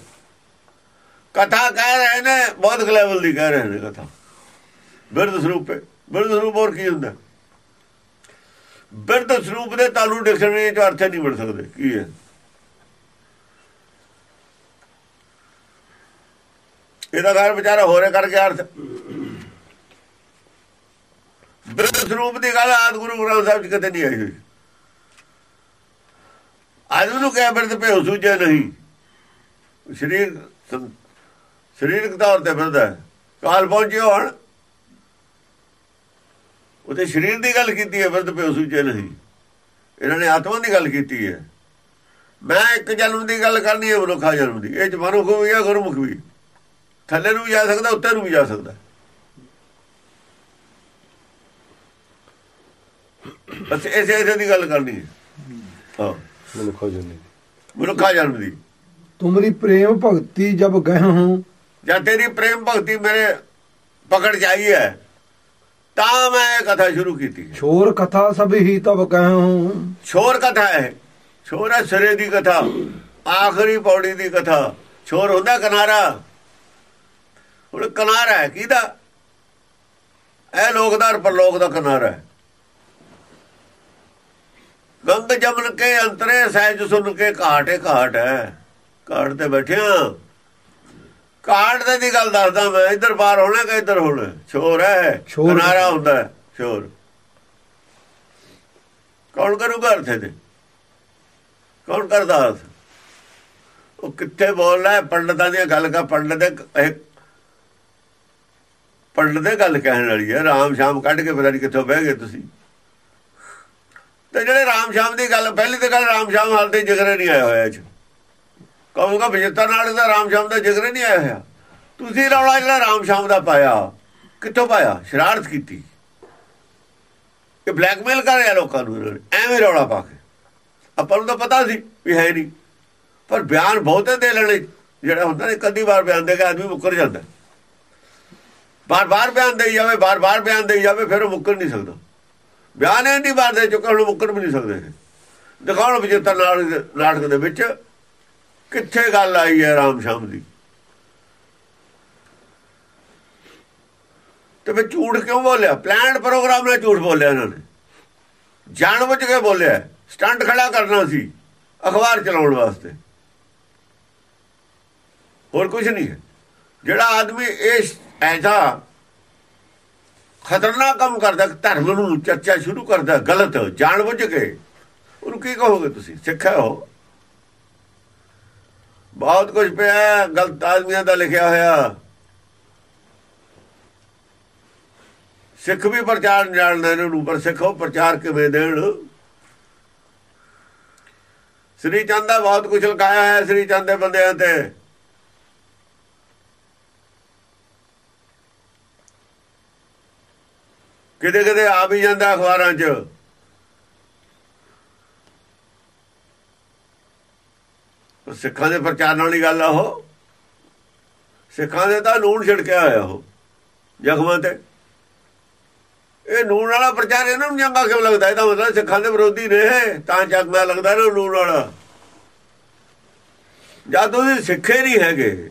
ਕਥਾ ਕਹਿ ਰਹੇ ਨੇ, ਬਹੁਤ ਲੈਵਲ ਦੀ ਕਹਿ ਰਹੇ ਨੇ ਕਥਾ। ਬਿਰਧ ਸਰੂਪ ਹੈ। ਬਿਰਧ ਸਰੂਪ ਹੋਰ ਕੀ ਹੁੰਦਾ? ਬਿਰਧ ਸਰੂਪ ਦੇ ਤਾਲੂ ਡਿਕਸ਼ਨਰੀ ਚ ਅਰਥ ਨਹੀਂ ਬਣ ਸਕਦੇ, ਕੀ ਹੈ? ਇਹਦਾ ਘਰ ਵਿਚਾਰਾ ਹੋਰੇ ਕਰਕੇ ਅਰਥ। ਬਿਰਧ ਸਰੂਪ ਦੀ ਗੱਲ ਆਦ ਗੁਰੂ ਗ੍ਰੰਥ ਸਾਹਿਬ ਚ ਕਿਤੇ ਨਹੀਂ ਆਈ ਹੋਈ। ਅੱਜ ਨੂੰ ਕਹਿ ਬਿਰਧ ਭਿਓ ਸੂਝੇ ਨਹੀਂ। ਸਰੀਰ ਸਰੀਰਕ ਤੌਰ ਤੇ ਫਿਰਦਾ ਹੈ। ਕਾਲ ਪਹੁੰਚਿਓ ਹਣ। ਉਹਦੇ ਸਰੀਰ ਦੀ ਗੱਲ ਕੀਤੀ ਹੈ ਬਿਰਧ ਭਿਓ ਸੂਝੇ ਨਹੀਂ। ਇਹਨਾਂ ਨੇ ਆਤਮਾ ਦੀ ਗੱਲ ਕੀਤੀ ਹੈ। ਮੈਂ ਇੱਕ ਜਨਮ ਦੀ ਗੱਲ ਕਰਨੀ ਹੈ, ਮਨੁੱਖਾ ਜਨਮ ਦੀ। ਇਹ ਚ ਮਨੁੱਖ ਵੀ ਹੈ, ਗੁਰਮੁਖ ਵੀ। ਥੱਲੇ ਨੂੰ ਵੀ ਜਾ ਸਕਦਾ, ਉੱਤੇ ਨੂੰ ਵੀ ਜਾ ਸਕਦਾ। ਬਸ ਇਸੇ ਇਸੇ ਦੀ ਗੱਲ ਕਰਨੀ ਹੈ। ਹਾਂ। ਮਨੁੱਖੋ ਜੁਨੀ ਮਨੁੱਖਾ ਜਨਮ ਦੀ। ਤੁਮਰੀ ਪ੍ਰੇਮ ਭਗਤੀ ਜਬ ਗਹਿ ਹੂੰ। ਜਦ ਤੇਰੀ ਪ੍ਰੇਮ ਭਗਤੀ ਮੇਰੇ ਪਕੜ ਜਾਈ ਹੈ ਤਾਂ ਮੈਂ ਇਹ ਕਥਾ ਸ਼ੁਰੂ ਕੀਤੀ। ਛੋਰ ਕਥਾ ਸਭ ਹੀ ਤਬ ਕਹਿ ਹੂੰ। ਛੋਰ ਕਥਾ ਹੈ। ਛੋਰ ਹੈ ਸਿਰੇ ਦੀ ਕਥਾ ਆਖਰੀ ਪੌੜੀ ਦੀ ਕਥਾ। ਛੋਰ ਹੁੰਦਾ ਕਿਨਾਰਾ। ਹੁਣ ਕਿਨਾਰਾ ਹੈ ਕਿਹਦਾ? ਇਹ ਲੋਕਦਾਰ ਪਰਲੋਕ ਦਾ ਕਿਨਾਰਾ ਹੈ। ਗੰਗ ਜਮਨ ਕੇ ਅੰਤਰੇ ਸਹਿਜ ਸੁਨ ਕੇ ਘਾਟੇ ਘਾਟ ਹੈ। ਘਾਟ ਤੇ ਬੈਠਿਆ। ਕਾਰਡ ਦੇ ਦੀ ਗੱਲ ਦੱਸਦਾ ਮੈਂ ਇੱਧਰ ਪਾਰ ਹੋਣਾ ਕਿ ਇੱਧਰ ਹੋਣਾ? ਛੋਰ ਹੈ। ਕਿਨਾਰਾ ਹੁੰਦਾ ਹੈ, ਛੋਰ ਕੌਣ ਕਰੂਗਾ ਅਰਥੇ ਦੇ ਕੌਣ ਕਰਦਾ ਉਹ ਕਿੱਥੇ ਬੋਲਦਾ ਹੈ? ਪੰਡਤਾਂ ਦੀਆਂ ਗੱਲ ਕਾ ਪੰਡਤ ਦੇ ਪੰਡਤ ਦੇ ਗੱਲ ਕਹਿਣ ਵਾਲੀ ਹੈ। ਰਾਮ ਸ਼ਾਮ ਕੱਢ ਕੇ ਪਤਾ ਨਹੀਂ ਕਿੱਥੋਂ ਬਹਿ ਗਏ ਤੁਸੀਂ। ਤੇ ਜਿਹੜੇ ਰਾਮ ਸ਼ਾਮ ਦੀ ਗੱਲ, ਪਹਿਲੀ ਤੇ ਗੱਲ ਰਾਮ ਸ਼ਾਮ ਹਾਲ ਤੇ ਜਿਗਰ ਨਹੀਂ ਆਇਆ ਹੋਇਆ ਇਹ ਚ। ਕਹੂੰਗਾ ਵਿਜੇਤਾ ਨਾਲ ਦਾ ਰਾਮ ਸ਼ਾਮ ਦਾ ਜਿਗਰ ਨਹੀਂ ਆਇਆ ਹੋਇਆ। ਤੁਸੀਂ ਰੌਲਾ ਜਿਹੜਾ ਰਾਮ ਸ਼ਾਮ ਦਾ ਪਾਇਆ, ਕਿੱਥੋਂ ਪਾਇਆ? ਸ਼ਰਾਰਤ ਕੀਤੀ। ਇਹ ਬਲੈਕਮੇਲ ਕਰ ਰਿਹਾ ਲੋਕਾਂ ਨੂੰ ਇਹਨਾਂ ਨੇ, ਐਵੇਂ ਰੌਲਾ ਪਾ ਕੇ। ਆਪਾਂ ਨੂੰ ਤਾਂ ਪਤਾ ਸੀ ਵੀ ਹੈ ਨਹੀਂ। ਪਰ ਬਿਆਨ ਬਹੁਤੇ ਦੇ ਲੈਣੇ, ਜਿਹੜਾ ਹੁੰਦਾ ਨੇ ਕਦੀ ਵਾਰ ਬਿਆਨ ਦੇ ਕੇ ਆਦਮੀ ਮੁੱਕਰ ਜਾਂਦਾ। ਬਾਰ-ਬਾਰ ਬਿਆਨ ਦੇਈ ਜਾਵੇ, ਬਾਰ-ਬਾਰ ਬਿਆਨ ਦੇਈ ਜਾਵੇ, ਫਿਰ ਉਹ ਮੁੱਕਰ ਨਹੀਂ ਸਕਦਾ। ਬਿਆਨ ਇਹ ਨਹੀਂ ਬਾਰ ਦੇ ਚੁੱਕਾ ਹੁਣ ਮੁੱਕਰ ਵੀ ਨਹੀਂ ਸਕਦੇ। ਦਿਖਾਉਣ ਵਿਜੇਤਾ ਨਾਟਕ ਦੇ ਵਿੱਚ ਕਿੱਥੇ ਗੱਲ ਆਈ ਹੈ ਰਾਮ ਸ਼ਾਮ ਦੀ। ਤੇ ਫਿਰ ਝੂਠ ਕਿਉਂ ਬੋਲਿਆ? ਪਲਾਨਡ ਪ੍ਰੋਗਰਾਮ ਨਾਲ ਝੂਠ ਬੋਲਿਆ ਇਹਨਾਂ ਨੇ। ਜਾਣਬੁੱਝ ਕੇ ਬੋਲਿਆ। ਸਟੰਟ ਖੜਾ ਕਰਨਾ ਸੀ, ਅਖਬਾਰ ਚਲਾਉਣ ਵਾਸਤੇ। ਹੋਰ ਕੁਝ ਨਹੀਂ ਹੈ। ਜਿਹੜਾ ਆਦਮੀ ਇਸ ਐਸਾ ਖਤਰਨਾਕ ਕੰਮ ਕਰਦਾ, ਧਰਮ ਨੂੰ ਚਰਚਾ ਸ਼ੁਰੂ ਕਰਦਾ, ਗਲਤ, ਜਾਣ ਬੁੱਝ ਕੇ। ਉਹਨੂੰ ਕੀ ਕਹੋਗੇ ਤੁਸੀਂ? ਸਿੱਖਿਆ ਹੋ ਬਹੁਤ ਕੁਝ ਪਿਆ, ਗਲਤ ਆਦਮੀਆਂ ਦਾ ਲਿਖਿਆ ਹੋਇਆ। ਸਿੱਖ ਵੀ ਪ੍ਰਚਾਰ ਜਾਣਦੇ ਨੇ ਉਹਨੂੰ ਪਰ ਸਿੱਖੋ ਪ੍ਰਚਾਰ ਕਿਵੇਂ ਦੇਣ? ਸ੍ਰੀ ਚੰਦ ਦਾ ਬਹੁਤ ਕੁਝ ਲਗਾਇਆ ਹੈ ਸ੍ਰੀ ਚੰਦ ਦੇ ਬੰਦਿਆਂ ਤੇ। ਕਿਤੇ ਕਿਤੇ ਆ ਵੀ ਜਾਂਦਾ ਅਖਬਾਰਾਂ 'ਚ। ਸਿੱਖਾਂ ਦੇ ਪ੍ਰਚਾਰ ਨਾਲ ਹੀ ਗੱਲ ਆ ਉਹ। ਸਿੱਖਾਂ ਦੇ ਤਾਂ ਨੂਣ ਛਿੜਕਿਆ ਹੋਇਆ ਉਹ, ਜ਼ਖਮਾਂ ਤੇ। ਇਹ ਨੂਣ ਵਾਲਾ ਪ੍ਰਚਾਰ ਇਹਨਾਂ ਨੂੰ ਚੰਗਾ ਕਿਉਂ ਲੱਗਦਾ? ਇਹਦਾ ਮਤਲਬ ਸਿੱਖਾਂ ਦੇ ਵਿਰੋਧੀ ਨੇ, ਤਾਂ ਚੰਗਾ ਲੱਗਦਾ ਨਾ ਨੂਣ ਵਾਲਾ। ਜਦ ਤੁਸੀਂ ਸਿੱਖੇ ਨਹੀਂ ਹੈਗੇ।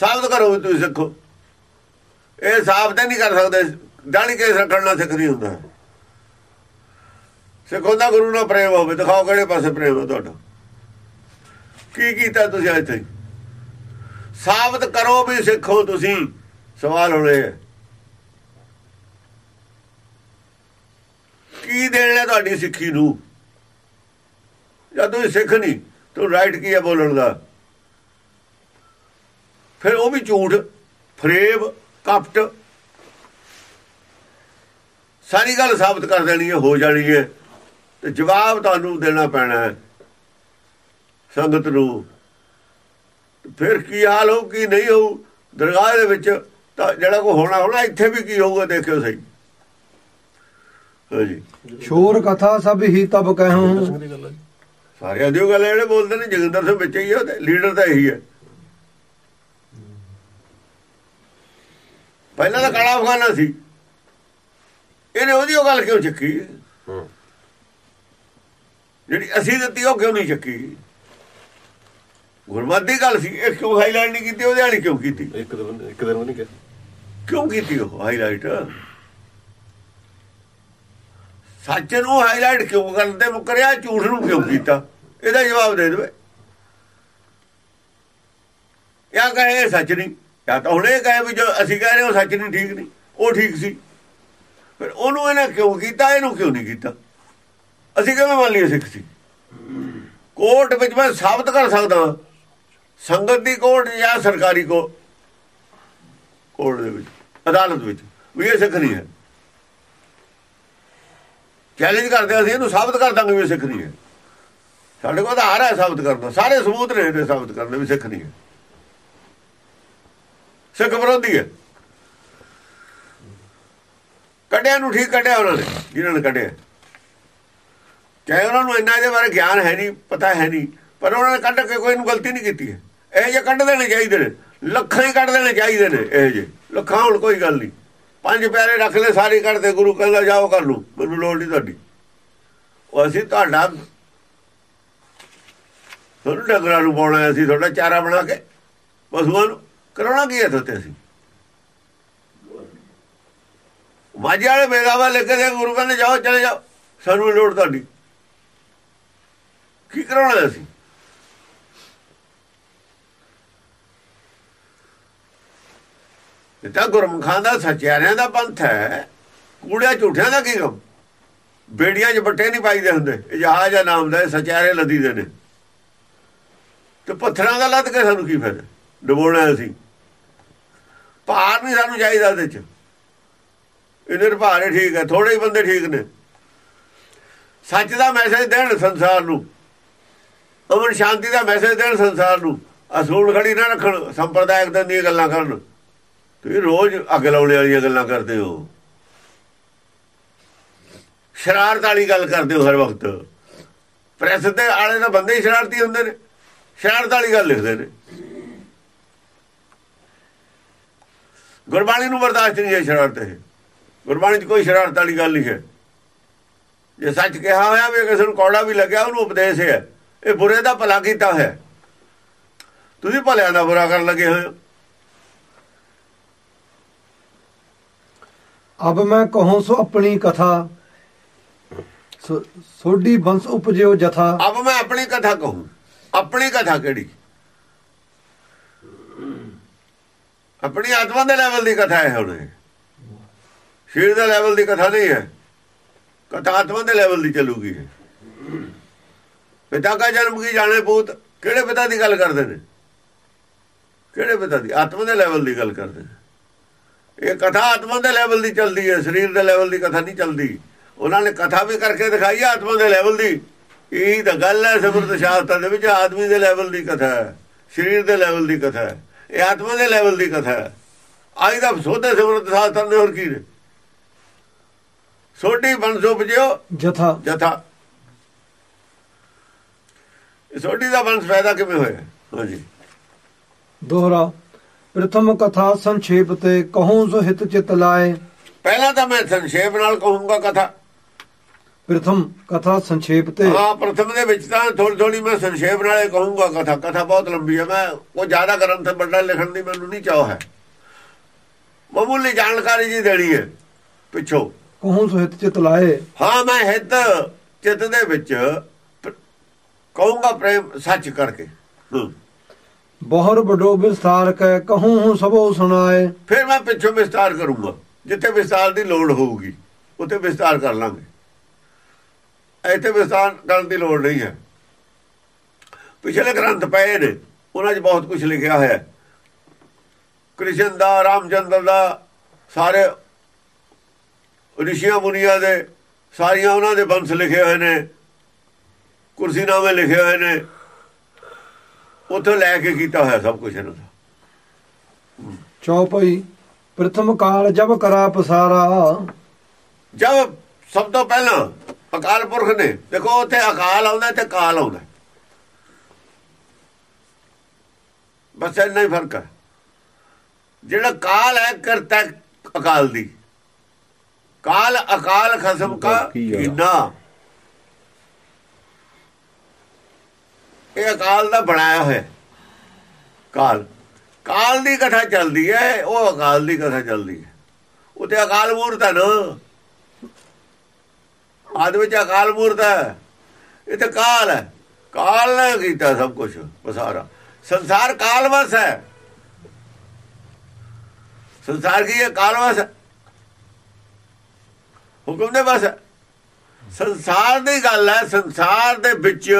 ਸਾਬਤ ਕਰੋ ਵੀ ਤੁਸੀਂ ਸਿੱਖੋ। ਇਹ ਸਾਬਤ ਨਹੀਂ ਕਰ ਸਕਦੇ। ਦਾੜੀ ਕੇਸ ਰੱਖਣ ਨਾਲ ਸਿੱਖ ਨਹੀਂ ਹੁੰਦਾ। ਸਿੱਖ ਹੁੰਦਾ ਗੁਰੂ ਨਾਲ ਪ੍ਰੇਮ ਹੋਵੇ, ਦਿਖਾਓ ਕਿਹੜੇ ਪਾਸੇ ਪ੍ਰੇਮ ਹੈ ਤੁਹਾਡਾ। ਕੀ ਕੀਤਾ ਤੁਸੀਂ ਅੱਜ ਤੱਕ? ਸਾਬਤ ਕਰੋ ਵੀ ਸਿੱਖੋ ਤੁਸੀਂ। ਸਵਾਲ ਹੋਣੇ ਆ। ਕੀ ਦੇਣਾ ਤੁਹਾਡੀ ਸਿੱਖੀ ਨੂੰ? ਜਦ ਤੁਸੀਂ ਸਿੱਖ ਨਹੀਂ, ਤੂੰ ਰਾਈਟ ਕੀ ਹੈ ਬੋਲਣ ਦਾ? ਫਿਰ ਉਹ ਵੀ ਝੂਠ, ਫਰੇਬ ਕਪਟ। ਸਾਰੀ ਗੱਲ ਸਾਬਤ ਕਰ ਦੇਣੀ ਹੈ ਹੋ ਜਾਣੀ ਹੈ। ਤੇ ਜਵਾਬ ਤੁਹਾਨੂੰ ਦੇਣਾ ਪੈਣਾ ਹੈ। ਸੰਗਤ ਨੂੰ। ਫਿਰ ਕੀ ਹਾਲ ਹੋਊ ਕੀ ਨਹੀਂ ਹੋਊ? ਦਰਗਾਹ ਦੇ ਵਿੱਚ ਤਾਂ ਜਿਹੜਾ ਕੋ ਹੋਣਾ ਹੋਣਾ ਇੱਥੇ ਵੀ ਕੀ ਹੋਊਗਾ ਦੇਖਿਓ ਸਹੀ। ਹਾਂਜੀ। ਸ਼ੋਰ ਕਥਾ ਸਭ ਹੀ ਤਬ ਕਹਿਉ। ਸਿੰਘ ਦੀ ਗੱਲ ਹੈ ਜੀ। ਸਾਰਿਆਂ ਦੀ ਗੱਲ ਜਿਹੜੇ ਬੋਲਦੇ ਨੇ ਜਗਿੰਦਰ ਸਿੰਘ ਵਿੱਚ ਹੀ ਹੈ ਲੀਡਰ ਤਾਂ ਇਹੀ ਹੈ। ਪਹਿਲਾਂ ਤਾਂ ਕਾਲਾ ਅਫਗਾਨਾ ਸੀ। ਇਹਨੇ ਉਹਦੀ ਉਹ ਗੱਲ ਕਿਉਂ ਚੱਕੀ? ਹੂੰ। ਜਿਹੜੀ ਅਸੀਂ ਦਿੱਤੀ ਉਹ ਕਿਉਂ ਨਹੀਂ ਚੱਕੀ? ਗੁਰਮਤਿ ਦੀ ਗੱਲ ਸੀ ਇਹ ਕਿਉਂ ਹਾਈਲਾਈਟ ਨਹੀਂ ਕੀਤੀ ਉਹਦੇ ਵਾਲੀ ਕਿਉਂ ਕੀਤੀ? ਇੱਕ ਦਿਨ ਇੱਕ ਦਿਨ ਵੀ ਨਹੀਂ ਕਿਹਾ ਕਿਉਂ ਕੀਤੀ ਉਹ ਹਾਈਲਾਈਟ ਸੱਚ ਨੂੰ ਹਾਈਲਾਈਟ ਕਿਉਂ ਕਰਦੇ ਮੁਕਰਿਆ ਝੂਠ ਨੂੰ ਕਿਉਂ ਕੀਤਾ? ਇਹਦਾ ਜਵਾਬ ਦੇ ਦੇਵੇ। ਜਾਂ ਕਹੇ ਇਹ ਸੱਚ ਨਹੀਂ। ਜਾਂ ਤਾਂ ਹੁਣ ਇਹ ਕਹੇ ਵੀ ਜੋ ਅਸੀਂ ਕਹਿ ਰਹੇ ਹਾਂ ਉਹ ਸੱਚ ਨਹੀਂ, ਠੀਕ ਨਹੀਂ। ਉਹ ਠੀਕ ਸੀ। ਫਿਰ ਉਹਨੂੰ ਇਹਨੇ ਕਿਉਂ ਕੀਤਾ, ਇਹਨੂੰ ਕਿਉਂ ਨਹੀਂ ਕੀਤਾ? ਅਸੀਂ ਕਿਵੇਂ ਮੰਨ ਲਈਏ ਸਿੱਖ ਸੀ? ਕੋਰਟ ਵਿੱਚ ਮੈਂ ਸਾਬਤ ਕਰ ਸਕਦਾ ਸੰਗਤ ਦੀ ਕੋਰਟ ਜਾਂ ਸਰਕਾਰੀ ਕੋ, ਕੋਰਟ ਦੇ ਵਿੱਚ, ਅਦਾਲਤ ਵਿੱਚ, ਵੀ ਇਹ ਸਿੱਖ ਨਹੀਂ ਹੈ। ਚੈਲੰਜ ਕਰਦੇ ਅਸੀਂ, ਇਹਨੂੰ ਸਾਬਤ ਕਰ ਦਾਂਗੇ ਵੀ ਇਹ ਸਿੱਖ ਨਹੀਂ ਹੈ। ਸਾਡੇ ਕੋਲ ਆਧਾਰ ਹੈ ਸਾਬਤ ਕਰਨ ਦਾ। ਸਾਰੇ ਸਬੂਤ ਨੇ ਇਹਦੇ ਸਾਬਤ ਕਰਨ ਦੇ ਵੀ ਸਿੱਖ ਨਹੀਂ ਹੈ। ਸਿੱਖ ਵਿਰੋਧੀ ਹੈ। ਕੱਢਿਆ ਨੂੰ ਠੀਕ ਕੱਢਿਆ ਉਹਨਾਂ ਨੇ ਜਿਨ੍ਹਾਂ ਨੇ ਕੱਢਿਆ। ਚਾਹੇ ਉਹਨਾਂ ਨੂੰ ਇੰਨਾ ਇਹਦੇ ਬਾਰੇ ਗਿਆਨ ਹੈ ਨਹੀਂ, ਪਤਾ ਹੈ ਨਹੀਂ, ਪਰ ਉਹਨਾਂ ਨੇ ਕੱਢ ਕੇ ਕੋਈ ਨੂੰ ਗਲਤੀ ਨਹੀਂ ਕੀਤੀ ਹੈ। ਇਹ ਜੇ ਕੱਢ ਦੇਣੇ ਚਾਹੀਦੇ ਨੇ, ਲੱਖਾਂ ਹੀ ਕੱਢ ਦੇਣੇ ਚਾਹੀਦੇ ਨੇ ਇਹ ਜੇ ਲੱਖਾਂ ਹੁਣ ਕੋਈ ਗੱਲ ਨਹੀਂ। ਪੰਜ ਪਿਆਰੇ ਰੱਖ ਲੈ ਸਾਰੇ ਕੱਢਦੇ ਗੁਰੂ ਕਹਿੰਦਾ ਜਾਓ ਕਰ ਲੂ ਮੈਨੂੰ ਲੋੜ ਨਹੀਂ ਤੁਹਾਡੀ। ਉਹ ਅਸੀਂ ਤੁਹਾਡਾ ਤੁਹਾਨੂੰ ਡੰਗਰਾਂ ਨੂੰ ਪਾਉਣਾ ਅਸੀਂ ਤੁਹਾਡਾ ਚਾਰਾ ਬਣਾ ਕੇ ਪਸ਼ੂਆਂ ਨੂੰ। ਕਰਾਉਣਾ ਕੀ ਹੈ ਤੁਹਾਤੇ ਅਸੀਂ? ਵਾਜੇ ਵਾਲੇ ਬੇਗਾਵਾ ਲੈ ਕੇ ਗੁਰੂ ਕਹਿੰਦੇ ਜਾਓ, ਚਲੇ ਜਾਓ। ਸਾਨੂੰ ਲੋੜ ਤੁਹਾਡੀ। ਕੀ ਕਰਾਉਣਾ ਅਸੀਂ? ਤਾਂ ਗੁਰਮਖਾਂ ਦਾ ਸੱਚਿਆਰਿਆਂ ਦਾ ਪੰਥ ਹੈ। ਕੂੜਿਆ ਝੂਠਿਆਂ ਦਾ ਕੀ ਕੰਮ? ਬੇੜੀਆਂ 'ਚ ਬੱਟੇ ਨਹੀਂ ਪਾਈਦੇ ਹੁੰਦੇ। ਇਹ ਜਹਾਜ਼ ਆ ਨਾਮ ਦਾ ਸੱਚਿਆਰੇ ਲਦੀਦੇ ਨੇ। ਤੇ ਪੱਥਰਾਂ ਦਾ ਲੱਦ ਕੇ ਸਾਨੂੰ ਕੀ ਫਾਇਦਾ? ਡਬੋਣਾ ਅਸੀਂ। ਭਾਰ ਨਹੀਂ ਸਾਨੂੰ ਚਾਹੀਦਾ ਉਹਦੇ 'ਚ। ਇਹਨੇ ਭਾਰੇ ਠੀਕ ਹੈ ਥੋੜੇ ਹੀ ਬੰਦੇ ਠੀਕ ਨੇ। ਸੱਚ ਦਾ ਮੈਸੇਜ ਦੇਣ ਸੰਸਾਰ ਨੂੰ। ਅਮਨ ਸ਼ਾਂਤੀ ਦਾ ਮੈਸੇਜ ਦੇਣ ਸੰਸਾਰ ਨੂੰ। ਅਸੂਲ ਖੜੀ ਨਾ ਰੱਖਣ, ਸੰਪਰਦਾਇਕ ਦੀਆਂ ਦੀਆਂ ਗੱਲਾਂ ਕਰਨ। ਤੁਸੀਂ ਰੋਜ਼ ਅੱਗ ਲਾਉਣੇ ਵਾਲੀਆਂ ਗੱਲਾਂ ਕਰਦੇ ਹੋ। ਸ਼ਰਾਰਤ ਵਾਲੀ ਗੱਲ ਕਰਦੇ ਹੋ ਹਰ ਵਕਤ। ਪ੍ਰੈਸ ਦੇ ਆਲੇ ਦਾ ਬੰਦੇ ਹੀ ਸ਼ਰਾਰਤੀ ਹੁੰਦੇ ਨੇ। ਸ਼ਰਾਰਤ ਵਾਲੀ ਗੱਲ ਲਿਖਦੇ ਨੇ। ਗੁਰਬਾਣੀ ਨੂੰ ਬਰਦਾਸ਼ਤ ਨਹੀਂ ਹੈ ਸ਼ਰਾਰਤ ਇਹ। ਗੁਰਬਾਣੀ 'ਚ ਕੋਈ ਸ਼ਰਾਰਤ ਵਾਲੀ ਗੱਲ ਨਹੀਂ ਹੈ। ਜੇ ਸੱਚ ਕਿਹਾ ਹੋਇਆ ਵੀ ਕਿਸੇ ਨੂੰ ਕੌੜਾ ਵੀ ਲੱਗਿਆ ਉਹਨੂੰ ਉਪਦੇਸ਼ ਹੈ। ਇਹ ਬੁਰੇ ਦਾ ਭਲਾ ਕੀਤਾ ਹੈ। ਤੁਸੀਂ ਭਲਿਆਂ ਦਾ ਬੁਰਾ ਕਰਨ ਲੱਗੇ ਹੋਏ ਹੋ। ਅਬ ਮੈਂ ਕਹੂੰ ਸੋ ਆਪਣੀ ਕਥਾ ਸੋਢੀ ਬੰਸ ਉਪਜਿਓ ਜਥਾ। ਅਬ ਮੈਂ ਆਪਣੀ ਕਥਾ ਕਹੂੰ। ਆਪਣੀ ਕਥਾ ਕਿਹੜੀ? ਆਪਣੀ ਆਤਮਾ ਦੇ ਲੈਵਲ ਦੀ ਕਥਾ ਹੈ ਹੁਣ ਇਹ। ਸਰੀਰ ਦੇ ਲੈਵਲ ਦੀ ਕਥਾ ਨਹੀਂ ਹੈ। ਕਥਾ ਆਤਮਾ ਦੇ ਲੈਵਲ ਦੀ ਚੱਲੂਗੀ ਪਿਤਾ ਦਾ ਜਨਮ ਕੀ ਜਾਣੇ ਪੂਤ ਕਿਹੜੇ ਪਿਤਾ ਦੀ ਗੱਲ ਕਰਦੇ ਨੇ? ਕਿਹੜੇ ਪਿਤਾ ਦੀ? ਆਤਮਾ ਦੇ ਲੈਵਲ ਦੀ ਗੱਲ ਕਰਦੇ ਨੇ। ਇਹ ਕਥਾ ਆਤਮਾ ਦੇ ਲੈਵਲ ਦੀ ਚੱਲਦੀ ਹੈ। ਸਰੀਰ ਦੇ ਲੈਵਲ ਦੀ ਕਥਾ ਨਹੀਂ ਚੱਲਦੀ। ਉਹਨਾਂ ਨੇ ਕਥਾ ਵੀ ਕਰਕੇ ਦਿਖਾਈ ਹੈ ਆਤਮਾ ਦੇ ਲੈਵਲ ਦੀ। ਇਹ ਤਾਂ ਗੱਲ ਹੈ, ਸਿਮਰਤ ਸ਼ਾਸਤਰ ਦੇ ਵਿੱਚ ਆਦਮੀ ਦੇ ਲੈਵਲ ਦੀ ਕਥਾ ਹੈ। ਸਰੀਰ ਦੇ ਲੈਵਲ ਦੀ ਕਥਾ ਹੈ। ਇਹ ਆਤਮਾ ਦੇ ਲੈਵਲ ਦੀ ਕਥਾ ਹੈ। ਆਈ ਦਾ ਸੋਧੇ ਸਿਮਰਤ ਸ਼ਾਸਤਰ ਨੇ ਹੋਰ ਕੀ ਨੇ? ਸੋਢੀ ਬੰਸੋ ਉਪਜਿਓ ਜਥਾ। ਜਥਾ। ਸੋਢੀ ਦਾ ਬੰਸ ਪੈਦਾ ਕਿਵੇਂ ਹੋਇਆ? ਹਾਂਜੀ। ਦੋਹਰਾ ਪ੍ਰਥਮ ਕਥਾ ਸੰਖੇਪ ਤੇ ਕਹੂੰ ਸੋ ਹਿਤ ਚਿਤ ਲਾਏ। ਪਹਿਲਾਂ ਤਾਂ ਮੈਂ ਸੰਖੇਪ ਨਾਲ ਕਹੂੰਗਾ ਕਥਾ। ਪ੍ਰਥਮ ਕਥਾ ਸੰਖੇਪ ਤੇ। ਹਾਂ ਪ੍ਰਥਮ ਦੇ ਵਿੱਚ ਤਾਂ ਥੋੜੀ ਥੋੜੀ ਮੈਂ ਸੰਖੇਪ ਨਾਲੇ ਕਹੂੰਗਾ ਕਥਾ। ਕਥਾ ਬਹੁਤ ਲੰਬੀ ਹੈ ਮੈਂ ਉਹ ਜ਼ਿਆਦਾ ਗ੍ਰੰਥ ਵੱਡਾ ਲਿਖਣ ਦੀ ਮੈਨੂੰ ਨਹੀਂ ਚਾਹ ਹੈ। ਮਾਮੂਲੀ ਜਾਣਕਾਰੀ ਜੀ ਦੇਣੀ ਹੈ। ਪਿੱਛੋਂ। ਕਹੂੰ ਸੋ ਹਿਤ ਚਿਤ ਲਾਏ। ਹਾਂ ਮੈਂ ਹਿੱਤ ਚਿੱਤ ਦੇ ਵਿੱਚ ਕਹੂੰਗਾ ਪ੍ਰੇਮ ਸੱਚ ਕਰਕੇ। ਹੂੰ। ਬਹੁਰ ਬਡੋ ਵਿਸਥਾਰ ਕੈ ਕਹੂੰ ਹੂੰ ਸਭੋ ਸੁਣਾਏ। ਫਿਰ ਮੈਂ ਪਿੱਛੋਂ ਵਿਸਤਾਰ ਕਰੂੰਗਾ। ਜਿੱਥੇ ਵਿਸਤਾਰ ਦੀ ਲੋੜ ਹੋਊਗੀ ਉੱਥੇ ਵਿਸਤਾਰ ਕਰ ਲਾਂਗੇ। ਇੱਥੇ ਵਿਸਤਾਰ ਕਰਨ ਦੀ ਲੋੜ ਨਹੀਂ ਹੈ। ਪਿਛਲੇ ਗ੍ਰੰਥ ਪਏ ਨੇ ਉਹਨਾਂ 'ਚ ਬਹੁਤ ਕੁਝ ਲਿਖਿਆ ਹੋਇਆ ਹੈ। ਕ੍ਰਿਸ਼ਨ ਦਾ ਰਾਮਚੰਦਰ ਦਾ ਸਾਰੇ ਰਿਸ਼ੀਆਂ ਮੁਨੀਆਂ ਦੇ ਸਾਰੀਆਂ ਉਹਨਾਂ ਦੇ ਬੰਸ ਲਿਖੇ ਹੋਏ ਨੇ ਕੁਰਸੀਨਾਮੇ ਲਿਖੇ ਹੋਏ ਨੇ। ਉੱਥੋਂ ਲੈ ਕੇ ਕੀਤਾ ਹੋਇਆ ਸਭ ਕੁਝ ਇਹਨਾਂ ਦਾ। ਚੌਪਈ ਪ੍ਰਥਮ ਕਾਲ ਜਬ ਕਰਾ ਪਸਾਰਾ। ਜਦ ਸਭ ਤੋਂ ਪਹਿਲਾਂ ਅਕਾਲ ਪੁਰਖ ਨੇ। ਦੇਖੋ ਉੱਥੇ ਅਕਾਲ ਆਉਂਦਾ ਤੇ ਕਾਲ ਆਉਂਦਾ। ਬਸ ਇੰਨਾ ਹੀ ਫ਼ਰਕ ਹੈ। ਜਿਹੜਾ ਕਾਲ ਹੈ ਕਰਤਾ ਅਕਾਲ ਦੀ। ਕਾਲ ਅਕਾਲ ਖਸਮ ਕਾ ਕੀਨਾ। ਇਹ ਅਕਾਲ ਦਾ ਬਣਾਇਆ ਹੋਇਆ ਕਾਲ। ਕਾਲ ਦੀ ਕਥਾ ਚੱਲਦੀ ਹੈ ਉਹ ਅਕਾਲ ਦੀ ਕਥਾ ਚੱਲਦੀ ਹੈ। ਉੱਥੇ ਅਕਾਲ ਮੂਰਤ ਹੈ ਨਾ। ਆਦ ਵਿੱਚ ਅਕਾਲ ਮੂਰਤ ਹੈ। ਇਹ ਤਾਂ ਕਾਲ ਹੈ। ਕਾਲ ਨੇ ਕੀਤਾ ਸਭ ਕੁਝ ਬਸਾਰਾ ਸੰਸਾਰ ਕਾਲਵਸ ਹੈ। ਸੰਸਾਰ ਕੀ ਹੈ? ਕਾਲਵਸ ਹੁਕਮ ਦੇ ਬਸ ਸੰਸਾਰ ਦੀ ਗੱਲ ਹੈ, ਸੰਸਾਰ ਦੇ ਵਿੱਚ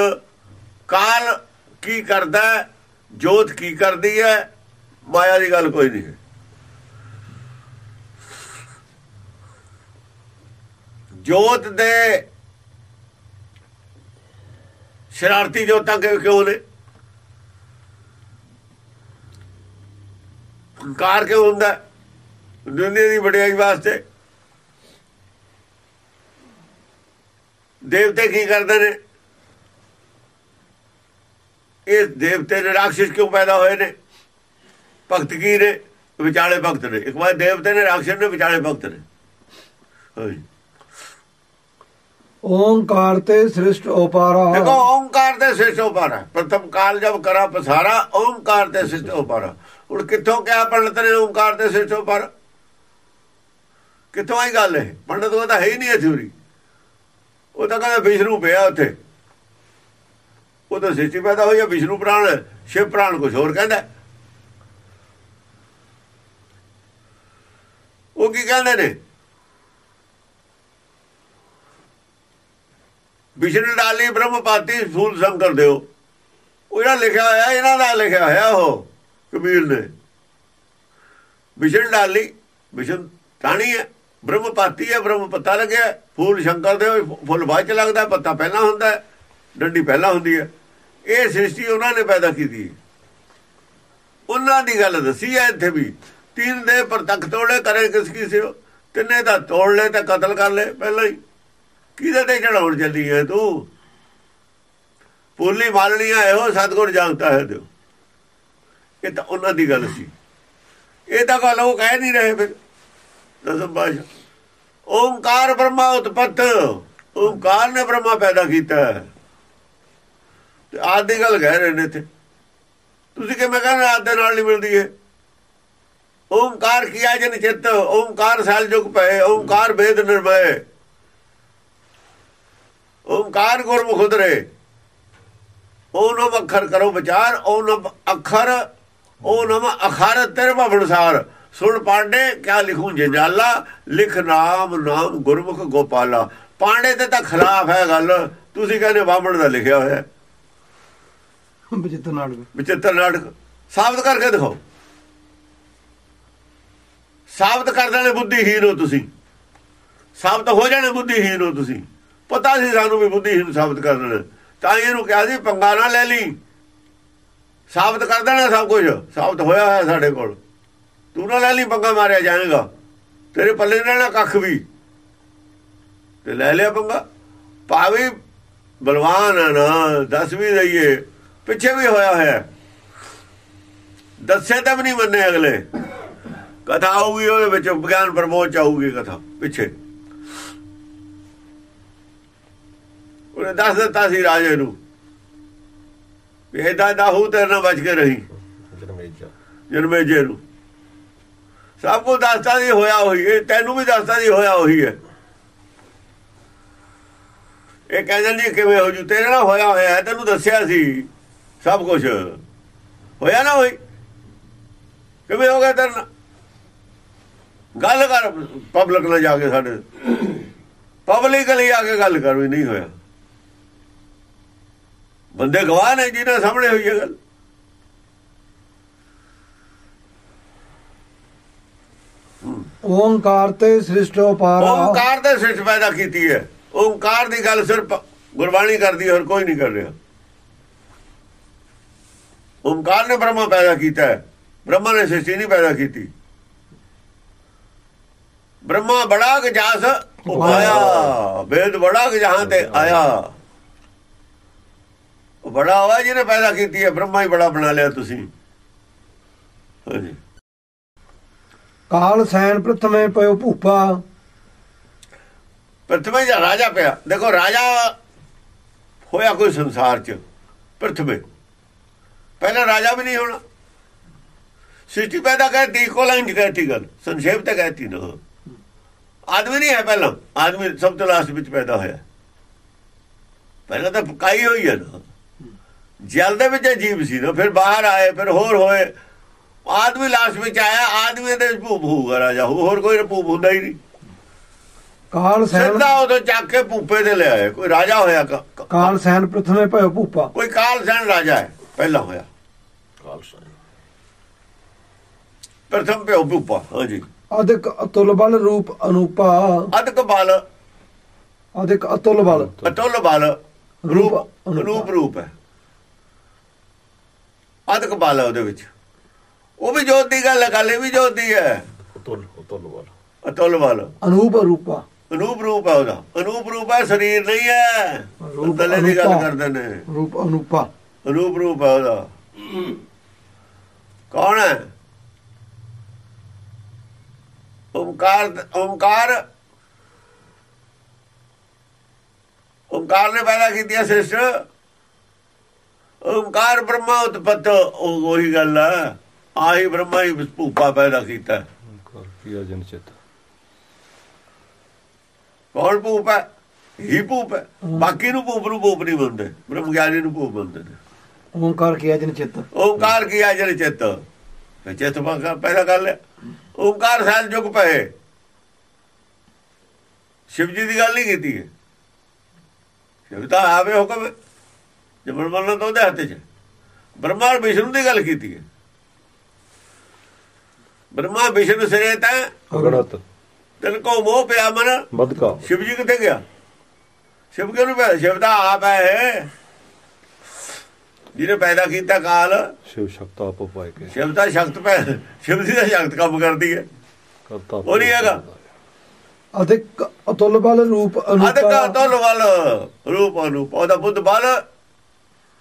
ਕਾਲ ਕੀ ਕਰਦਾ ਜੋਤ ਕੀ ਕਰਦੀ ਹੈ? ਮਾਇਆ ਦੀ ਗੱਲ ਕੋਈ ਨਹੀਂ ਜੋਤ ਦੇ ਸ਼ਰਾਰਤੀ ਜੋਤਾਂ ਕਿਉਂ ਨੇ? ਹੰਕਾਰ ਕਿਉਂ ਹੁੰਦਾ? ਦੁਨੀਆ ਦੀ ਵਡਿਆਈ ਵਾਸਤੇ। ਦੇਵਤੇ ਕੀ ਕਰਦੇ ਨੇ? ਇਹ ਦੇਵਤੇ ਨੇ ਰਾਖਸ਼ ਕਿਉਂ ਪੈਦਾ ਹੋਏ ਨੇ? ਭਗਤ ਕੀ ਨੇ? ਵਿਚਾਲੇ ਭਗਤ ਨੇ। ਇੱਕ ਵਾਰ ਦੇਵਤੇ ਨੇ ਰਾਖਸ਼ ਨੇ, ਵਿਚਾਲੇ ਭਗਤ ਨੇ। ਹਾਂਜੀ। ਓੰਕਾਰ ਤੇ ਸ੍ਰਿਸ਼ਟ ਉਪਾਰਾ। ਦੇਖੋ, ਓੰਕਾਰ ਤੇ ਸ੍ਰਿਸ਼ਟ ਉਪਾਰਾ। ਪ੍ਰਥਮ ਕਾਲ ਜਬ ਕਰਾ ਪਸਾਰਾ, ਓੰਕਾਰ ਤੇ ਸ੍ਰਿਸ਼ਟ ਉਪਾਰਾ। ਹੁਣ ਕਿੱਥੋਂ ਕਿਹਾ ਪੰਡਤ ਨੇ ਓੰਕਾਰ ਤੇ ਸਿਸ਼ਟ ਉਪਾਰਾ? ਕਿੱਥੋਂ ਆਈ ਗੱਲ ਹੈ ਪੰਡਤ ਉਹ ਤਾਂ ਹੈ ਹੀ ਨਹੀਂ ਇਹ ਥਿਉਰੀ ਉਹ ਤਾਂ ਕਹਿੰਦਾ ਵਿਸ਼ਨੂੰ ਪਿਆ ਉੱਥੇ। ਉਹ ਤਾਂ ਸ੍ਰਿਸ਼ਟੀ ਪੈਦਾ ਹੋਈ ਹੈ ਵਿਸ਼ਨੂੰ ਪ੍ਰਾਣ, ਸ਼ਿਵ ਪ੍ਰਾਣ ਕੁਝ ਹੋਰ ਕਹਿੰਦਾ। ਉਹ ਕੀ ਕਹਿੰਦੇ ਨੇ? ਵਿਸ਼ਨ ਡਾਲੀ ਬ੍ਰਹਮਪਾਤੀ ਫੂਲ ਸ਼ੰਕਰ ਦਿਓ। ਉਹ ਜਿਹੜਾ ਲਿਖਿਆ ਹੋਇਆ, ਇਹਨਾਂ ਦਾ ਲਿਖਿਆ ਹੋਇਆ ਉਹ, ਕਬੀਰ ਨੇ। ਵਿਸ਼ਨ ਡਾਲੀ, ਵਿਸ਼ਨ ਟਾਣੀ ਹੈ, ਬ੍ਰਹਮਪਾਤੀ ਹੈ, ਬ੍ਰਹਮ ਪੱਤਾ ਲੱਗਿਆ ਫੂਲ ਸ਼ੰਕਰ ਦੇ ਫੁੱਲ ਬਾਅਦ ਚ ਲੱਗਦਾ ਪੱਤਾ ਪਹਿਲਾਂ ਹੁੰਦਾ ਡੰਡੀ ਪਹਿਲਾਂ ਹੁੰਦੀ ਹੈ। ਇਹ ਸ੍ਰਿਸ਼ਟੀ ਉਹਨਾਂ ਨੇ ਪੈਦਾ ਕੀਤੀ ਉਹਨਾਂ ਦੀ ਗੱਲ ਦੱਸੀ ਹੈ ਇੱਥੇ ਵੀ, ਤਿੰਨ ਦੇ ਪ੍ਰਤੱਖ ਤੋੜੇ ਕਰੇ ਕਿਸ ਕੀ ਤਿੰਨੇ ਦਾ ਤੋੜ ਲੈ ਤਾਂ ਕਤਲ ਕਰ ਲੈ ਪਹਿਲਾਂ ਹੀ। ਕਿਹਦੇ ਤੇ ਚੜਾਉਣ ਚੱਲੀ ਹੈ ਤੂੰ? ਪੋਲੀ ਮਾਲਣੀਆਂ ਇਹੋ ਸਤਗੁਰ ਜਾਣਦਾ ਹੈ ਦਿਓ ਇਹ ਤਾਂ ਉਹਨਾਂ ਦੀ ਗੱਲ ਸੀ। ਇਹ ਤਾਂ ਗੱਲ ਉਹ ਕਹਿ ਨਹੀਂ ਰਹੇ ਫਿਰ। ਦਸਮ ਬਾਸ਼ਾ ਓੰਕਾਰ ਬ੍ਰਹਮਾ ਉਤਪਤ। ਓਮਕਾਰ ਨੇ ਬ੍ਰਹਮਾ ਪੈਦਾ ਕੀਤਾ ਤੇ ਆਦ ਦੀ ਗੱਲ ਕਹਿ ਰਹੇ ਨੇ ਇੱਥੇ। ਤੁਸੀਂ ਕਿਵੇਂ ਕਹਿੰਦੇ ਆਦ ਦੇ ਨਾਲ ਨਹੀਂ ਮਿਲਦੀ ਹੈ ਓਮਕਾਰ ਕੀਆ ਜਨ ਚਿੱਤ, ਓਮਕਾਰ ਸਾਲ ਜੁਗ ਪਏ ਓਮਕਾਰ ਵੇਦ ਨਿਰਮੈ ਓੰਕਾਰ ਗੁਰਮੁਖ ਉਦਰੇ ਓਨਮ ਅੱਖਰ ਕਰੋ ਵਿਚਾਰ ਓਨਮ ਅੱਖਰ ਓਨਮ ਅਖਰ ਤੇਰੇ ਭਵਨਸਾਰ ਸੁਣ ਪਾਂਡੇ ਕਿਆ ਲਿਖੂੰ ਜੰਜਾਲਾ? ਲਿਖ ਨਾਮ ਨਾਮ ਗੁਰਮੁਖ ਗੋਪਾਲਾ। ਪਾਂਡੇ ਤੇ ਤਾਂ ਖਿਲਾਫ ਹੈ ਗੱਲ। ਤੁਸੀਂ ਕਹਿੰਦੇ ਬਾਹਮਣ ਦਾ ਲਿਖਿਆ ਹੋਇਆ। ਹੈ ਬਚਿੱਤਰ ਨਾਟਕ। ਵਿਚਿੱਤਰ ਨਾਟਕ। ਸਾਬਤ ਕਰਕੇ ਦਿਖਾਓ। ਸਾਬਤ ਕਰ ਦੇਣੇ ਬੁੱਧੀਹੀਨ ਹੋ ਤੁਸੀਂ। ਸਾਬਤ ਹੋ ਜਾਣੇ ਬੁੱਧੀਹੀਨ ਹੋ ਤੁਸੀਂ। ਪਤਾ ਸੀ ਸਾਨੂੰ ਵੀ ਬੁੱਧੀਹੀਨ ਸਾਬਤ ਕਰ ਤਾਂ ਇਹਨੂੰ ਕਿਹਾ ਸੀ, ਪੰਗਾ ਨਾ ਲੈ ਲਈ। ਸਾਬਤ ਕਰ ਦੇਣਾ ਸਭ ਕੁਝ। ਸਾਬਤ ਹੋਇਆ ਹੋਇਆ ਸਾਡੇ ਕੋਲ। ਤੂੰ ਨਾ ਲੈ ਲਈ, ਪੰਗਾ ਮਾਰਿਆ ਜਾਏਗਾ। ਤੇਰੇ ਪੱਲੇ ਰਹਿਣਾ ਕੱਖ ਵੀ। ਤੇ ਲੈ ਲਿਆ ਪੰਗਾ। ਭਾਵੇਂ ਬਲਵਾਨ ਹੈ ਨਾ, ਦੱਸ ਵੀ ਦਈਏ, ਪਿੱਛੇ ਵੀ ਹੋਇਆ ਹੋਇਆ। ਦੱਸੇ ਤਾਂ ਵੀ ਨਹੀਂ ਮੰਨੇ ਅਗਲੇ। ਕਥਾ ਆਊਗੀ, ਉਹਦੇ ਵਿੱਚ ਵਿਗਿਆਨ ਪ੍ਰਮੋਚ ਚ ਆਊਗੀ ਕਥਾ, ਪਿੱਛੇ। ਉਹਨੇ ਦੱਸ ਦਿੱਤਾ ਸੀ ਰਾਜੇ ਨੂੰ ਏਦਾਂ ਦਾ ਹੂ ਤੇਰੇ ਨਾਲ ਬਚ ਕੇ ਰਹੀ। ਜਨਮੇਜਾ। ਨੂੰ। ਸਭ ਕੁਝ ਦੱਸਦਾ ਜੀ ਹੋਇਆ ਹੋਈ ਇਹ ਤੈਨੂੰ ਵੀ ਦੱਸਦਾ ਜੀ ਹੋਇਆ ਹੋਈ ਹੈ। ਇਹ ਕਹਿੰਦੇ ਨਹੀਂ ਕਿਵੇਂ ਹੋ ਜੂ? ਤੇਰੇ ਨਾਲ ਹੋਇਆ ਹੋਇਆ ਹੈ ਤੈਨੂੰ ਦੱਸਿਆ ਸੀ ਸਭ ਕੁਝ ਹੋਇਆ ਨਾ ਹੋਈ ਕਿਵੇਂ ਹੋ ਗਿਆ ਤੇਰੇ ਨਾਲ? ਗੱਲ ਕਰ ਪਬਲਿਕ ਨਾਲ ਜਾ ਕੇ ਸਾਡੇ। ਪਬਲਿਕਲੀ ਆ ਕੇ ਗੱਲ ਕਰ ਵੀ ਨਹੀਂ ਹੋਇਆ। ਬੰਦੇ ਗਵਾਹ ਨੇ ਜਿਹਨਾਂ ਸਾਹਮਣੇ ਹੋਈ ਹੈ ਗੱਲ। ਓੰਕਾਰ ਤੇ ਸ੍ਰਿਸ਼ਟੋ ਪਾਰਾ ਓੰਕਾਰ ਦੇ ਸ੍ਰਿਸ਼ਟ ਪੈਦਾ ਕੀਤੀ ਹੈ। ਓੰਕਾਰ ਦੀ ਗੱਲ ਸਿਰਫ ਗੁਰਬਾਣੀ ਕਰਦੀ ਹੋਰ ਕੋਈ ਨਹੀਂ ਕਰ ਰਿਹਾ। ਓੰਕਾਰ ਨੇ ਬ੍ਰਹਮਾ ਪੈਦਾ ਕੀਤਾ ਹੈ। ਬ੍ਰਹਮਾ ਨੇ ਸ੍ਰਿਸ਼ਟੀ ਨਹੀਂ ਪੈਦਾ ਕੀਤੀ। ਬ੍ਰਹਮਾ ਬੜਾ ਗਜਾਸ ਉਪਾਇਆ ਵੇਦ ਬੜਾ ਜਹਾਂ ਤੇ ਆਇਆ। ਉਹ ਬੜਾ ਹੋਇਆ ਜਿਹਨੇ ਪੈਦਾ ਕੀਤੀ ਹੈ ਬ੍ਰਹਮਾ ਹੀ ਬੜਾ ਬਣਾ ਲਿਆ ਤੁਸੀਂ। ਹਾਂਜੀ। ਕਾਲ ਸੈਨ ਪ੍ਰਥਮੇ ਪਇਓ ਭੂਪਾ। ਪ੍ਰਥਮੇ ਜਾਂ ਰਾਜਾ ਪਿਆ? ਦੇਖੋ ਰਾਜਾ ਹੋਇਆ ਕੋਈ ਸੰਸਾਰ ਚ ਪ੍ਰਥਮੇ। ਪਹਿਲਾਂ ਰਾਜਾ ਵੀ ਨਹੀਂ ਹੋਣਾ। ਸ੍ਰਿਸ਼ਟੀ ਪੈਦਾ ਕਰਤੀ ਇੱਕੋ ਲਾਈਨ ਚ ਕਹਿਤੀ ਗੱਲ ਸੰਖੇਪ ਤੇ ਕਹਿਤੀ ਨਾ। ਆਦਮੀ ਨਹੀਂ ਹੈ ਪਹਿਲਾਂ। ਆਦਮੀ ਸਭ ਤੋਂ ਲਾਸਟ ਵਿੱਚ ਪੈਦਾ ਹੋਇਆ। ਪਹਿਲਾਂ ਤਾਂ ਕਾਈ ਹੋਈ ਹੈ ਨਾ। ਜਲ ਦੇ ਵਿੱਚ ਜੀਵ ਸੀ ਨਾ ਫਿਰ ਬਾਹਰ ਆਏ ਫਿਰ ਹੋਰ ਹੋਏ। ਆਦਮੀ ਲਾਸਟ ਵਿੱਚ ਆਇਆ ਆਦਮੀ ਦੇ ਭੂਪ ਹੋਊਗਾ ਰਾਜਾ ਹੋਰ ਕੋਈ ਭੂਪ ਹੁੰਦਾ ਹੀ ਨਹੀਂ। ਕਾਲ ਸੈਨ ਸਿੱਧਾ ਉਦੋਂ ਚੱਕ ਕੇ ਭੂਪੇ ਦੇ ਲਿਆਏ ਕੋਈ ਰਾਜਾ ਹੋਇਆ ਕਾਲ ਸੈਨ ਪ੍ਰਥਮੇ ਪਇਓ ਭੂਪਾ। ਕੋਈ ਕਾਲ ਸੈਨ ਰਾਜਾ ਹੈ ਪਹਿਲਾਂ ਹੋਇਆ। ਖਾਲਸਾ ਪ੍ਰਥਮ ਪਿਓ ਭੂਪਾ ਹਾਂਜੀ ਅਧਿਕ ਅਤੁਲ ਬਲ ਰੂਪ ਅਨੂਪਾ। ਅਦਕ ਬਲ। ਅਧਿਕ ਅਤੁਲ ਬਲ। ਅਤੁੱਲ ਬਲ ਰੂਪ ਅਨੂਪਾ। ਰੂਪ ਰੂਪ ਹੈ। ਅਦਕ ਬਲ ਹੈ ਉਹਦੇ ਵਿੱਚ। ਉਹ ਵੀ ਜੋਤ ਦੀ ਗੱਲ ਹੈ ਗੱਲ ਵੀ ਜੋਤ ਦੀ ਹੈ। ਉਤਲ ਉਤਲ ਵਾਲਾ। ਅਤੁੱਲ ਬਲ ਅਨੂਪ ਰੂਪਾ। ਅਨੂਪ ਰੂਪ ਹੈ ਉਹਦਾ। ਅਨੂਪ ਰੂਪ ਹੈ ਸਰੀਰ ਨਹੀਂ ਹੈ। ਥੱਲੇ ਦੀ ਗੱਲ। ਕਰਦੇ ਨੇ। ਰੂਪ ਅਨੂਪਾ। ਅਨੂਪ ਰੂਪ ਹੈ ਉਹਦਾ। ਕੌਣ ਹੈ? ਓਮਕਾਰ ਓਮਕਾਰ। ਓਮਕਾਰ ਨੇ ਪੈਦਾ ਕੀਤੀ ਸ੍ਰਿਸ਼ਟ ਓਮਕਾਰ ਬ੍ਰਹਮਾ ਉਤਪਤ ਉਹ ਉਹੀ ਗੱਲ ਹੈ ਆਹੀ ਬ੍ਰਹਮਾ ਹੀ ਭੂਪਾ ਪੈਦਾ ਕੀਤਾ। ਕਰ ਕੀਆ ਜਨ ਚਿਤ। ਕੌਣ ਭੂਪ ਹੈ? ਹੀ ਭੂਪ ਹੈ। ਬਾਕੀ ਨੂੰ ਭੂਪ ਨੂੰ ਭੂਪ ਨਹੀਂ ਬੰਦੇ ਬ੍ਰਹਮ ਗਿਆਨੀ ਨੂੰ ਭੂਪ ਬੰਦੇ ਨੇ। ਓੰਕਾਰ ਕੀਆ ਜਨ ਚਿੱਤ? ਓਮਕਾਰ ਕੀ ਆ ਜਨ ਚਿੱਤ? ਚਿੱਤ ਪੈਦਾ ਕਰ ਲਿਆ। ਓਮਕਾਰ ਸਾਲ ਜੁਗ ਪਏ। ਸ਼ਿਵ ਜੀ ਦੀ ਗੱਲ ਨਹੀਂ ਕੀਤੀ ਹੈ। ਸ਼ਿਵ ਤਾਂ ਆਵੇ ਹੁਕਮ। ਜਬਰ ਮਰਨ ਤਾਂ ਉਹਦੇ ਹੱਥ 'ਚ। ਬ੍ਰਹਮਾ ਵਿਸ਼ਨੂੰ ਦੀ ਗੱਲ ਕੀਤੀ ਹੈ। ਬ੍ਰਹਮਾ ਵਿਸ਼ਨੂੰ ਸਿਰੇ ਤਾਂ ਅਗਣਤ। ਤਿਲ ਕੋ ਮੋਹ ਪਿਆ ਮਨ। ਬਦਕਾ ਸ਼ਿਵ ਜੀ ਕਿੱਥੇ ਗਿਆ? ਸ਼ਿਵ ਕਿਉਂ ਨਹੀਂ ਪਿਆ? ਸ਼ਿਵ ਦਾ ਆਪ ਹੈ। ਜਿਹਨੇ ਪੈਦਾ ਕੀਤਾ ਕਾਲ। ਸ਼ਿਵ ਸ਼ਕਤਾ ਆਪ ਪਾਏ ਕੇ। ਸ਼ਿਵ ਦਾ ਸ਼ਕਤ ਪੈ ਸ਼ਿਵ ਦੀ ਤਾਂ ਸ਼ਕਤ ਕੰਮ ਕਰਦੀ ਹੈ। ਕਰਤਾ ਉਹ ਨਹੀਂ ਹੈਗਾ। ਅਧਿਕ ਅਤੁੱਲ ਬਲ ਰੂਪ ਅਦਕਾ ਅਨੂਪਾ ਤੁਲ ਵਲ ਰੂਪ ਅਨੂਪ। ਉਹਦਾ ਬੁੱਧ ਬਲ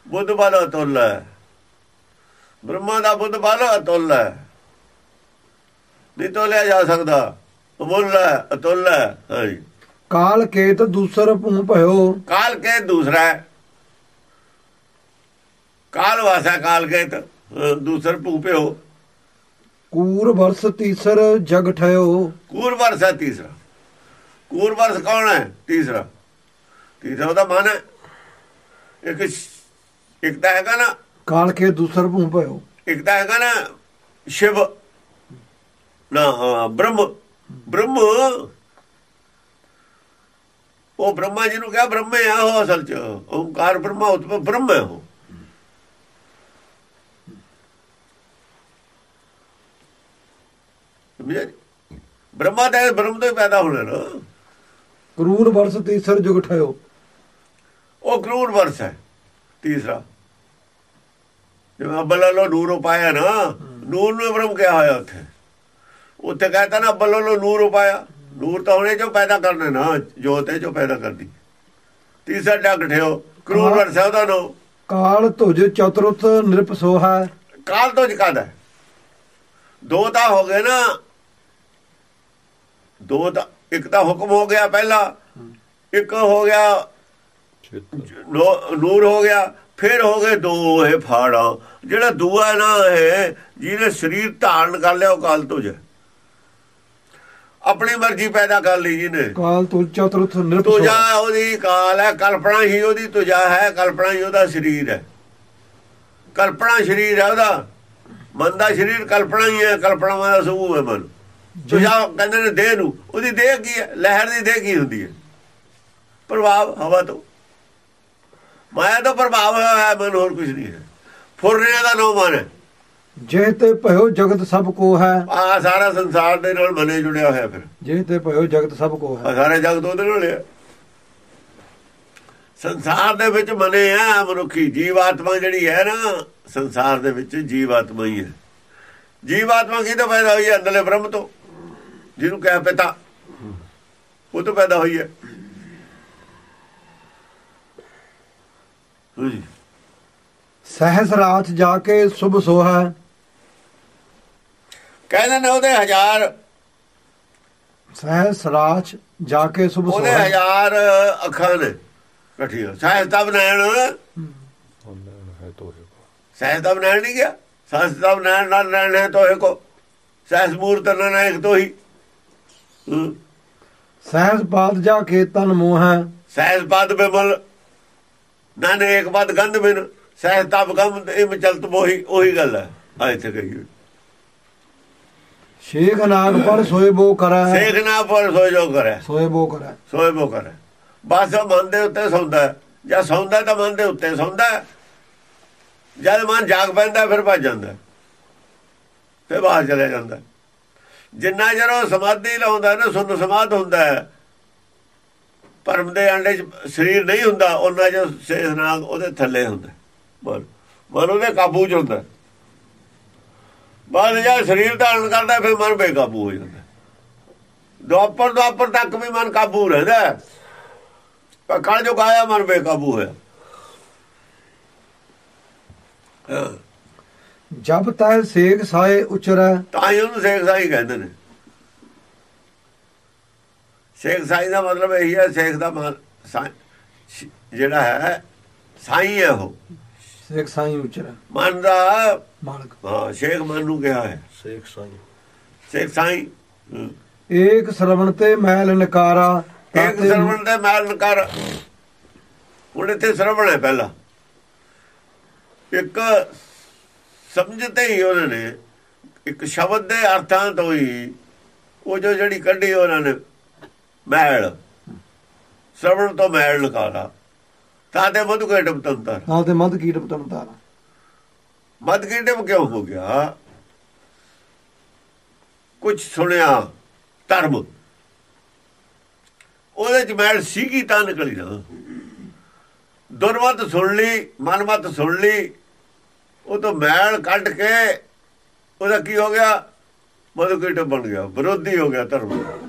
ਬੁੱਧ ਬਲ ਅਤੁੱਲ ਹੈ। ਬ੍ਰਹਮਾ ਦਾ ਬੁੱਧ ਬਲ ਅਤੁੱਲ ਹੈ। ਨਹੀਂ ਤੋਲਿਆ ਜਾ ਸਕਦਾ। ਅਮੁੱਲ ਹੈ ਅਤੁੱਲ ਹੈ। ਹਾਂਜੀ। ਕਾਲ ਕੇਤ ਦੂਸਰ ਭੂ ਭਇਓ। ਕਾਲ ਕੇ ਦੂਸਰਾ ਹੈ। ਕਾਲ ਵਾਸਾ ਕਾਲ ਕੇ ਤ- ਅ, ਦੂਸਰ ਭੂਪਿਓ ਕੂਰ ਵਰਸ ਤੀਸਰ ਜਗ ਠਇਓ। ਕੂਰ ਵਰਸ ਹੈ ਤੀਸਰਾ। ਕੂਰ ਵਰਸ ਕੌਣ ਹੈ? ਤੀਸਰਾ। ਤੀਸਰਾ ਉਹਦਾ ਮਨ ਹੈ। ਇੱਕ ਇੱਕ ਤਾਂ ਹੈਗਾ ਨਾ ਕਾਲ ਕੇ ਦੂਸਰ ਭੂ ਭਇਓ। ਇੱਕ ਤਾਂ ਹੈਗਾ ਨਾ ਸ਼ਿਵ। ਨਾ ਅ, ਬ੍ਰਹਮ। ਬ੍ਰਹਮ। ਉਹ ਬ੍ਰਹਮਾ ਜੀ ਨੂੰ ਕਿਹਾ ਬ੍ਰਹਮੇ ਆ ਉਹ ਅਸਲ ਚ। ਓਮਕਾਰ ਬ੍ਰਹਮਾ ਉਤਮ ਬ੍ਰਹਮ ਹੈ ਉਹ? ਬ੍ਰਹਮਾ ਦਾ ਬ੍ਰਹਮ ਤੋਂ ਹੀ ਪੈਦਾ ਹੋਣਾ ਨਾ। ਕਰੂਰ ਵਰਸ ਤੀਸਰ ਜਗ ਠਇਓ ਉਹ ਕਰੂਰ ਵਰਸ ਹੈ ਤੀਸਰਾ। ਜਿਵੇਂ ਅੱਬਲੋ ਨੂਰ ਉਪਾਇਆ ਨਾ ਨੂਰ ਨੂੰ ਬ੍ਰਹਮ ਕਿਹਾ ਹੋਇਆ ਉੱਥੇ। ਉੱਥੇ ਕਹਤਾ ਨਾ ਅੱਬਲੋ ਨੂਰ ਉਪਾਇਆ। ਨੂਰ ਤਾਂ ਉਹਨੇ ਚੋਂ ਪੈਦਾ ਕਰਨਾ ਨਾ ਜੋਤੇ ਚੋਂ ਪੈਦਾ ਕਰਦੀ। ਤੀਸਰਾ ਡੱਗ ਠਿਓ ਕਰੂਰ ਹਾਂ। ਵਰਸ ਹੈ ਉਹਦਾ ਨੋ। ਕਾਲ ਤੁਜ ਚਤੁਰਥ ਨਿਰਪ ਸੋਹਾ ਕਾਲ ਤੋਂ ਜਕਾਦਾ ਦੋ ਤਾਂ ਹੋ ਗਏ ਨਾ। ਦੋ ਤਾਂ ਇੱਕ ਤਾਂ ਹੁਕਮ ਹੋ ਗਿਆ ਪਹਿਲਾ ਇੱਕ ਹੋ ਗਿਆ ਨੂਰ ਹੋ ਗਿਆ। ਫਿਰ ਹੋ ਗਏ ਦੋ ਇਹ ਫਾੜਾ। ਜਿਹੜਾ ਦੂਆ ਨਾ ਹੈ ਜਿਹਨੇ ਸਰੀਰ ਧਾਰਨ ਕਰ ਲਿਆ ਉਹ ਕਾਲ ਤੁਜ। ਆਪਣੀ ਮਰਜ਼ੀ ਪੈਦਾ ਕਰ ਲਈ ਜਿਹਨੇ। ਕਾਲ ਤੁਜ ਚਤੁਰਥ ਤੁਜਾ ਸੋਹਾ ਉਹਦੀ ਕਾਲ ਹੈ ਕਲਪਨਾ ਹੀ ਉਹਦੀ ਤੁਜਾ ਹੈ ਕਲਪਨਾ ਹੀ ਉਹਦਾ ਸਰੀਰ ਹੈ। ਕਲਪਨਾ ਸਰੀਰ ਹੈ ਉਹਦਾ। ਮਨ ਦਾ ਸਰੀਰ ਕਲਪਨਾ ਹੀ ਹੈ ਕਲਪਨਾਵਾਂ ਦਾ ਸਮੂਹ ਹੈ ਮਨ। ਤੁਜਾ ਕਹਿੰਦੇ ਨੇ ਦੇਹ ਨੂੰ। ਉਹਦੀ ਦੇਹ ਕੀ ਹੈ? ਲਹਿਰ ਦੀ ਦੇਹ ਕੀ ਹੁੰਦੀ ਹੈ? ਪ੍ਰਭਾਵ ਹਵਾ ਤੋਂ। ਮਾਇਆ ਤੋਂ ਪ੍ਰਭਾਵ ਹੋਇਆ ਹੈ ਮਨ ਹੋਰ ਕੁਝ ਨਹੀਂ ਹੈ। ਫੁਰਨੇ ਦਾ ਨੋ ਮਨ ਹੈ। ਜੇ ਤੇ ਭਇਓ ਜਗਤ ਸਭ ਕੋ ਹੈ। ਆ ਸਾਰਾ ਸੰਸਾਰ ਦੇ ਨਾਲ ਮਨੇ ਜੁੜਿਆ ਹੋਇਆ ਫਿਰ। ਜੇ ਤੇ ਭਇਓ ਜਗਤ ਸਭ ਕੋ ਹੈ। ਸਾਰੇ ਜਗਤ ਉਹਦੇ ਨਾਲ ਹੈ ਸੰਸਾਰ ਦੇ ਵਿੱਚ ਮਨੇ ਆ ਮਨੁੱਖੀ ਜੀਵਾਤਮਾ ਜਿਹੜੀ ਹੈ ਨਾ ਸੰਸਾਰ ਦੇ ਵਿੱਚ ਜੀਵਾਤਮਾ ਹੀ ਹੈ। ਜੀਵਾਤਮਾ ਕਿਹਦੇ ਪੈਦਾ ਹੋਈ ਹੈ? ਅੰਦਰਲੇ ਬ੍ਰਹਮ ਤੋਂ। ਜਿਹਨੂੰ ਕਹਿ ਪਿਤਾ ਉਹ ਤੋਂ ਪੈਦਾ ਹੋਈ ਹੈ। ਸਹਿਸ ਰਾਤ ਜਾ ਕੇ ਸੁਭ ਸੋਹਾ। ਕਹਿੰਦੇ ਨੇ ਉਹਦੇ ਹਜ਼ਾਰ। ਸਹਿਸ ਰਾਤ ਜਾ ਕੇ ਸੁਭ ਉਹਦੇ ਸੋਹਾ। ਹਜ਼ਾਰ ਅੱਖਾਂ ਨੇ ਇਕੱਠੀਆਂ ਔਨਲਾਈਨ ਹੈ ਤੋ ਹੈ ਸਹਿਜਤਾ ਬਣਾਉਣ ਨਹੀਂ ਗਿਆ। ਸਹਿਜਤਾ ਬਣਾਉਣ ਨਾਲ ਰਹਿਣ ਹੈ ਤੋਏ ਕੋ ਸਹਿਜ ਮੂਰਤ ਨਾਨਕ ਤੋਂ ਹੀ। ਹੂੰ। ਸਹਿਸ ਬਾਦ ਜਾ ਕੇ ਤਨ ਮੋਹ। ਹੈ ਸਹਿਜ ਪਦ ਬਿਮਲ। ਨਾਨੇ ਇੱਕ ਪਦ ਗੰਧ ਬਿਨ ਸਹਿਜ ਤਪ ਗਮ ਇਹ ਚਲਤ ਮੋਹੀ ਉਹੀ ਗੱਲ ਹੈ ਆ ਇੱਥੇ ਕਹੀ। ਸ਼ੇਖ ਨਾਗ ਪਰ ਸੋਏ ਬੋ ਕਰੈ ਸੇਖ ਨਾ ਪਰ ਸੋਇ ਜੋ ਕਰੇ ਸੋਏ ਬੋ ਕਰੈ ਸੋਏ ਬੋ ਕਰੇ ਬਸ ਉਹ ਮਨ ਦੇ ਉੱਤੇ ਸੌਂਦਾ। ਜਾਂ ਸੌਂਦਾ ਤਾਂ ਮਨ ਦੇ ਉੱਤੇ ਸੌਂਦਾ। ਜਦ ਮਨ ਜਾਗ ਪੈਂਦਾ ਫਿਰ ਭੱਜ ਜਾਂਦਾ। ਫਿਰ ਬਾਹਰ ਚਲੇ ਜਾਂਦਾ। ਜਿੰਨਾ ਚਿਰ ਉਹ ਸਮਾਧੀ ਲਾਉਂਦਾ ਨਾ ਸੁਨ ਸਮਾਧ ਹੁੰਦਾ ਹੈ ਪਰਮ ਦੇ ਅੰਡੇ 'ਚ ਸਰੀਰ ਨਹੀਂ ਹੁੰਦਾ ਉਹਨਾਂ ਚ ਸੇਖਨਾਗ ਉਹਦੇ ਥੱਲੇ ਹੁੰਦਾ। ਮਨ ਮਨ ਉਹਦੇ ਕਾਬੂ 'ਚ ਹੁੰਦਾ। ਬਾਅਦ ਜਦ ਸਰੀਰ ਧਾਰਨ ਕਰਦਾ ਫਿਰ ਮਨ ਬੇਕਾਬੂ ਹੋ ਜਾਂਦਾ। ਦੁਆਪਰ ਦੁਆਪਰ ਤੱਕ ਵੀ ਮਨ ਕਾਬੂ ਰਹਿੰਦਾ। ਪਰ ਕਲ ਜੋ ਗਾਇਆ ਮਨ ਬੇਕਾਬੂ ਹੋਇਆ। ਜਬ ਤੈ ਸੇਖ ਸਾਏ ਉਚਰੈ। ਤਾਂ ਹੀ ਉਹਨੂੰ ਸੇਖ ਸਾਈ ਕਹਿੰਦੇ ਨੇ। ਸੇਖ ਸਾਈ ਦਾ ਮਤਲਬ ਇਹ ਹੈ ਸੇਖ ਦਾ ਜਿਹੜਾ ਹੈ ਸਾਈ ਹੈ ਉਹ। ਸੇਖ ਸਾਈ ਉਚਰੈ ਮਨ ਦਾ ਮਾਲਕ। ਹਾਂ ਸ਼ੇਖ ਮਨ ਨੂੰ ਕਿਹਾ ਹੈ। ਸੇਖ ਸਾਈ। ਸੇਖ ਸਾਈ। ਏਕ ਸਰਵਣ ਤੇ ਮੈਲ ਨਕਾਰਾ ਇੱਕ ਤਾਤੇ ਸਰਵਣ ਦੇ ਮੈਲ ਕਰ ਹੁਣ ਇੱਥੇ ਸਰਵਣ ਹੈ ਪਹਿਲਾ। ਇੱਕ ਸਮਝਦੇ ਹੀ ਉਹਨਾਂ ਨੇ ਇੱਕ ਸ਼ਬਦ ਦੇ ਅਰਥਾਂ ਤੋਂ ਹੀ ਉਹ ਜੋ ਜਿਹੜੀ ਕੱਢੀ ਉਹਨਾਂ ਨੇ ਮੈਲ ਸਰਵਣ ਤੋਂ ਮੈਲ ਲਕਾਲਾ ਤਾਂ ਤੇ ਮਧੂ ਕੇ ਡਬਤੰਤਰ ਹਾਂ ਤੇ ਮਦ ਕੀਟ ਪਤਨ ਤਾਰਾ ਮਦ ਕੇ ਡਬ ਕਿਉਂ ਹੋ ਗਿਆ? ਕੁਝ ਸੁਣਿਆ ਧਰਮ। ਉਹਦੇ ਚ ਮੈਲ ਸੀਗੀ ਤਾਂ ਨਿਕਲੀ ਨਾ। ਦੁਰਮਤ ਸੁਣ ਲਈ ਮਨਮਤ ਸੁਣ ਲਈ। ਉਹ ਤੋਂ ਮੈਲ ਕੱਢ ਕੇ ਉਹਦਾ ਕੀ ਹੋ ਗਿਆ? ਮਧੂ ਕੀਟ ਬਣ ਗਿਆ। ਵਿਰੋਧੀ ਹੋ ਗਿਆ ਧਰਮ। ਦਾ।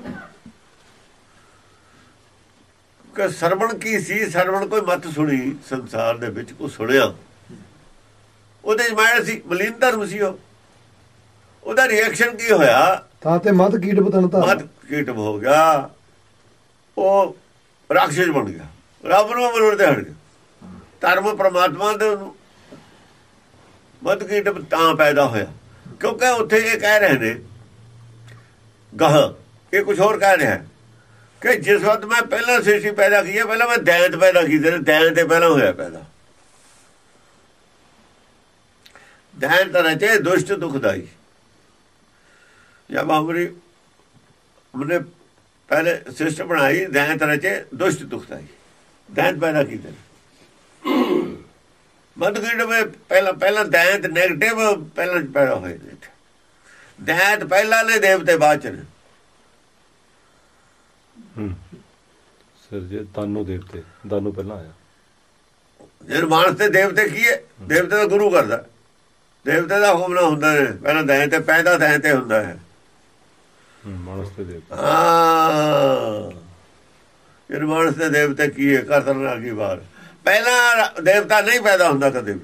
ਕਿ ਸਰਵਣ ਕੀ ਸੀ? ਸਰਵਣ ਕੋਈ ਮਤ ਸੁਣੀ ਸੰਸਾਰ ਦੇ ਵਿੱਚ ਕੋ ਸੁਣਿਆ? ਉਹਦੇ ਮੈਲ ਸੀ ਮਲੀਨ ਧਰਮ ਸੀ ਉਹ। ਉਹਦਾ ਰਿਐਕਸ਼ਨ ਕੀ ਹੋਇਆ? ਤਾਂ ਤੇ ਮਦ ਕੀਟ ਪਤਨ ਤਾਰਾ ਮਤ ਕੀਟਮ ਹੋ ਗਿਆ। ਉਹ ਰਾਖਸ਼ ਬਣ ਗਿਆ। ਰੱਬ ਨੂੰ ਮਨੁਰ ਤੇ ਹਟ ਗਿਆ। ਧਰਮ ਪ੍ਰਮਾਤਮਾ ਦੇ ਉਹਨੂੰ। ਮਤ ਕੀਟਮ ਤਾਂ ਪੈਦਾ ਹੋਇਆ। ਕਿਉਂਕਿ ਉੱਥੇ ਇਹ ਕਹਿ ਰਹੇ ਨੇ ਗਹ ਇਹ ਕੁਝ ਹੋਰ ਕਹਿ ਰਿਹਾ। ਹੈ ਕਿ ਜਿਸ ਵਕਤ ਮੈਂ ਪਹਿਲਾਂ ਸ੍ਰਿਸ਼ਟੀ ਪੈਦਾ ਕੀਤੀ ਪਹਿਲਾਂ ਮੈਂ ਦੈਂਤ ਪੈਦਾ ਕੀਤੇ ਨੇ, ਦੈਂਤ ਤੇ ਪਹਿਲਾਂ ਹੋਇਆ ਪੈਦਾ। ਦੈਂਤ ਰਚੇ ਦੁਸ਼ਟ ਦੁਖਦਾਈ। ਜਦ ਆਮਰੀ ਉਹਨੇ ਪਹਿਲੇ ਸ੍ਰਿਸ਼ਟ ਬਣਾਈ, ਦੈਂਤ ਰਚੇ ਦੁਸ਼ਟ ਦੁਖਦਾਈ। ਦੈਂਤ ਪੈਦਾ ਕੀਤੇ ਮਦਗਿੰਡ ਵਿੱਚ ਪਹਿਲਾਂ ਪਹਿਲਾਂ ਦੈਂਤ 네ਗੇਟਿਵ ਪਹਿਲਾਂ ਪੈਦਾ ਹੋਏ ਨੇ ਦੈਂਤ ਪਹਿਲਾਂ ਨੇ, ਦੇਵਤੇ ਬਾਅਦ ਚ ਸਿਰਜੇ ਤਾਨੂ ਦੇਵਤੇ ਦਾਨੂ ਪਹਿਲਾਂ ਆਇਆ। ਨਿਰਮਾਣ ਤੇ ਦੇਵਤੇ ਕੀ ਹੈ? ਦੇਵਤੇ ਦਾ ਗੁਰੂ ਕਰਦਾ। ਦੇਵਤੇ ਦਾ ਹੁਕਮ ਨਾ ਹੁੰਦਾ ਹੈ। ਪਹਿਲਾਂ ਦਹੀਂ ਤੇ ਪੈਦਾ ਦਹੀਂ ਤੇ ਹੁੰਦਾ ਹੈ। ਮਾਨਸ ਤੇ ਦੇਵਤਾ। ਹਾਂ। ਨਿਰਮਾਣ ਤੇ ਦੇਵਤੇ ਕੀ ਹੈ? ਕਰਨ ਲੱਗੀ ਬਾਹਰ ਪਹਿਲਾਂ ਦੇਵਤਾ ਨਹੀਂ ਪੈਦਾ ਹੁੰਦਾ ਕਦੇ ਵੀ।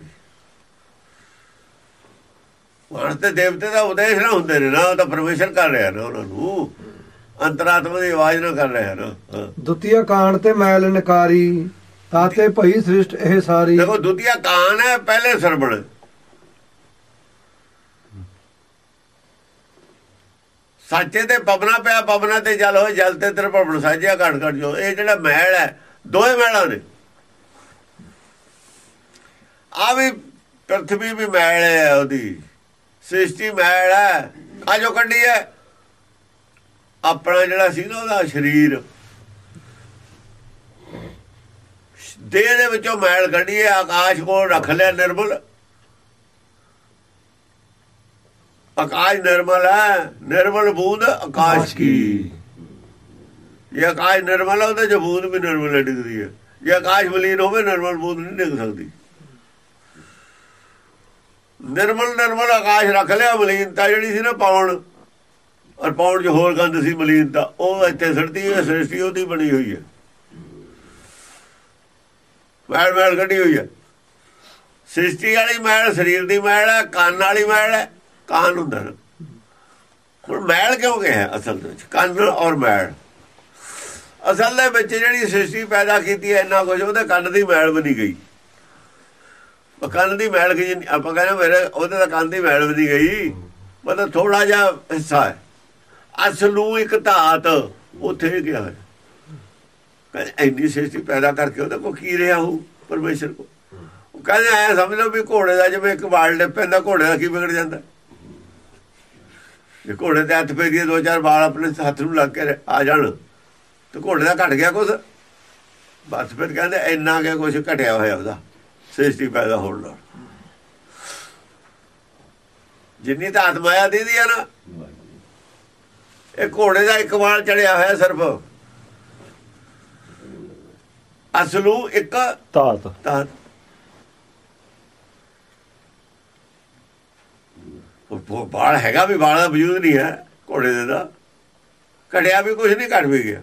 ਮਾਨਸ ਤੇ ਦੇਵਤੇ ਦਾ ਉਦੇਸ਼ ਨਾ ਹੁੰਦੇ ਨੇ ਨਾ ਉਹ ਤਾਂ ਪਰਮੇਸ਼ਰ ਕਰ ਰਿਹਾ ਨਾ ਉਹਨਾਂ ਨੂੰ। ਅੰਤਰਾਤਮਾ ਦੀ ਆਵਾਜ਼ ਨਾ ਕਰ ਰਿਹਾ ਨਾ। ਦੁਤੀਆ ਕਾਂਡ ਤੇ ਮੈਲ ਨਕਾਰੀ ਤਾਂ ਤੇ ਭਈ ਸ੍ਰਿਸ਼ਟ ਇਹ ਸਾਰੀ। ਦੇਖੋ ਦੁਤੀਆ ਕਾਨ ਹੈ ਪਹਿਲੇ ਸਰਬਣ ਸੱਚੇ ਤੇ ਪਵਨਾ ਪਿਆ ਪਵਨਾ ਤੇ ਜਲ ਹੋਏ ਜਲ ਤੇ ਤੇਰੇ ਭਵਨ ਸਾਜਿਆ ਘਟ ਘਟ ਜੋ। ਇਹ ਜਿਹੜਾ ਮਹਿਲ ਹੈ ਦੋਏ ਮਹਿਲਾਂ ਨੇ। ਆ ਵੀ ਪ੍ਰਥਵੀ ਵੀ ਮਹਿਲ ਹੈ ਉਹਦੀ। ਸ੍ਰਿਸ਼ਟੀ ਮਹਿਲ ਹੈ। ਆ ਜੋ ਕੱਢੀ ਹੈ ਆਪਣਾ ਜਿਹੜਾ ਸੀ ਨਾ ਉਹਦਾ ਸਰੀਰ। ਦੇਹ ਦੇ ਵਿੱਚੋਂ ਮੈਲ ਕੱਢੀ ਹੈ ਆਕਾਸ਼ ਕੋਲ ਰੱਖ ਲਿਆ ਨਿਰਮਲ। ਆਕਾਸ਼ ਨਿਰਮਲ ਹੈ ਨਿਰਮਲ ਬੂੰਦ ਆਕਾਸ਼ ਕੀ? ਇਹ ਆਕਾਸ਼ ਨਿਰਮਲ ਹੈ ਉਹਦੇ ਚ ਬੂੰਦ ਵੀ ਨਿਰਮਲ ਡਿੱਗਦੀ ਹੈ। ਜੇ ਆਕਾਸ਼ ਮਲੀਨ ਹੋਵੇ ਨਿਰਮਲ ਬੂੰਦ ਨਹੀਂ ਡਿੱਗ ਸਕਦੀ। ਨਿਰਮਲ ਨਿਰਮਲ ਆਕਾਸ਼ ਰੱਖ ਲਿਆ ਮਲੀਨਤਾ ਜਿਹੜੀ ਸੀ ਨਾ ਪਾਉਣ। ਔਰ ਪਾਉਣ ਚ ਹੋਰ ਗੰਦ ਸੀ ਮਲੀਨ ਮਲੀਨਤਾ ਉਹ ਇੱਥੇ ਸੜਦੀ ਹੈ, ਸ੍ਰਿਸ਼ਟੀ ਉਹਦੀ ਬਣੀ ਹੋਈ ਹੈ। ਮੈਲ ਮੈਲ ਕੱਢੀ ਹੋਈ ਹੈ। ਸ੍ਰਿਸ਼ਟੀ ਵਾਲੀ ਮੈਲ ਸਰੀਰ ਦੀ ਮੈਲ ਹੈ, ਕੰਨ ਵਾਲੀ ਮੈਲ ਹੈ, ਕੰਨ ਹੁੰਦਾ ਨਾ। ਹੁਣ ਮੈਲ ਕਿਉਂ ਗਿਆ ਅਸਲ ਦੇ ਵਿੱਚ? ਕੰਨ ਔਰ ਮੈਲ। ਅਸਲ ਦੇ ਵਿੱਚ ਜਿਹੜੀ ਸ੍ਰਿਸ਼ਟੀ ਪੈਦਾ ਕੀਤੀ ਹੈ, ਇੰਨਾ ਕੁਝ ਉਹਦੇ ਕੰਨ ਦੀ ਮੈਲ ਬਣੀ ਗਈ। ਕੰਨ ਦੀ ਮੈਲ ਗਈ ਆਪਾਂ ਕਹਿੰਦੇ ਮੇਰੇ ਉਹਦੇ ਤਾਂ ਕੰਨ ਦੀ ਮੈਲ ਬਣੀ ਗਈ। ਮਤਲਬ ਥੋੜਾ ਜਿਹਾ ਹਿੱਸਾ ਹੈ। ਅਸਲੂ ਇੱਕ ਧਾਤ ਉੱਥੇ ਗਿਆ ਹੈ ਕਹਿੰਦੇ ਐਨੀ ਸ੍ਰਿਸ਼ਟੀ ਪੈਦਾ ਕਰਕੇ ਉਹਦੇ ਕੋ ਕੀ ਰਿਹਾ ਹੋ ਪਰਮੇਸ਼ਰ ਕੋ ਉਹ ਕਹਿੰਦੇ ਐ ਸਮਝ ਲਓ ਵੀ ਘੋੜੇ ਦਾ ਜਿਵੇਂ ਇੱਕ ਵਾਲ ਡੇ ਪੈਂਦਾ, ਘੋੜੇ ਦਾ ਕੀ ਵਿਗੜ ਜਾਂਦਾ? ਜੇ ਘੋੜੇ ਦੇ ਹੱਥ ਪੈ ਗਏ ਦੋ ਚਾਰ ਵਾਲ ਆਪਣੇ ਹੱਥ ਨੂੰ ਲੱਗ ਕੇ ਆ ਜਾਣ, ਤੇ ਘੋੜੇ ਦਾ ਘਟ ਗਿਆ ਕੁਛ? ਬਸ ਫਿਰ ਕਹਿੰਦੇ ਇੰਨਾ ਕਿ ਕੁਛ ਘਟਿਆ ਹੋਇਆ ਉਹਦਾ, ਸ੍ਰਿਸ਼ਟੀ ਪੈਦਾ ਹੋਣ ਨਾਲ। ਜਿੰਨੀ ਤਾਂ ਆਤਮਾਇਆ ਦੀ ਆ ਨਾ ਇਹ ਘੋੜੇ ਦਾ ਇੱਕ ਵਾਲ ਚੜਿਆ ਹੋਇਆ ਸਿਰਫ। ਅਸਲੂ ਇੱਕ ਧਾਤ। ਤਾਂ ਉਹ ਬਾਲ ਹੈਗਾ ਵੀ ਬਾਲ ਦਾ ਵਜੂਦ ਨਹੀਂ ਹੈ ਘੋੜੇ ਦੇ ਦਾ। ਘਟਿਆ ਵੀ ਕੁਝ ਨਹੀਂ ਘਟ ਵੀ ਗਿਆ।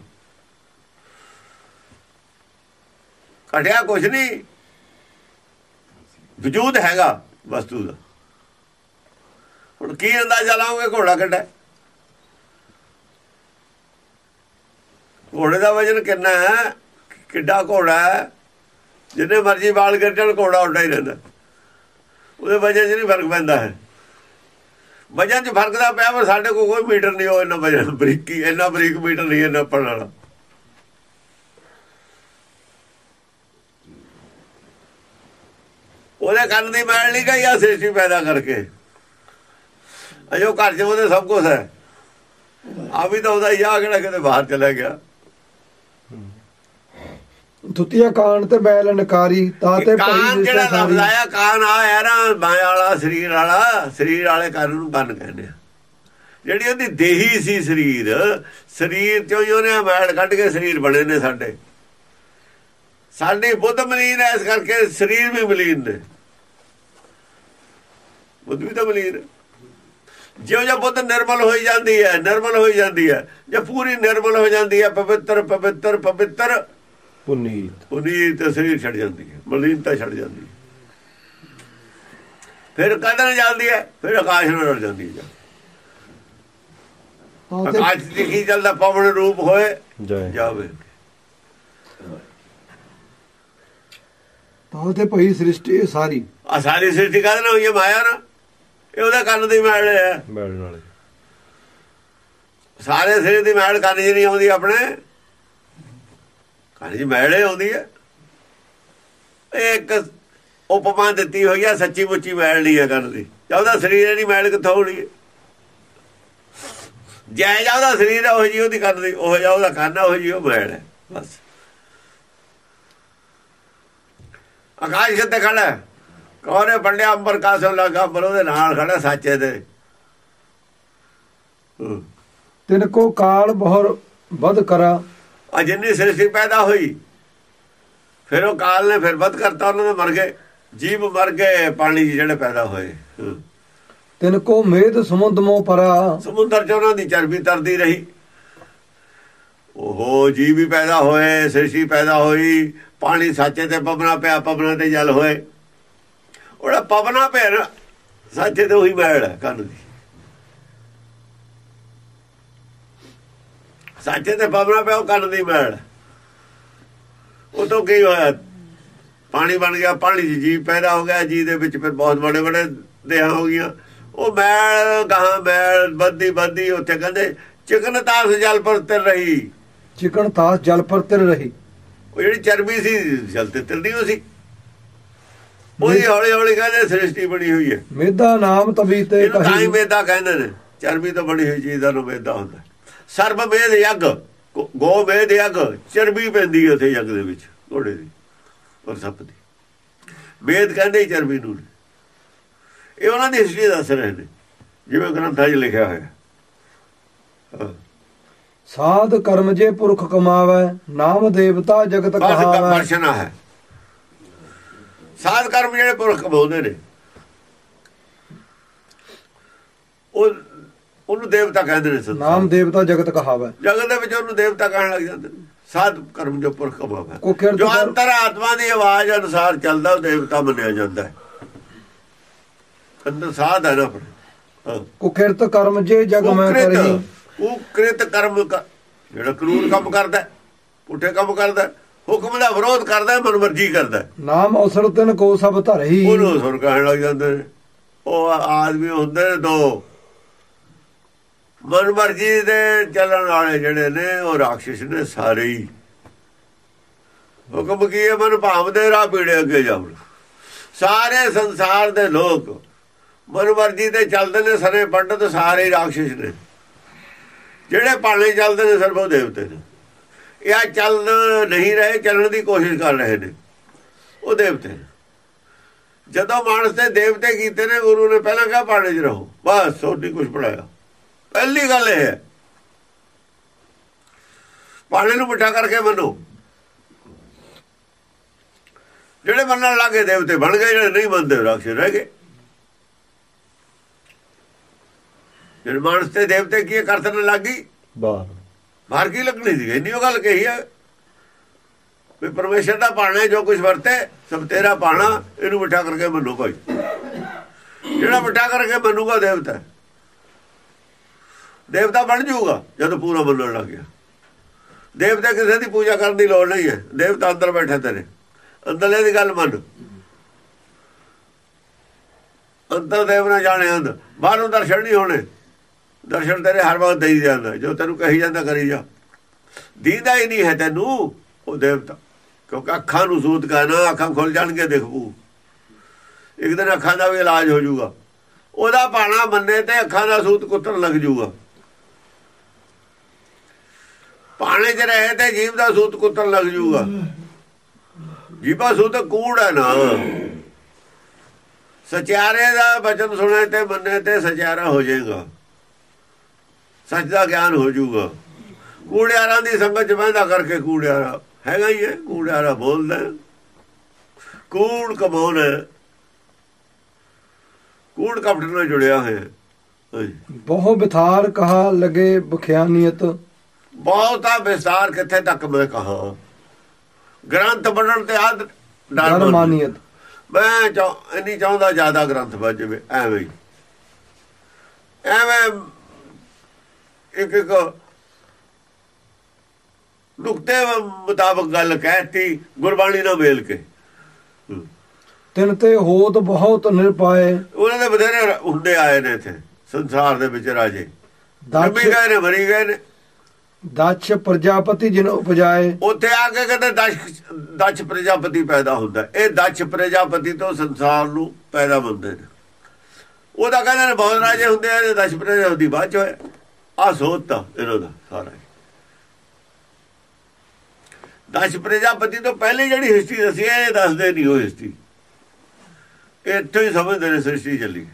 ਘਟਿਆ ਕੁਝ ਨਹੀਂ ਵਜੂਦ ਹੈਗਾ ਵਸਤੂ ਦਾ। ਹੁਣ ਕੀ ਅੰਦਾਜ਼ਾ ਲਾਓਗੇ ਘੋੜਾ ਕੱਢਾ ਘੋੜੇ ਦਾ ਵਜਨ ਕਿੰਨਾ ਹੈ? ਕਿੱਡਾ ਘੋੜਾ ਹੈ? ਜਿੰਨੇ ਮਰਜ਼ੀ ਬਾਲ ਗੱਟਣ ਘੋੜਾ ਉੱਡਾ ਹੀ ਰਹਿੰਦਾ। ਉਹਦੇ ਵਜਨ 'ਚ ਨਹੀਂ ਫ਼ਰਕ ਪੈਂਦਾ ਹੈ। ਵਜਨ 'ਚ ਫ਼ਰਕ ਦਾ ਪਿਆ, ਪਰ ਸਾਡੇ ਕੋਲ ਕੋਈ ਮੀਟਰ ਨਹੀਂ, ਉਹ ਇੰਨਾ ਵਜਨ ਬਰੀਕੀ, ਇੰਨਾ ਬਰੀਕ ਮੀਟਰ ਨਹੀਂ, ਇੰਨਾ ਪੜਨ ਵਾਲਾ। ਉਹਦੇ ਕੰਨ ਦੀ ਮੈਲ ਨਹੀਂ ਗਈ ਆ ਸ੍ਰਿਸ਼ਟੀ ਪੈਦਾ ਕਰਕੇ। ਅਜੋ ਘਰ 'ਚ ਉਹਦੇ ਸਭ ਕੁਝ ਹੈ। ਆ ਵੀ ਤਾਂ ਉਹਦਾ ਹੀ ਆ, ਕਿਹੜਾ ਕਿਤੇ ਬਾਹਰ ਚਲਾ ਗਿਆ। ਥੁੱਤੀਆ ਕਾਨ ਤੇ ਬੈਲ ਨਕਾਰੀ ਤਾਤੇ ਕਾਂ ਭਰੀ ਜਿਹੜਾ ਲਫ਼ਜ਼ ਆਇਆ ਕਾਨ ਆਇਆ ਨਾ ਮਾਇਆ ਵਾਲਾ ਸਰੀਰ ਵਾਲਾ। ਸਰੀਰ ਵਾਲੇ ਕੰਨ ਨੂੰ ਕੰਨ ਕਹਿੰਦੇ ਆ। ਜਿਹੜੀ ਉਹਦੀ ਦੇਹੀ ਸੀ ਸਰੀਰ ਸਰੀਰ ਚੋਂ ਹੀ ਉਹਨੇ ਮੈਲ ਕੱਢ ਕੇ ਸਰੀਰ ਬਣੇ ਨੇ ਸਾਡੇ। ਸਾਡੀ ਬੁੱਧ ਮਲੀਨ ਐ ਇਸ ਕਰਕੇ ਸਰੀਰ ਵੀ ਮਲੀਨ ਨੇ। ਬੁੱਧ ਵੀ ਤਾਂ ਮਲੀਨ। ਜਿਉਂ ਜਿਉਂ ਬੁੱਧ ਨਿਰਮਲ ਹੋਈ ਜਾਂਦੀ ਹੈ ਨਿਰਮਲ ਹੋਈ ਜਾਂਦੀ ਹੈ ਜੇ ਪੂਰੀ ਨਿਰਮਲ ਹੋ ਜਾਂਦੀ ਹੈ ਪਵਿੱਤਰ ਪਵਿੱਤਰ ਪਵਿੱਤਰ। ਪੁਨੀਤ। ਪੁਨੀਤ ਤੇ ਸਰੀਰ ਛੱਡ ਜਾਂਦੀ ਹੈ। ਮਲੀਨਤਾ ਛੱਡ ਜਾਂਦੀ ਹੈ। ਫਿਰ ਕਦਰ ਜਾਂਦੀ ਹੈ? ਫਿਰ ਆਕਾਸ਼ ਨਾਲ ਰਲ ਜਾਂਦੀ ਹੈ ਆਕਾਸ਼ ਦੀ ਕੀ ਚੱਲਦਾ ਪਵਨ ਰੂਪ ਹੋਏ ਜੈ ਜਾਵੇ। ਤਾਤੇ ਭਈ ਸ੍ਰਿਸ਼ਟੀ ਇਹ ਸਾਰੀ। ਆ ਸਾਰੀ ਸ੍ਰਿਸ਼ਟੀ ਕਾਹਦੇ ਨਾਲ ਹੋਈ ਹੈ ਮਾਇਆ ਨਾ ਇਹ ਉਹਦਾ ਕੰਨ ਦੀ ਮੈਲ ਹੈ। ਬੈਠਣ ਵਾਲੇ ਸਾਰੇ ਸਰੀਰ ਦੀ ਮੈਲ ਕੰਨ 'ਚ ਨਹੀਂ ਆਉਂਦੀ ਆਪਣੇ। ਕੰਨ 'ਚ ਮੈਲ ਆਉਂਦੀ ਹੈ। ਇੱਕ ਉਪਮਾ ਦਿੱਤੀ ਹੋਈ ਹੈ, ਸੱਚੀ ਮੁੱਚੀ ਮੈਲ ਨਹੀਂ ਹੈ ਕੰਨ ਦੀ। ਉਹਦਾ ਸਰੀਰ ਨਹੀਂ, ਮੈਲ ਕਿੱਥੋਂ ਹੋਣੀ ਜੈ ਜਾ ਉਹਦਾ ਸਰੀਰ ਉਹ ਜੀ ਉਹਦੀ ਕੰਨ ਉਹ ਜਾ ਉਹਦਾ ਕੰਨ ਉਹ ਜੀ ਉਹ ਮੈਲ ਹੈ, ਬਸ। ਆਕਾਸ਼ ਕਿੱਥੇ ਖੜਾ ਹੈ? ਕੌਣੇ ਅੰਬਰ ਕਾਸੋ ਲਗਾ ਅੰਬਰ, ਉਹਦੇ ਨਾਲ ਖੜਾ ਸਾਚੇ ਦੇ। ਹੂੰ। ਤਿਨ ਕੋ ਕਾਲ ਬਹੁਰ ਬਦ ਕਰਾ ਆ ਜਿੰਨੀ ਸ੍ਰਿਸ਼ਟੀ ਪੈਦਾ ਹੋਈ ਫਿਰ ਉਹ ਕਾਲ ਨੇ ਫਿਰ ਵੱਧ ਕਰਤਾ ਉਹਨਾਂ ਦੇ ਮਰ ਗਏ। ਜੀਵ ਮਰ ਗਏ ਪਾਣੀ ਜਿਹੜੇ ਪੈਦਾ ਹੋਏ। ਤਿਨ ਕੋ ਮੇਦ ਸਮੁੰਦ ਮੋ ਪਰਾ ਸਮੁੰਦਰ 'ਚ ਉਹਨਾਂ ਦੀ ਚਰਬੀ ਤਰਦੀ ਰਹੀ। ਉਹ ਜੀਵ ਵੀ ਪੈਦਾ ਹੋਏ ਸ੍ਰਿਸ਼ਟੀ ਪੈਦਾ ਹੋਈ। ਪਾਣੀ ਸਾਚੇ ਤੇ ਪਵਨਾ ਪਿਆ ਪਵਨਾ ਤੇ ਜਲ ਹੋਏ। ਉਹਦਾ ਪਵਨਾ ਨਾ ਸਾਚੇ ਤੇ ਉਹੀ ਮੈਲ ਹੈ ਕੰਨ ਦੀ। ਸਾਚੇ ਤੇ ਪਵਨਾ ਪਿਆ ਉਹ ਕੰਨ ਦੀ ਮੈਲ। ਉਹ ਤੋਂ ਕੀ ਹੋਇਆ? ਪਾਣੀ ਬਣ ਗਿਆ ਪਾਣੀ 'ਚ ਜੀਵ ਪੈਦਾ ਹੋ ਗਿਆ ਜੀ ਦੇ ਵਿੱਚ ਫਿਰ ਬਹੁਤ ਬੜੇ ਬੜੇ ਦੇਹਾਂ ਹੋ ਗਈਆਂ। ਉਹ ਮੈਲ ਗਾਂ ਮੈਲ ਬੱਦੀ ਬੱਦੀ ਉੱਥੇ ਕਹਿੰਦੇ ਚਿਕਨ ਤਾਸ ਜਲ ਪਰ ਤਰ ਰਹੀ। ਚਿਕਨ ਤਾਸ ਜਲ ਪਰ ਤਿਰ ਰਹੀ। ਉਹ ਜਿਹੜੀ ਚਰਬੀ ਸੀ ਜਲ ਤੇ ਤਿਲਦੀ ਹੋ ਸੀ ਉਹਦੀ ਹੌਲੀ ਹੌਲੀ ਕਹਿੰਦੇ ਸ੍ਰਿਸ਼ਟੀ ਬਣੀ ਹੋਈ ਹੈ। ਮੇਦਾ ਨਾਮ ਤਬੀ ਤੇ ਇਹਨੂੰ ਤਾਂ ਹੀ ਕਹੀ। ਮੇਦਾ ਕਹਿੰਦੇ ਨੇ। ਚਰਬੀ ਤੋਂ ਬਣੀ ਹੋਈ ਚੀਜ਼ ਦਾ ਨੂੰ ਮੇਦਾ ਹੁੰਦਾ। ਸਰਬ ਮੇਦ ਯੱਗ ਗੋ- ਮੇਦ ਯੱਗ ਚਰਬੀ ਪੈਂਦੀ ਹੈ ਉੱਥੇ ਯੱਗ ਦੇ ਵਿੱਚ ਘੋੜੇ ਦੀ ਔਰ ਸੱਪ ਦੀ ਮੇਦ ਕਹਿੰਦੇ ਚਰਬੀ ਨੂੰ। ਇਹ ਉਹਨਾਂ ਦੀ ਹਿਸਟਰੀ ਦੱਸ ਰਹੇ ਨੇ ਜਿਵੇਂ ਗ੍ਰੰਥਾਂ 'ਚ ਲਿਖਿਆ ਹੋਇਆ ਹਾਂ। ਸਾਧ ਕਰਮ ਜੇ ਪੁਰਖ ਕਮਾਵੇ ਨਾਮ ਦੇਵਤਾ ਜਗਤ ਕਹਾਵੇ ਹੈ ਸਾਧ ਕਰਮ ਜਿਹੜੇ ਪੁਰਖ ਕਮਾਉਂਦੇ ਨੇ ਉਹ ਉਹਨੂੰ ਦੇਵਤਾ ਕਹਿੰਦੇ ਨੇ ਨਾਮ ਦੇਵਤਾ ਜਗਤ ਕਹਾਵੇ। ਜਗਤ ਦੇ ਵਿੱਚ ਉਹਨੂੰ ਦੇਵਤਾ ਕਹਿਣ ਲੱਗ ਜਾਂਦੇ ਨੇ। ਸਾਧ ਕਰਮ ਜੋ ਪੁਰਖ ਕਮਾਵੇ। ਕੋ ਕਿਰਤ ਜੋ ਅੰਤਰ ਆਤਮਾ ਦੀ ਆਵਾਜ਼ ਅਨੁਸਾਰ ਚੱਲਦਾ ਉਹ ਦੇਵਤਾ ਮੰਨਿਆ ਜਾਂਦਾ ਹੈ। ਅੰਦਰ ਸਾਧ ਹੈ ਨਾ ਕੁਕਿਰਤ ਕਰਮ ਜੇ ਜਗ ਮੈਂ ਕਰੀ। ਕੁਕ੍ਰਿਤ ਕੁਕ੍ਰਿਤ ਕਰਮ ਜਿਹੜਾ ਕਰੂਰ ਕੰਮ ਕਰਦਾ ਪੁੱਠੇ ਕੰਮ ਕਰਦਾ ਹੁਕਮ ਦਾ ਵਿਰੋਧ ਕਰਦਾ ਮਨਮਰਜ਼ੀ ਕਰਦਾ। ਨਾਮ ਅਵਸਰ ਤਿਨ ਕੋ ਸਭ ਧਰਹੀ। ਉਹਨੂੰ ਸੁਰ ਕਹਿਣ ਲੱਗ ਜਾਂਦੇ ਉਹ ਆਦਮੀ ਹੁੰਦੇ ਨੇ ਦੋ। ਮਨਮਰਜ਼ੀ ਦੇ ਚੱਲਣ ਵਾਲੇ ਜਿਹੜੇ ਨੇ, ਉਹ ਰਾਖਸ਼ ਨੇ ਸਾਰੇ ਹੀ। ਹੁਕਮ ਕੀ ਹੈ? ਮਨ ਭਾਵਦੇ ਰਾਹ ਪੀੜੇ ਅੱਗੇ ਜਾਵਣ। ਸਾਰੇ ਸੰਸਾਰ ਦੇ ਲੋਕ ਮਨਮਰਜ਼ੀ ਤੇ ਚੱਲਦੇ ਨੇ, ਸਾਰੇ ਪੰਡਤ ਸਾਰੇ ਹੀ ਰਾਖਸ਼ ਨੇ। ਜਿਹੜੇ ਪਾਣੇ ਚੱਲਦੇ ਨੇ ਸਰਬੋ ਦੇਵਤੇ ਨੇ। ਇਹ ਚੱਲ ਨਹੀਂ ਰਹੇ, ਚੱਲਣ ਦੀ ਕੋਸ਼ਿਸ਼ ਕਰ ਰਹੇ ਨੇ। ਉਹ ਦੇਵਤੇ ਨੇ। ਜਦੋਂ ਮਾਨਸ ਤੇ ਦੇਵਤੇ ਕੀਤੇ ਨੇ, ਗੁਰੂ ਨੇ ਪਹਿਲਾਂ ਕਿਹਾ ਪਾਣੇ 'ਚ ਰਹੋ। ਬਸ ਤੁਹਾਡੀ ਕੁਝ ਪੜਾਇਆ ਪਹਿਲੀ ਗੱਲ ਇਹ ਹੈ। ਪਾਣੇ ਨੂੰ ਮਿੱਠਾ ਕਰਕੇ ਮੰਨੋ। ਜਿਹੜੇ ਮੰਨਣ ਲੱਗੇ ਦੇਵਤੇ ਬਣ ਗਏ ਜਿਹੜੇ ਨਹੀਂ ਮੰਨਦੇ ਰਾਖਸ਼ ਰਹਿ ਗਏ। ਜਿਹੜੇ ਮਾਨਸ ਤੇ ਦੇਵਤੇ ਕੀ ਕਰਤਨ ਲੱਗੀ ਬਾਹਰ। ਬਾਹਰ ਕੀ ਲੱਗਣੀ ਸੀ? ਇੰਨੀ ਉਹ ਗੱਲ ਕਹੀ ਹੈ ਵੀ ਪਰਮੇਸ਼ਰ ਦਾ ਪਾਣਾ ਜੋ ਕੁਝ ਵਰਤੇ ਸਭ ਤੇਰਾ ਪਾਣਾ ਇਹਨੂੰ ਮਿੱਠਾ ਕਰਕੇ ਮੰਨੋ ਭਾਈ। ਜਿਹੜਾ ਮਿੱਠਾ ਕਰਕੇ ਮੰਨੂਗਾ ਦੇਵਤਾ। ਦੇਵਤਾ ਬਣ ਜਾਊਗਾ ਜਦੋਂ ਪੂਰਾ ਮੰਨਣ ਲੱਗ ਗਿਆ। ਦੇਵਤਾ ਕਿਸੇ ਦੀ ਪੂਜਾ ਕਰਨ ਦੀ ਲੋੜ ਨਹੀਂ ਹੈ। ਦੇਵਤਾ ਅੰਦਰ ਬੈਠੇ ਤੇਰੇ ਅੰਦਰਲੇ ਦੀ ਗੱਲ ਮੰਨ। ਅੰਦਰ ਦੇਵ ਨਾ ਜਾਣੇ ਅੰਦ। ਬਾਹਰੋਂ ਦਰਸ਼ਨ ਨਹੀਂ ਹੋਣੇ। ਦਰਸ਼ਨ ਤੇਰੇ ਹਰ ਵਕਤ ਦੇਈ ਜਾਂਦਾ ਜੋ ਤੈਨੂੰ ਕਹੀ ਜਾਂਦਾ ਕਰੀ ਜਾ। ਦੀਦਾ ਹੀ ਨਹੀਂ ਹੈ ਤੈਨੂੰ ਉਹ ਦੇਵਤਾ। ਕਿਉਂਕਿ ਅੱਖਾਂ ਨੂੰ ਸੂਤ ਕਰਨਾ ਅੱਖਾਂ ਖੁੱਲ ਜਾਣਗੇ ਦੇਖੂ ਇੱਕ ਦਿਨ ਅੱਖਾਂ ਦਾ ਵੀ ਇਲਾਜ ਹੋ ਜਾਊਗਾ। ਉਹਦਾ ਬਾਣਾ ਮੰਨੇ ਤੇ ਅੱਖਾਂ ਦਾ ਸੂਤ ਕੁੱਤਰ ਲੱਗ ਜਾਊਗਾ। ਪਾਣੇ 'ਚ ਰਹੇ ਤੇ ਜੀਵ ਦਾ ਸੂਤ ਕੁੱਤਣ ਲੱਗ ਜਾਊਗਾ ਜੀਵਾ ਸੋ ਕੂੜ ਹੈ ਨਾ। ਸਚਿਆਰੇ ਦਾ ਬਚਨ ਸੁਣੇ ਤੇ ਮੰਨੇ ਤੇ ਸਚਿਆਰਾ ਹੋ ਜਾਏਗਾ। ਸੱਚ ਦਾ ਗਿਆਨ ਹੋ ਜਾਊਗਾ ਕੂੜਿਆਰਾਂ ਦੀ ਸੰਗਤ ਚ ਬਹਿੰਦਾ ਕਰਕੇ ਕੂੜਿਆਰਾ ਹੈਗਾ ਹੀ ਹੈ, ਕੂੜਿਆਰਾ ਬੋਲਦਾ ਕੂੜ ਕਮਾਉਣ ਕੂੜ ਕਪਟ ਨਾਲ ਜੁੜਿਆ ਹੋਇਆ ਹੈ। ਬਹੁ ਬਿਥਾਰ ਕਹਾ ਲਗੇ ਬਖਿਆਨੀਅਤ। ਬਹੁਤਾ ਵਿਸਤਾਰ ਕਿੱਥੇ ਤੱਕ ਮੈਂ ਕਹਾ। ਗ੍ਰੰਥ ਬਣਨ ਤੇ ਆਦ ਡਰ ਮੰਨ- ਮਾਨੀਅਤ ਮੈਂ ਚਾਹ ਇੰਨੀ ਚਾਹੁੰਦਾ ਜ਼ਿਆਦਾ ਗ੍ਰੰਥ ਬਣ ਜਾਵੇ ਐਵੇਂ ਹੀ। ਐਵੇਂ ਇੱਕ ਇੱਕ ਨੁਕਤੇ ਮੁਤਾਬਕ ਗੱਲ ਕਹਿਤੀ ਗੁਰਬਾਣੀ ਨਾਲ ਮੇਲ ਕੇ। ਤਿਨ ਤੇ ਹੋਤ ਬਹੁਤ ਨਿਰਪਾਏ। ਉਹਨਾਂ ਦੇ ਬਥੇਰੇ ਹੁੰਦੇ ਆਏ ਨੇ ਇੱਥੇ ਸੰਸਾਰ ਦੇ ਵਿੱਚ ਰਾਜੇ। ਜੰਮੀ ਗਏ ਨੇ ਮਰੀ ਗਏ ਨੇ। ਦਕਸ਼ ਪ੍ਰਜਾਪਤੀ ਜਿਨ ਉਪਜਾਏ। ਉੱਥੇ ਆ ਕੇ ਕਹਿੰਦੇ ਦਸ਼ ਦਸ਼ ਪ੍ਰਜਾਪਤੀ ਪੈਦਾ ਹੁੰਦਾ। ਇਹ ਦਸ਼ ਪ੍ਰਜਾਪਤੀ ਤੋਂ ਸੰਸਾਰ ਨੂੰ ਪੈਦਾ ਹੁੰਦੇ ਨੇ। ਉਹਦਾ ਕਹਿੰਦੇ ਨੇ ਬਹੁਤ ਰਾਜੇ ਹੁੰਦੇ ਆ ਤੇ ਦਸ਼ ਪ੍ਰਜਾਪਤੀ ਬਾਅਦ ਚ ਹੋਇਆ ਆ ਸੋਤਾ ਇਹਨਾਂ ਦਾ ਸਾਰਾ ਦਸ਼ ਪ੍ਰਜਾਪਤੀ ਤੋਂ ਪਹਿਲੇ ਜਿਹੜੀ ਹਿਸਟਰੀ ਦੱਸੀ ਹੈ, ਇਹ ਦੱਸਦੇ ਨਹੀਂ ਉਹ ਹਿਸਟਰੀ ਇੱਥੇ ਹੀ ਸਮਝਦੇ ਨੇ ਸ੍ਰਿਸ਼ਟੀ ਚੱਲੀ।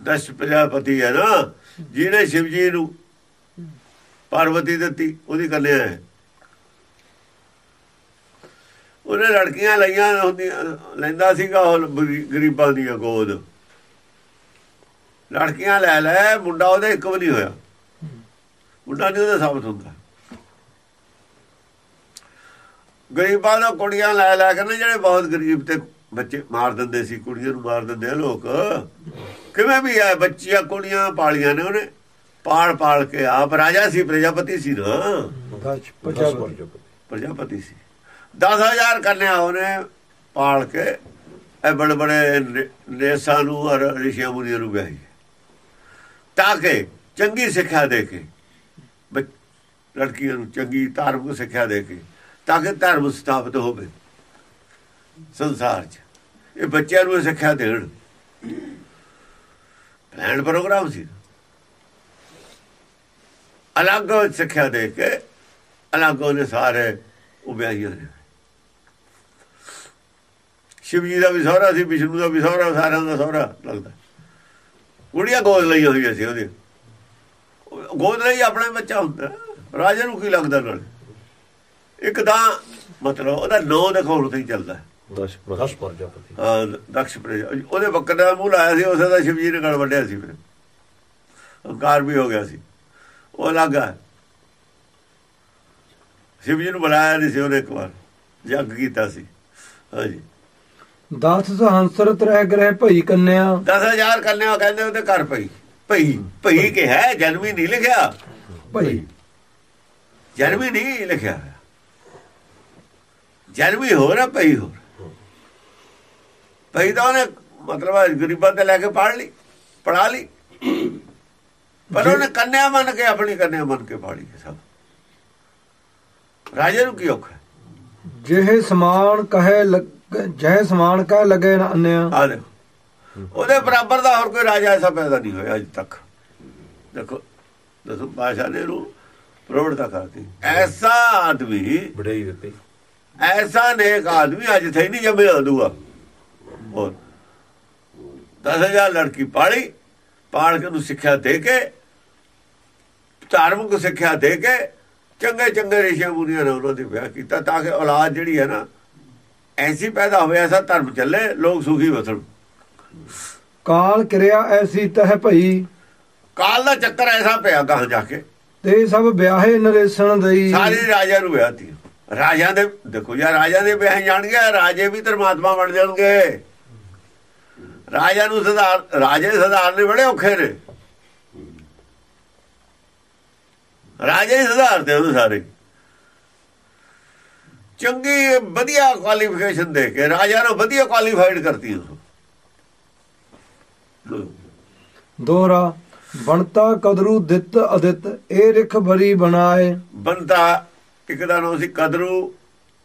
ਦਸ਼ ਪ੍ਰਜਾਪਤੀ ਹੈ ਨਾ, ਜਿਹਨੇ ਸ਼ਿਵ ਜੀ ਨੂੰ ਪਾਰਵਤੀ ਦਿੱਤੀ, ਉਹਦੀ ਕੱਲਿਆ ਹੈ ਉਹਨੇ ਲੜਕੀਆਂ ਲਈਆਂ ਹੁੰਦੀਆਂ, ਲੈਂਦਾ ਸੀਗਾ ਉਹ ਗਰੀਬਾਂ ਦੀਆਂ ਗੋਦ ਲੜਕੀਆਂ ਲੈ ਲੈ, ਮੁੰਡਾ ਉਹਦਾ ਇੱਕ ਵੀ ਨਹੀਂ ਹੋਇਆ। ਮੁੰਡਾ ਨਹੀਂ ਉਹਦਾ ਸਾਬਤ ਹੁੰਦਾ। ਗਰੀਬਾਂ ਦਾ ਕੁੜੀਆਂ ਲੈ ਲੈ ਕੇ ਨਾ ਜਿਹੜੇ ਬਹੁਤ ਗਰੀਬ ਤੇ ਬੱਚੇ ਮਾਰ ਦਿੰਦੇ ਸੀ ਕੁੜੀਆਂ ਨੂੰ ਮਾਰ ਦਿੰਦੇ ਆ ਲੋਕ। ਕਿਵੇਂ ਵੀ ਆ ਬੱਚੀਆਂ ਕੁੜੀਆਂ ਪਾਲੀਆਂ ਨੇ ਉਹਨੇ। ਪਾਲ ਪਾਲ ਕੇ ਆਪ ਰਾਜਾ ਸੀ ਪ੍ਰਜਾਪਤੀ ਸੀ ਨਾ। ਪ੍ਰਜਾਪਤੀ। ਸੀ। 10000 ਕੰਨਿਆ ਉਹਨੇ ਪਾਲ ਕੇ ਇਹ ਬੜੇ ਬੜੇ ਨੇ- ਨੇਸਾਂ ਨੂੰ ਔਰ ਰਿਸ਼ੀਆਂ ਮੁਨੀਆਂ ਨੂੰ ਵਿਆਹੀ। ਤਾਂ ਕਿ ਚੰਗੀ ਸਿੱਖਿਆ ਦੇ ਕੇ ਲੜਕੀਆਂ ਨੂੰ ਚੰਗੀ ਧਾਰਮਿਕ ਸਿੱਖਿਆ ਦੇ ਕੇ ਤਾਂ ਕਿ ਧਰਮ ਸਥਾਪਿਤ ਹੋਵੇ। ਸੰਸਾਰ 'ਚ। ਇਹ ਬੱਚਿਆਂ ਨੂੰ ਸਿੱਖਿਆ ਦੇਣ। ਪਲਾਨ ਪ੍ਰੋਗਰਾਮ ਸੀ। ਅਲੱਗ ਸਿੱਖਿਆ ਦੇ ਕੇ ਅਲੱਗ ਉਹਨੇ ਸਾਰੇ ਉਭਿਆਈਆਂ ਨੇ ਸ਼ਿਵ ਜੀ ਦਾ ਵੀ ਸਹਰਾ ਸੀ, ਵਿਸ਼ਨੂੰ ਦਾ ਵੀ ਸਹਰਾ, ਸਾਰਿਆਂ ਦਾ ਸਹਰਾ ਲੱਗਦਾ। ਕੁੜੀਆਂ ਗੋਦ ਲਈ ਹੋਈਆਂ ਸੀ ਉਹਦੀ ਗੋਦ ਲਈ ਆਪਣਾ ਬੱਚਾ ਹੁੰਦਾ। ਰਾਜੇ ਨੂੰ ਕੀ ਲੱਗਦਾ ਨਾਲ? ਇੱਕ ਤਾਂ ਮਤਲਬ ਉਹਦਾ ਨਾਂ ਦਿਖਾਉਣ ਤੇ ਹੀ ਚੱਲਦਾ। ਦਸ਼ ਪ੍ਰਜਾਪਤੀ ਹਾਂ ਦਕਸ਼ ਪ੍ਰਜਾ ਉਹਦੇ ਬੱਕਰ ਦਾ ਮੂੰਹ ਲਾਇਆ ਸੀ ਉਸੇ ਦਾ ਸ਼ਿਵਜੀ ਨੇ ਗਲ ਵੱਢਿਆ ਸੀ ਫਿਰ। ਹੰਕਾਰ ਵੀ ਹੋ ਗਿਆ ਸੀ। ਉਹ ਲੱਗਾ ਸ਼ਿਵਜੀ ਨੂੰ ਬੁਲਾਇਆ ਨਹੀਂ ਸੀ ਉਹਨੇ ਇੱਕ ਵਾਰ। ਜੱਗ ਕੀਤਾ ਸੀ। ਹਾਂਜੀ। ਦਸ ਸਹੰਸਰਤ ਰਹਿ ਗ੍ਰਹਿ ਭਈ ਕੰਨਿਆ। 10000 ਕਰਨੇ ਉਹ ਕਹਿੰਦੇ ਉਹਦੇ ਘਰ ਪਈ ਭਈ ਭਈ ਕਿ ਹੈ ਜਨਮੀ ਨਹੀਂ ਲਿਖਿਆ। ਭਈ। ਜਨਮੀ ਨਹੀਂ ਲਿਖਿਆ। ਹੋਇਆ। ਜਨਮੀ ਹੋ ਨਾ ਭਈ ਹੋ ਭਈ ਤਾਂ ਉਹਨੇ ਮਤਲਬ ਹੈ ਗਰੀਬਾਂ ਤੇ ਲੈ ਕੇ ਪੜ ਲਈ ਪੜਾ ਲਈ। ਪਰ ਉਹਨੇ ਕੰਨਿਆ ਮੰਨ ਕੇ ਆਪਣੀ ਕੰਨਿਆ ਮੰਨ ਕੇ ਪਾੜੀ ਸਭ। ਰਾਜੇ ਨੂੰ ਕੀ ਔਖਾ? ਜਿਹੇ ਸਮਾਨ ਕਹੇ ਜਹ ਸਮਾਨ ਕਹੇ ਲਗੇ ਨ ਅੰਨਿਆ। ਆ ਦੇਖੋ ਉਹਦੇ ਬਰਾਬਰ ਦਾ ਹੋਰ ਕੋਈ ਰਾਜਾ ਐਸਾ ਪੈਦਾ ਨਹੀਂ ਹੋਇਆ ਅਜ ਤੱਕ। ਦੇਖੋ ਦਸੋ ਪਾਸ਼ਾ ਨੇ ਨੂੰ ਪ੍ਰੋੜਤਾ ਕਰਤੀ। ਐਸਾ ਆਦਮੀ ਬੜਾਈ ਦਿੱਤੀ। ਐਸਾ ਨੇਕ ਆਦਮੀ ਅੱਜ ਥੇ ਨਹੀਂ ਜੰਮਿਆ ਦੂਆ। ਹੋਰ 10000 ਲੜਕੀ ਪਾਲੀ ਪਾਲ ਕੇ ਨੂੰ ਸਿੱਖਿਆ ਦੇ ਕੇ ਧਾਰਮਿਕ ਸਿੱਖਿਆ ਦੇ ਕੇ ਚੰਗੇ ਚੰਗੇ ਰਿਸ਼ੀਆਂ ਮੁਨੀਆਂ ਨੇ ਉਹਨਾਂ ਦੇ ਵਿਆਹ ਕੀਤਾ ਤਾਂ ਕਿ ਔਲਾਦ ਜਿਹੜੀ ਹੈ ਨਾ ਐਸੀ ਪੈਦਾ ਹੋਵੇ ਐਸਾ ਧਰਮ ਚੱਲੇ ਲੋਕ ਸੁਖੀ ਵਸਣ। ਕਾਲ ਕਿਰਿਆ ਐਸੀ ਤਹ ਭਈ। ਕਾਲ ਦਾ ਚੱਕਰ ਐਸਾ ਪਿਆ ਗਾਂ ਜਾ ਕੇ। ਤੇ ਸਭ ਵਿਆਹੇ ਨਰੇਸਣ ਦਈ। ਸਾਰੀ ਰਾਜਾ ਨੂੰ ਵਿਆਹਤੀ ਰਾਜਾ ਦੇ ਦੇਖੋ ਯਾਰ ਰਾਜਾ ਦੇ ਵਿਆਹ ਜਾਣਗੇ ਰਾਜੇ ਵੀ ਧਰਮਾਤਮਾ ਬਣ ਜਾਣਗੇ। ਰਾਜਾ ਨੂੰ ਸੁਧਾਰ ਰਾਜੇ ਸੁਧਾਰਨੇ ਬੜੇ ਔਖੇ ਨੇ। ਰਾਜੇ ਸੁਧਾਰਦੇ ਉਹਨੂੰ ਸਾਰੇ। ਚੰਗੀ ਵਧੀਆ ਕੁਆਲੀਫਿਕੇਸ਼ਨ ਦੇ ਕੇ ਰਾਜਾ ਨੂੰ ਵਧੀਆ ਕੁਆਲੀਫਾਈਡ ਕਰਤੀ ਉਸ ਦੋਹਰਾ ਬਣਤਾ ਕਦਰੂ ਦਿੱਤ ਅਦਿਤ ਇਹ ਰਿਖ ਬਰੀ ਬਣਾਏ। ਬੰਦਾ ਇੱਕ ਦਾ ਨਾਮ ਸੀ ਕਦਰੂ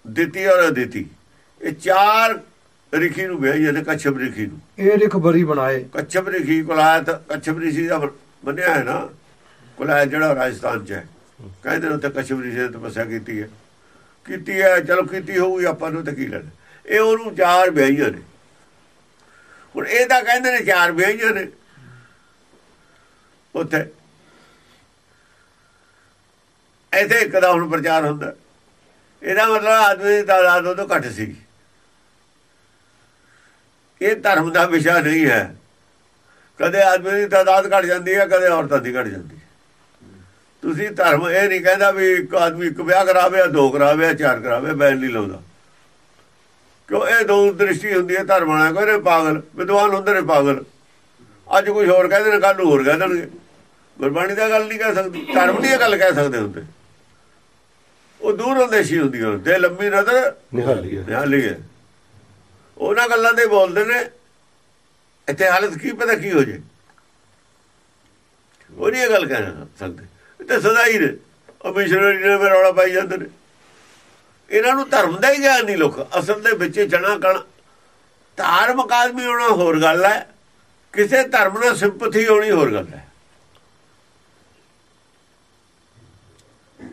ਦਿੱਤੀ ਔਰ ਅਦਿਤੀ। ਇਹ ਚਾਰ ਰਿਖੀ ਨੂੰ ਵਿਆਹੀ ਨੇ ਕਛਪ ਰਿਖੀ ਨੂੰ। ਇਹ ਰਿਖ ਬਰੀ ਬਣਾਏ। ਕਛਪ ਰਿਖੀ ਕੁਲਾਇਤ ਕਛਪ ਰਿਸ਼ੀ ਦਾ ਬੰਨਿਆ ਹੈ ਨਾ ਕੁਲਾਇਤ ਜਿਹੜਾ ਰਾਜਸਥਾਨ ਚ ਹੈ। ਕਹਿੰਦੇ ਨੇ ਉੱਥੇ ਕਸ਼ਮੀ ਰਿਸ਼ੀ ਨੇ ਤਪੱਸਿਆ ਕੀਤੀ ਹੈ। ਕੀਤੀ ਹੈ ਚਲੋ ਕੀਤੀ ਹੋਊਗੀ ਆਪਾਂ ਨੂੰ ਤਾਂ ਕੀ ਲੈਣਾ। ਇਹ ਉਹਨੂੰ ਚਾਰ ਵਿਆਹੀਆਂ ਨੇ। ਹੁਣ ਇਹ ਤਾਂ ਕਹਿੰਦੇ ਨੇ ਚਾਰ ਵਿਆਹੀਆਂ ਨੇ। ਉੱਥੇ। ਇੱਥੇ ਇੱਕ ਦਾ ਹੁਣ ਪ੍ਰਚਾਰ ਹੁੰਦਾ। ਇਹਦਾ ਮਤਲਬ ਆਦਮੀ ਦੀ ਤਾਦਾਦ ਉਹ ਤੋਂ ਘੱਟ ਸੀ ਇਹ ਧਰਮ ਦਾ ਵਿਸ਼ਾ ਨਹੀਂ ਹੈ। ਕਦੇ ਆਦਮੀ ਦੀ ਤਾਦਾਦ ਘਟ ਜਾਂਦੀ ਹੈ ਕਦੇ ਔਰਤਾਂ ਦੀ ਘਟ ਜਾਂਦੀ ਹੈ। ਤੁਸੀਂ ਧਰਮ ਇਹ ਨਹੀਂ ਕਹਿੰਦਾ ਵੀ ਇੱਕ ਆਦਮੀ ਇੱਕ ਵਿਆਹ ਕਰਾਵੇ ਜਾਂ ਦੋ ਕਰਾਵੇ ਜਾਂ ਚਾਰ ਕਰਾਵੇ ਬੈਨ ਨਹੀਂ ਲਾਉਂਦਾ। ਕਿਉਂ? ਇਹ ਦੋ ਦ੍ਰਿਸ਼ਟੀ ਹੁੰਦੀ ਹੈ ਧਰਮ ਵਾਲਾ ਕੋਈ ਨੇ ਪਾਗਲ ਵਿਦਵਾਨ ਹੁੰਦੇ ਨੇ ਪਾਗਲ। ਅੱਜ ਕੁਝ ਹੋਰ ਕਹਿੰਦੇ ਨੇ ਕੱਲ ਹੋਰ ਕਹਿ ਦੇਣਗੇ। ਗੁਰਬਾਣੀ ਦਾ ਗੱਲ ਨਹੀਂ ਕਹਿ ਸਕਦੀ। ਧਰਮ ਦੀ ਗੱਲ ਕਹਿ ਸਕਦੇ ਹੁੰਦੇ। ਉਹ ਦੂਰ ਅੰਦੇਸ਼ੀ ਹੁੰਦੀ ਹੈ ਤੇ ਲੰਮੀ ਨਜ਼ਰ ਨਿਹਾਲੀ ਹੈ। ਨਿਹਾਲੀ ਹੈ। ਉਹਨਾਂ ਗੱਲਾਂ ਦੇ ਬੋਲਦੇ ਨੇ। ਇੱਥੇ ਹਾਲਤ ਕੀ ਪਤਾ ਕੀ ਹੋ ਜੇ। ਉਹ ਨਹੀਂ ਗੱਲ ਕਹਿਣਾ ਸਕਦੇ। ਇਹ ਸਦਾ ਹੀ ਨੇ। ਉਹ ਮਿਸ਼ਨਰੀ ਨੇ ਰੌਲਾ ਪਾਈ ਜਾਂਦੇ ਨੇ। ਇਹਨਾਂ ਨੂੰ ਧਰਮ ਦਾ ਹੀ ਗਿਆਨ ਨਹੀਂ ਲੋਕ। ਅਸਲ ਦੇ ਵਿੱਚ ਜਣਾ ਕਣ। ਧਾਰਮਿਕ ਆਦਮੀ ਹੋਣਾ ਹੋਰ ਗੱਲ ਹੈ। ਕਿਸੇ ਧਰਮ ਨਾਲ ਸਿੰਪਥੀ ਹੋਣੀ ਹੋਰ ਗੱਲ ਹੈ।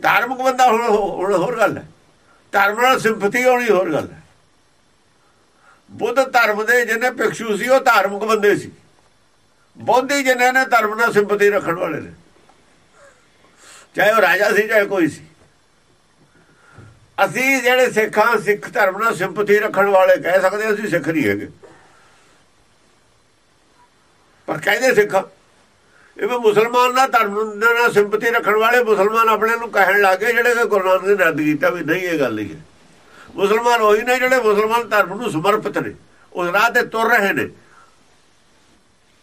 ਧਾਰਮਿਕ ਬੰਦਾ ਹੋਣਾ ਹੋਰ ਗੱਲ ਹੈ। ਧਰਮ ਨਾਲ ਸਿੰਪਥੀ ਹੋਣੀ ਹੋਰ ਗੱਲ ਹੈ। ਬੁੱਧ ਧਰਮ ਦੇ ਜਿਹਨੇ ਭਿਕਸ਼ੂ ਸੀ, ਉਹ ਧਾਰਮਿਕ ਬੰਦੇ ਸੀ। ਬੋਧੀ ਜਿਹਨੇ ਨੇ, ਧਰਮ ਨਾਲ ਸਿੰਪਤੀ ਰੱਖਣ ਵਾਲੇ ਨੇ। ਚਾਹੇ ਉਹ ਰਾਜਾ ਸੀ, ਚਾਹੇ ਕੋਈ ਸੀ। ਅਸੀਂ ਜਿਹੜੇ ਸਿੱਖਾਂ, ਸਿੱਖ ਧਰਮ ਨਾਲ ਸਿੰਪਤੀ ਰੱਖਣ ਵਾਲੇ, ਕਹਿ ਸਕਦੇ ਅਸੀਂ ਸਿੱਖ ਨਹੀਂ ਹੈਗੇ। ਪਰ ਕਹਿੰਦੇ ਸਿੱਖ ਇਹ ਵੀ ਮੁਸਲਮਾਨ ਦਾ ਧਰਮ ਨਾਲ ਸਿੰਪਤੀ ਰੱਖਣ ਵਾਲੇ ਮੁਸਲਮਾਨ ਆਪਣੇ ਨੂੰ ਕਹਿਣ ਲੱਗੇ ਜਿਹੜੇ ਕਿ ਗੁਰੂ ਨਾਨਕ ਨੇ ਰੱਦ ਕੀਤਾ ਵੀ ਨਹੀਂ, ਇਹ ਗੱਲ ਹੀ ਹੈ। ਮੁਸਲਮਾਨ ਉਹੀ ਨੇ ਜਿਹੜੇ ਮੁਸਲਮਾਨ ਧਰਮ ਨੂੰ ਸਮਰਪਿਤ ਨੇ ਉਸ ਰਾਹ ਤੇ ਤੁਰ ਰਹੇ ਨੇ।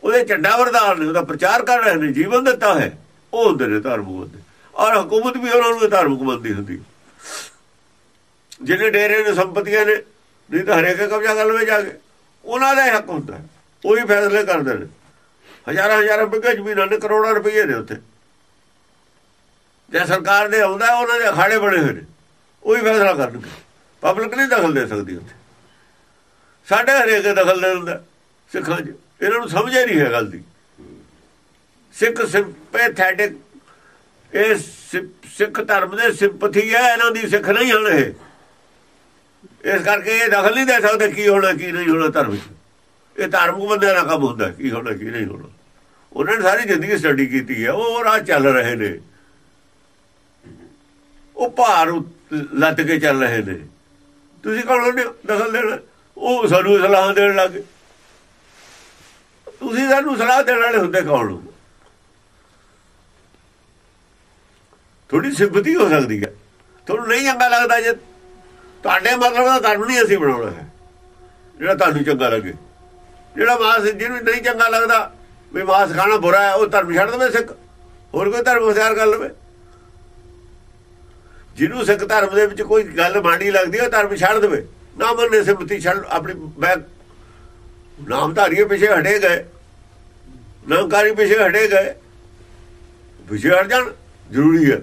ਉਹਦੇ ਝੰਡਾ ਵਰਦਾਰ ਨੇ, ਉਹਦਾ ਪ੍ਰਚਾਰ ਕਰ ਰਹੇ ਨੇ, ਜੀਵਨ ਦਿੱਤਾ ਹੈ, ਉਹ ਹੁੰਦੇ ਨੇ ਧਰਮਿਕ ਬੰਦੇ। ਔਰ ਹਕੂਮਤ ਵੀ ਉਹਨਾਂ ਨੂੰ ਧਾਰਮਿਕ ਬੰਦੀ ਹੁੰਦੀ। ਜਿਹਨੇ ਡੇਰੇ ਨੇ, ਸੰਪਤੀਆਂ ਨੇ, ਨਹੀਂ ਤਾਂ ਹਰੇਕ ਕਬਜ਼ਾ ਕਰ ਲਵੇ ਜਾ ਕੇ, ਉਹਨਾਂ ਦਾ ਹੱਕ ਹੁੰਦਾ ਉਹੀ ਫੈਸਲੇ ਕਰਦੇ ਨੇ। ਹਜ਼ਾਰਾਂ ਹਜ਼ਾਰਾਂ ਬਿੱਗੇ ਜ਼ਮੀਨਾਂ ਨੇ, ਕਰੋੜਾਂ ਰੁਪਏ ਨੇ ਉੱਥੇ। ਜੇ ਸਰਕਾਰ ਦੇ ਆਉਂਦਾ, ਉਹਨਾਂ ਦੇ ਅਖਾੜੇ ਬਣੇ ਹੋਏ ਨੇ। ਉਹੀ ਫੈਸਲਾ ਕਰਨਗੇ। ਪਬਲਿਕ ਨਹੀਂ ਦਖਲ ਦੇ ਸਕਦੀ ਉੱਥੇ। ਸਾਡੇ ਹਰੇਕ ਦਖਲ ਦੇ ਦਿੰਦਾ ਸਿੱਖਾਂ 'ਚ। ਇਹਨਾਂ ਨੂੰ ਸਮਝ ਹੀ ਨਹੀਂ ਹੈ ਗੱਲ ਦੀ। ਸਿੱਖ ਸਿੰਪੈਥੈਟਿਕ ਇਹ ਸਿੱਖ ਧਰਮ ਦੇ ਸਿੰਪਥੀ ਹੈ ਇਹਨਾਂ ਦੀ ਸਿੱਖ ਨਹੀਂ ਹਨ ਇਹ। ਇਸ ਕਰਕੇ ਇਹ ਦਖਲ ਨਹੀਂ ਦੇ ਸਕਦੇ ਕੀ ਹੋਣਾ, ਕੀ ਨਹੀਂ ਹੋਣਾ ਧਰਮ ਚ। ਇਹ ਧਾਰਮਿਕ ਬੰਦਿਆਂ ਦਾ ਕੰਮ ਹੁੰਦਾ, ਕੀ ਹੋਣਾ, ਕੀ ਨਹੀਂ ਹੋਣਾ। ਉਹਨਾਂ ਨੇ ਸਾਰੀ ਜ਼ਿੰਦਗੀ ਸਟੱਡੀ ਕੀਤੀ ਹੈ ਉਹ ਰਾਹ ਚੱਲ ਰਹੇ ਨੇ। ਉਹ ਭਾਰ ਲੱਦ ਕੇ ਚੱਲ ਰਹੇ ਨੇ। ਤੁਸੀਂ ਕੌਣ ਹੁੰਦੇ ਦਖਲ ਦੇਣ ਉਹ ਸਾਨੂੰ ਸਲਾਹ ਦੇਣ ਲੱਗੇ ਤੁਸੀਂ ਸਾਨੂੰ ਸਲਾਹ ਦੇਣ ਵਾਲੇ ਹੁੰਦੇ ਕੌਣ ਹੋ? ਥੋੜੀ ਸਿੰਪਥੀ ਹੋ ਸਕਦੀ ਹੈ। ਤੁਹਾਨੂੰ ਨਹੀਂ ਚੰਗਾ ਲੱਗਦਾ ਜੇ। ਤੁਹਾਡੇ ਮਤਲਬ ਦਾ ਧਰਮ ਨਹੀਂ ਅਸੀਂ ਬਣਾਉਣਾ ਹੈ। ਜਿਹੜਾ ਤੁਹਾਨੂੰ ਚੰਗਾ ਲੱਗੇ। ਜਿਹੜਾ ਮਾਸ ਜਿਹਨੂੰ ਨਹੀਂ ਚੰਗਾ ਲੱਗਦਾ, ਵੀ ਮਾਸ ਖਾਣਾ ਬੁਰਾ ਹੈ, ਉਹ ਧਰਮ ਛੱਡ ਦੇਵੇ ਸਿੱਖ। ਹੋਰ ਕੋਈ ਧਰਮ ਵਿਚਾਰ ਕਰ ਲਵੇ। ਜਿਹਨੂੰ ਸਿੱਖ ਧਰਮ ਦੇ ਵਿੱਚ ਕੋਈ ਗੱਲ ਮਾੜੀ ਲੱਗਦੀ ਹੈ ਧਰਮ ਛੱਡ ਦੇਵੇ। ਨਾ ਮੰਨੇ ਸਿੰਪਥੀ ਛੱਡ, ਆਪਣੀ ਬੈਗ ਨਾਮਧਾਰੀਏ ਪਿੱਛੇ ਹਟੇ ਗਏ। ਨਾਮਕਾਰੀ ਪਿੱਛੇ ਹਟੇ ਗਏ। ਪਿੱਛੇ ਹਟ ਜਾਣ, ਜ਼ਰੂਰੀ ਹੈ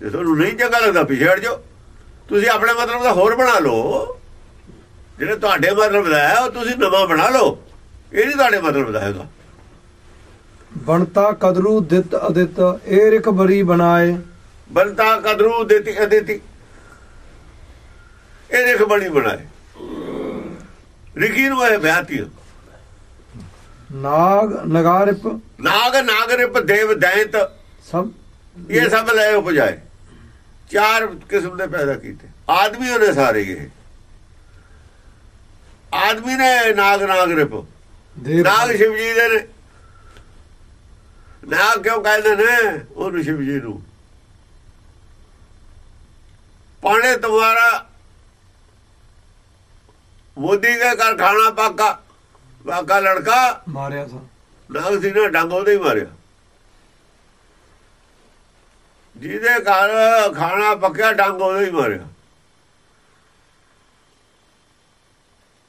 ਜੇ ਤੁਹਾਨੂੰ ਨਹੀਂ ਚੰਗਾ ਲੱਗਦਾ, ਪਿੱਛੇ ਹਟ ਜਾਓ। ਤੁਸੀਂ ਆਪਣੇ ਮਤਲਬ ਦਾ ਹੋਰ ਬਣਾ ਲਓ। ਜਿਹੜੇ ਤੁਹਾਡੇ ਮਤਲਬ ਦਾ ਹੈ, ਉਹ ਤੁਸੀਂ ਨਵਾਂ ਬਣਾ ਲਓ। ਇਹ ਨਹੀਂ ਤੁਹਾਡੇ ਮਤਲਬ ਦਾ ਹੈਗਾ। ਬਣਤਾ ਕਦਰੂ ਦਿੱਤ ਅਦਿਤ ਇਹ ਰਿਕ ਬਰੀ ਬਣਾਏ। ਬੰਤਾ ਕਦਰੂ ਦੇਤੀ ਅਦੇਤੀ ਇਹ ਦੇਖ ਬਣੀ ਬਣਾਏ। ਰਿਕੀ ਨੂੰ ਇਹ ਬਿਆਤੀ ਨਾਗ ਨਗਾਰਿਪ। ਨਾਗ ਨਾਗਰਿਪ ਦੇਵ ਦੈਂਤ। ਸਭ। ਇਹ ਸਭ ਲੈ ਉਪਜਾਏ। ਚਾਰ ਕਿਸਮ ਦੇ ਪੈਦਾ ਕੀਤੇ। ਆਦਮੀ ਉਹਨੇ ਸਾਰੇ ਇਹ। ਆਦਮੀ ਨੇ ਨਾਗ ਨਾਗਰਿਪ। ਦੇਵ। ਨਾਗ ਸ਼ਿਵ ਜੀ ਦੇ ਨਾਗ ਕਿਉਂ ਕਹਿੰਦੇ ਨੇ? ਉਹਨੂੰ ਸ਼ਿਵ ਜੀ ਨੂੰ। ਪਾਣੇ ਤੁਹਾਰਾ ਮੋਦੀ ਦੇ ਘਰ ਖਾਣਾ ਪਾਕਾ। ਪਾਕਾ ਲੜਕਾ। ਮਾਰਿਆ ਸਾ। ਨਾਗ ਸੀ ਨੇ ਡੰਗ ਉਹਦੇ ਹੀ ਮਾਰਿਆ। ਜਿਹਦੇ ਘਰ ਖਾਣਾ ਪੱਕਿਆ ਡੰਗ ਉਹਦੇ ਹੀ ਮਾਰਿਆ।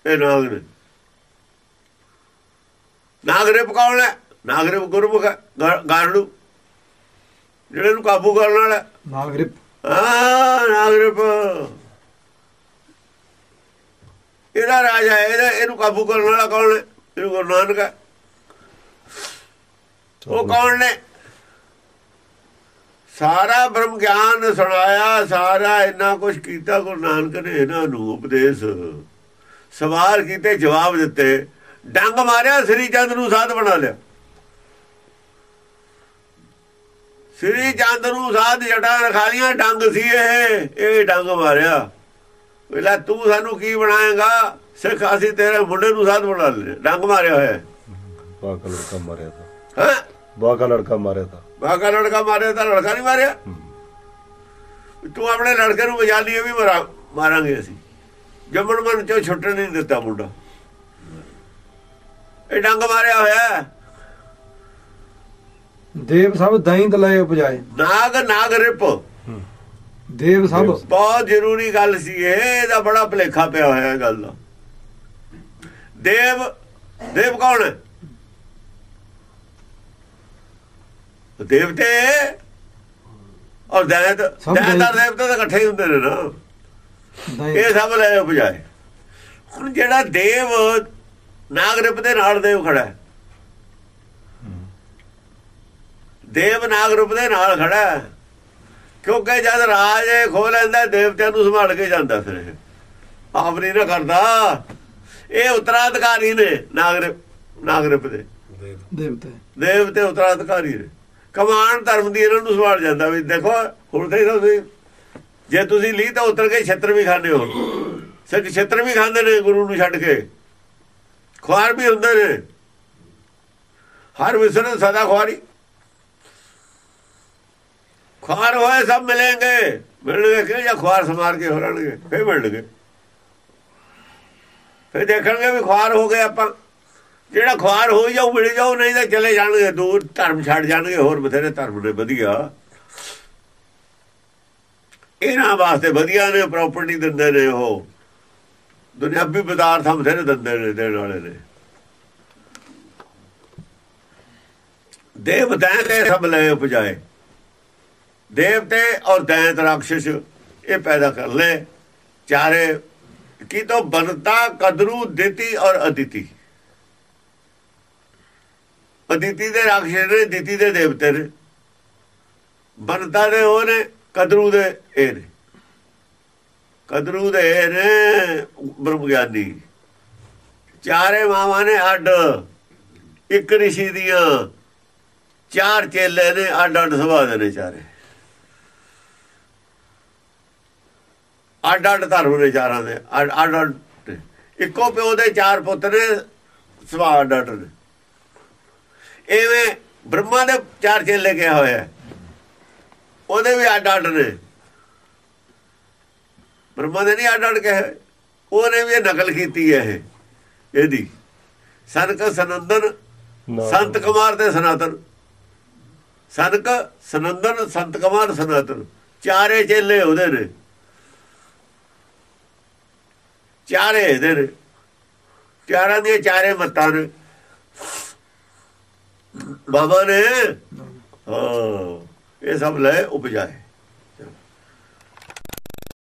ਇਹ ਨਾਗ ਨੇ। ਨਾਗਰਿਪ ਕੌਣ ਹੈ। ਨਾਗਰਿਪ ਗੁਰਮੁਖ ਗਾਰੜੂ ਜਿਹੜੇ ਨੂੰ ਕਾਬੂ ਕਰਨ ਵਾਲਾ ਨਾਗਰਿਪ ਨਾਗਰਿਪ ਇਹਦਾ ਰਾਜਾ ਇਹਦਾ ਇਹਨੂੰ ਕਾਬੂ ਕਰਨ ਵਾਲਾ ਕੌਣ ਹੈ? ਇਹਨੂੰ ਗੁਰੂ ਨਾਨਕ ਹੈ। ਉਹ ਕੌਣ ਨੇ? ਸਾਰਾ ਬ੍ਰਹਮ ਗਿਆਨ ਸੁਣਾਇਆ ਸਾਰਾ ਇੰਨਾ ਕੁਝ ਕੀਤਾ ਗੁਰੂ ਨਾਨਕ ਨੇ ਇਹਨਾਂ ਨੂੰ ਉਪਦੇਸ਼। ਸਵਾਲ ਕੀਤੇ ਜਵਾਬ ਦਿੱਤੇ। ਡੰਗ ਮਾਰਿਆ ਸ੍ਰੀ ਚੰਦ ਨੂੰ ਸਾਧ ਬਣਾ ਲਿਆ। ਸ੍ਰੀ ਚੰਦ ਨੂੰ ਸਾਧ ਜਟਾ ਰਖਾਲੀਆਂ ਡੰਗ ਸੀ ਇਹ। ਇਹ ਡੰਗ ਮਾਰਿਆ। ਵੇਲਾ ਤੂੰ ਸਾਨੂੰ ਕੀ ਬਣਾਏਗਾ? ਸਿੱਖ ਅਸੀਂ ਤੇਰੇ ਮੁੰਡੇ ਨੂੰ ਸਾਧ ਬਣਾ ਲੈ ਡੰਗ ਮਾਰਿਆ ਹੋਇਆ। ਬਾਕਾ ਲੜਕਾ ਮਾਰਿਆ ਤਾਂ। ਹਾਂ? ਬਾਕਾ ਲੜਕਾ ਮਾਰਿਆ ਤਾਂ। ਬਾਕਾ ਲੜਕਾ ਮਾਰਿਆ ਤਾਂ ਲੜਕਾ ਨਹੀਂ ਮਾਰਿਆ? ਤੂੰ ਆਪਣੇ ਲੜਕੇ ਨੂੰ ਵਜਾ ਲਈਏ ਵੀ ਮਾਰਾਂ ਮਾਰਾਂਗੇ ਅਸੀਂ। ਜੰਮਣ ਮਨ ਚੋਂ ਛੁੱਟਣ ਨਹੀਂ ਦਿੱਤਾ ਮੁੰਡਾ। ਇਹ ਡੰਗ ਮਾਰਿਆ ਹੋਇਆ। ਦੇਵ ਸਭ ਦਹੀਂ ਦਲਾਏ ਉਪਜਾਏ। ਨਾਗ ਨਾਗ ਰਿਪ। ਦੇਵ ਸਭ। ਬਹੁਤ ਜ਼ਰੂਰੀ ਗੱਲ ਸੀ ਇਹ ਇਹਦਾ ਬੜਾ ਭਲੇਖਾ ਪਿਆ ਹੋਇਆ ਗੱਲ ਦਾ। ਦੇਵ ਦੇਵ ਕੌਣ? ਹੈ ਦੇਵਤੇ? ਔਰ ਦੈਤ ਦੈਤ ਦੇਵਤੇ ਤਾਂ ਇਕੱਠੇ ਹੀ ਹੁੰਦੇ ਨੇ ਨਾ। ਇਹ ਸਭ ਲੈ ਉਪਜਾਏ। ਹੁਣ ਜਿਹੜਾ ਦੇਵ ਨਾਗਰਿਪ ਦੇ ਨਾਲ ਦੇਵ ਖੜਾ ਹੈ। ਦੇਵ ਨਾਗਰਿਪ ਦੇ ਨਾਲ ਖੜਾ ਕਿਉਂਕਿ ਜਦ ਰਾਜ ਖੋ ਲੈਂਦਾ ਦੇਵਤਿਆਂ ਨੂੰ ਸੰਭਾਲ ਕੇ ਜਾਂਦਾ ਫਿਰ ਇਹ। ਆਪ ਨਹੀਂ ਨਾ ਕਰਦਾ। ਇਹ ਉਤਰਾਧਿਕਾਰੀ ਨੇ ਨਾਗਰਿਪ ਨਾਗਰਿਪ ਦੇ। ਦੇਵਤੇ। ਦੇਵ ਤੇ ਉਤਰਾਧਿਕਾਰੀ ਨੇ। ਕਮਾਨ ਧਰਮ ਦੀ ਇਹਨਾਂ ਨੂੰ ਸੰਭਾਲ ਜਾਂਦਾ ਵੀ ਦੇਖੋ ਹੁਣ ਤੇ ਤੁਸੀਂ ਜੇ ਤੁਸੀਂ ਲਈ ਤਾਂ ਉਤਰ ਕੇ ਛੱਤਰ ਵੀ ਖਾਂਦੇ ਹੋ। ਸਿੱਖ ਛੱਤਰ ਵੀ ਖਾਂਦੇ ਨੇ ਗੁਰੂ ਨੂੰ ਛੱਡ ਕੇ। ਖੁਆਰ ਵੀ ਹੁੰਦੇ ਨੇ। ਹਰ ਵਿਸਰਨ ਸਦਾ ਖੁਆਰੀ। ਖੁਆਰ ਹੋਏ ਸਭ ਮਿਲेंगे ਮਿਲਣਗੇ ਕਿ ਜਾਂ ਖੁਆਰ ਸਮਾਰ ਕੇ ਹੋਣਗੇ? ਫੇਰ ਮਿਲਣਗੇ। ਫੇਰ ਦੇਖਣਗੇ ਵੀ ਖੁਆਰ ਹੋ ਗਏ ਆਪਾਂ। ਜਿਹੜਾ ਖੁਆਰ ਹੋ ਜਾਊ, ਮਿਲ ਜਾਊ, ਨਹੀਂ ਤਾਂ ਚਲੇ ਜਾਣਗੇ। ਦੂਰ ਧਰਮ ਛੱਡ ਜਾਣਗੇ, ਹੋਰ ਬਥੇਰੇ ਧਰਮ ਨੇ ਵਧੀਆ। ਇਹਨਾਂ ਵਾਸਤੇ ਵਧੀਆ ਨੇ ਪ੍ਰਾਪਰਟੀ ਦਿੰਦੇ ਨੇ ਉਹ। ਦੁਨਿਆਵੀ ਪਦਾਰਥਾਂ ਬਥੇਰੇ ਦਿੰਦੇ ਨੇ, ਦੇਣ ਵਾਲੇ ਨੇ। ਦੇਵ ਦੈਂਤ ਸਭ ਲੈ ਉਪਜਾਏ। ਦੇਵਤੇ ਔਰ ਦੈਂਤ ਰਾਖਸ਼ ਇਹ ਪੈਦਾ ਕਰ ਲੈ ਚਾਰੇ ਕੀ ਤੋਂ ਬਨਤਾ, ਕਦਰੂ, ਦਿੱਤੀ ਔਰ ਅਦਿਤੀ। ਅਦਿਤੀ ਦੇ ਰਾਖਸ਼ ਨੇ, ਦਿੱਤੀ ਦੇ ਦੇਵਤੇ ਨੇ। ਬਨਤਾ ਦੇ ਉਹ ਨੇ, ਕਦਰੂ ਦੇ ਇਹ ਨੇ। ਕਦਰੂ ਦੇ ਇਹ ਨੇ ਬ੍ਰਹਮ ਗਿਆਨੀ ਚਾਰੇ ਮਾਵਾਂ ਨੇ ਅੱਡ। ਇੱਕ ਰਿਸ਼ੀ ਦੀਆਂ। ਚਾਰ ਚੇਲੇ ਨੇ, ਅੱਡ ਅੱਡ ਸੁਭਾਅ ਦੇ ਨੇ ਚਾਰੇ। ਅੱਡ ਅੱਡ ਧਰਮ ਨੇ ਚਾਰਾਂ ਦੇ ਅੱਡ ਅੱਡ। ਇੱਕੋ ਪਿਓ ਦੇ ਚਾਰ ਪੁੱਤ ਨੇ ਸੁਭਾਅ ਅੱਡ ਅੱਡ ਨੇ ਐਵੇਂ ਬ੍ਰਹਮਾ ਦੇ ਚਾਰ ਚੇਲੇ ਕਿਹਾ ਹੋਇਆ। ਉਹਦੇ ਵੀ ਅੱਡ ਅੱਡ ਨੇ। ਬ੍ਰਹਮਾ ਦੇ ਨਹੀਂ ਅੱਡ ਅੱਡ ਕਹੇ ਉਹਨੇ ਵੀ ਇਹ ਨਕਲ ਕੀਤੀ ਹੈ ਇਹ ਇਹਦੀ। ਸਨਕ ਸਨੰਦਨ ਸੰਤ ਕੁਮਾਰ ਤੇ ਸਨਾਤਨ। ਸਨਕ ਸਨੰਦਨ ਸੰਤ ਕੁਮਾਰ ਸਨਾਤਨ। ਚਾਰੇ ਚੇਲੇ ਉਹਦੇ ਨੇ। ਚਾਰੇ ਇਹਦੇ ਨੇ। ਚਾਰਾਂ ਦੀਆਂ ਚਾਰੇ ਮੱਤਾਂ ਨੇ। ਬਾਬਾ ਨੇ, ਹਾਂ, ਇਹ ਸਭ ਲੈ ਉਪਜਾਏ।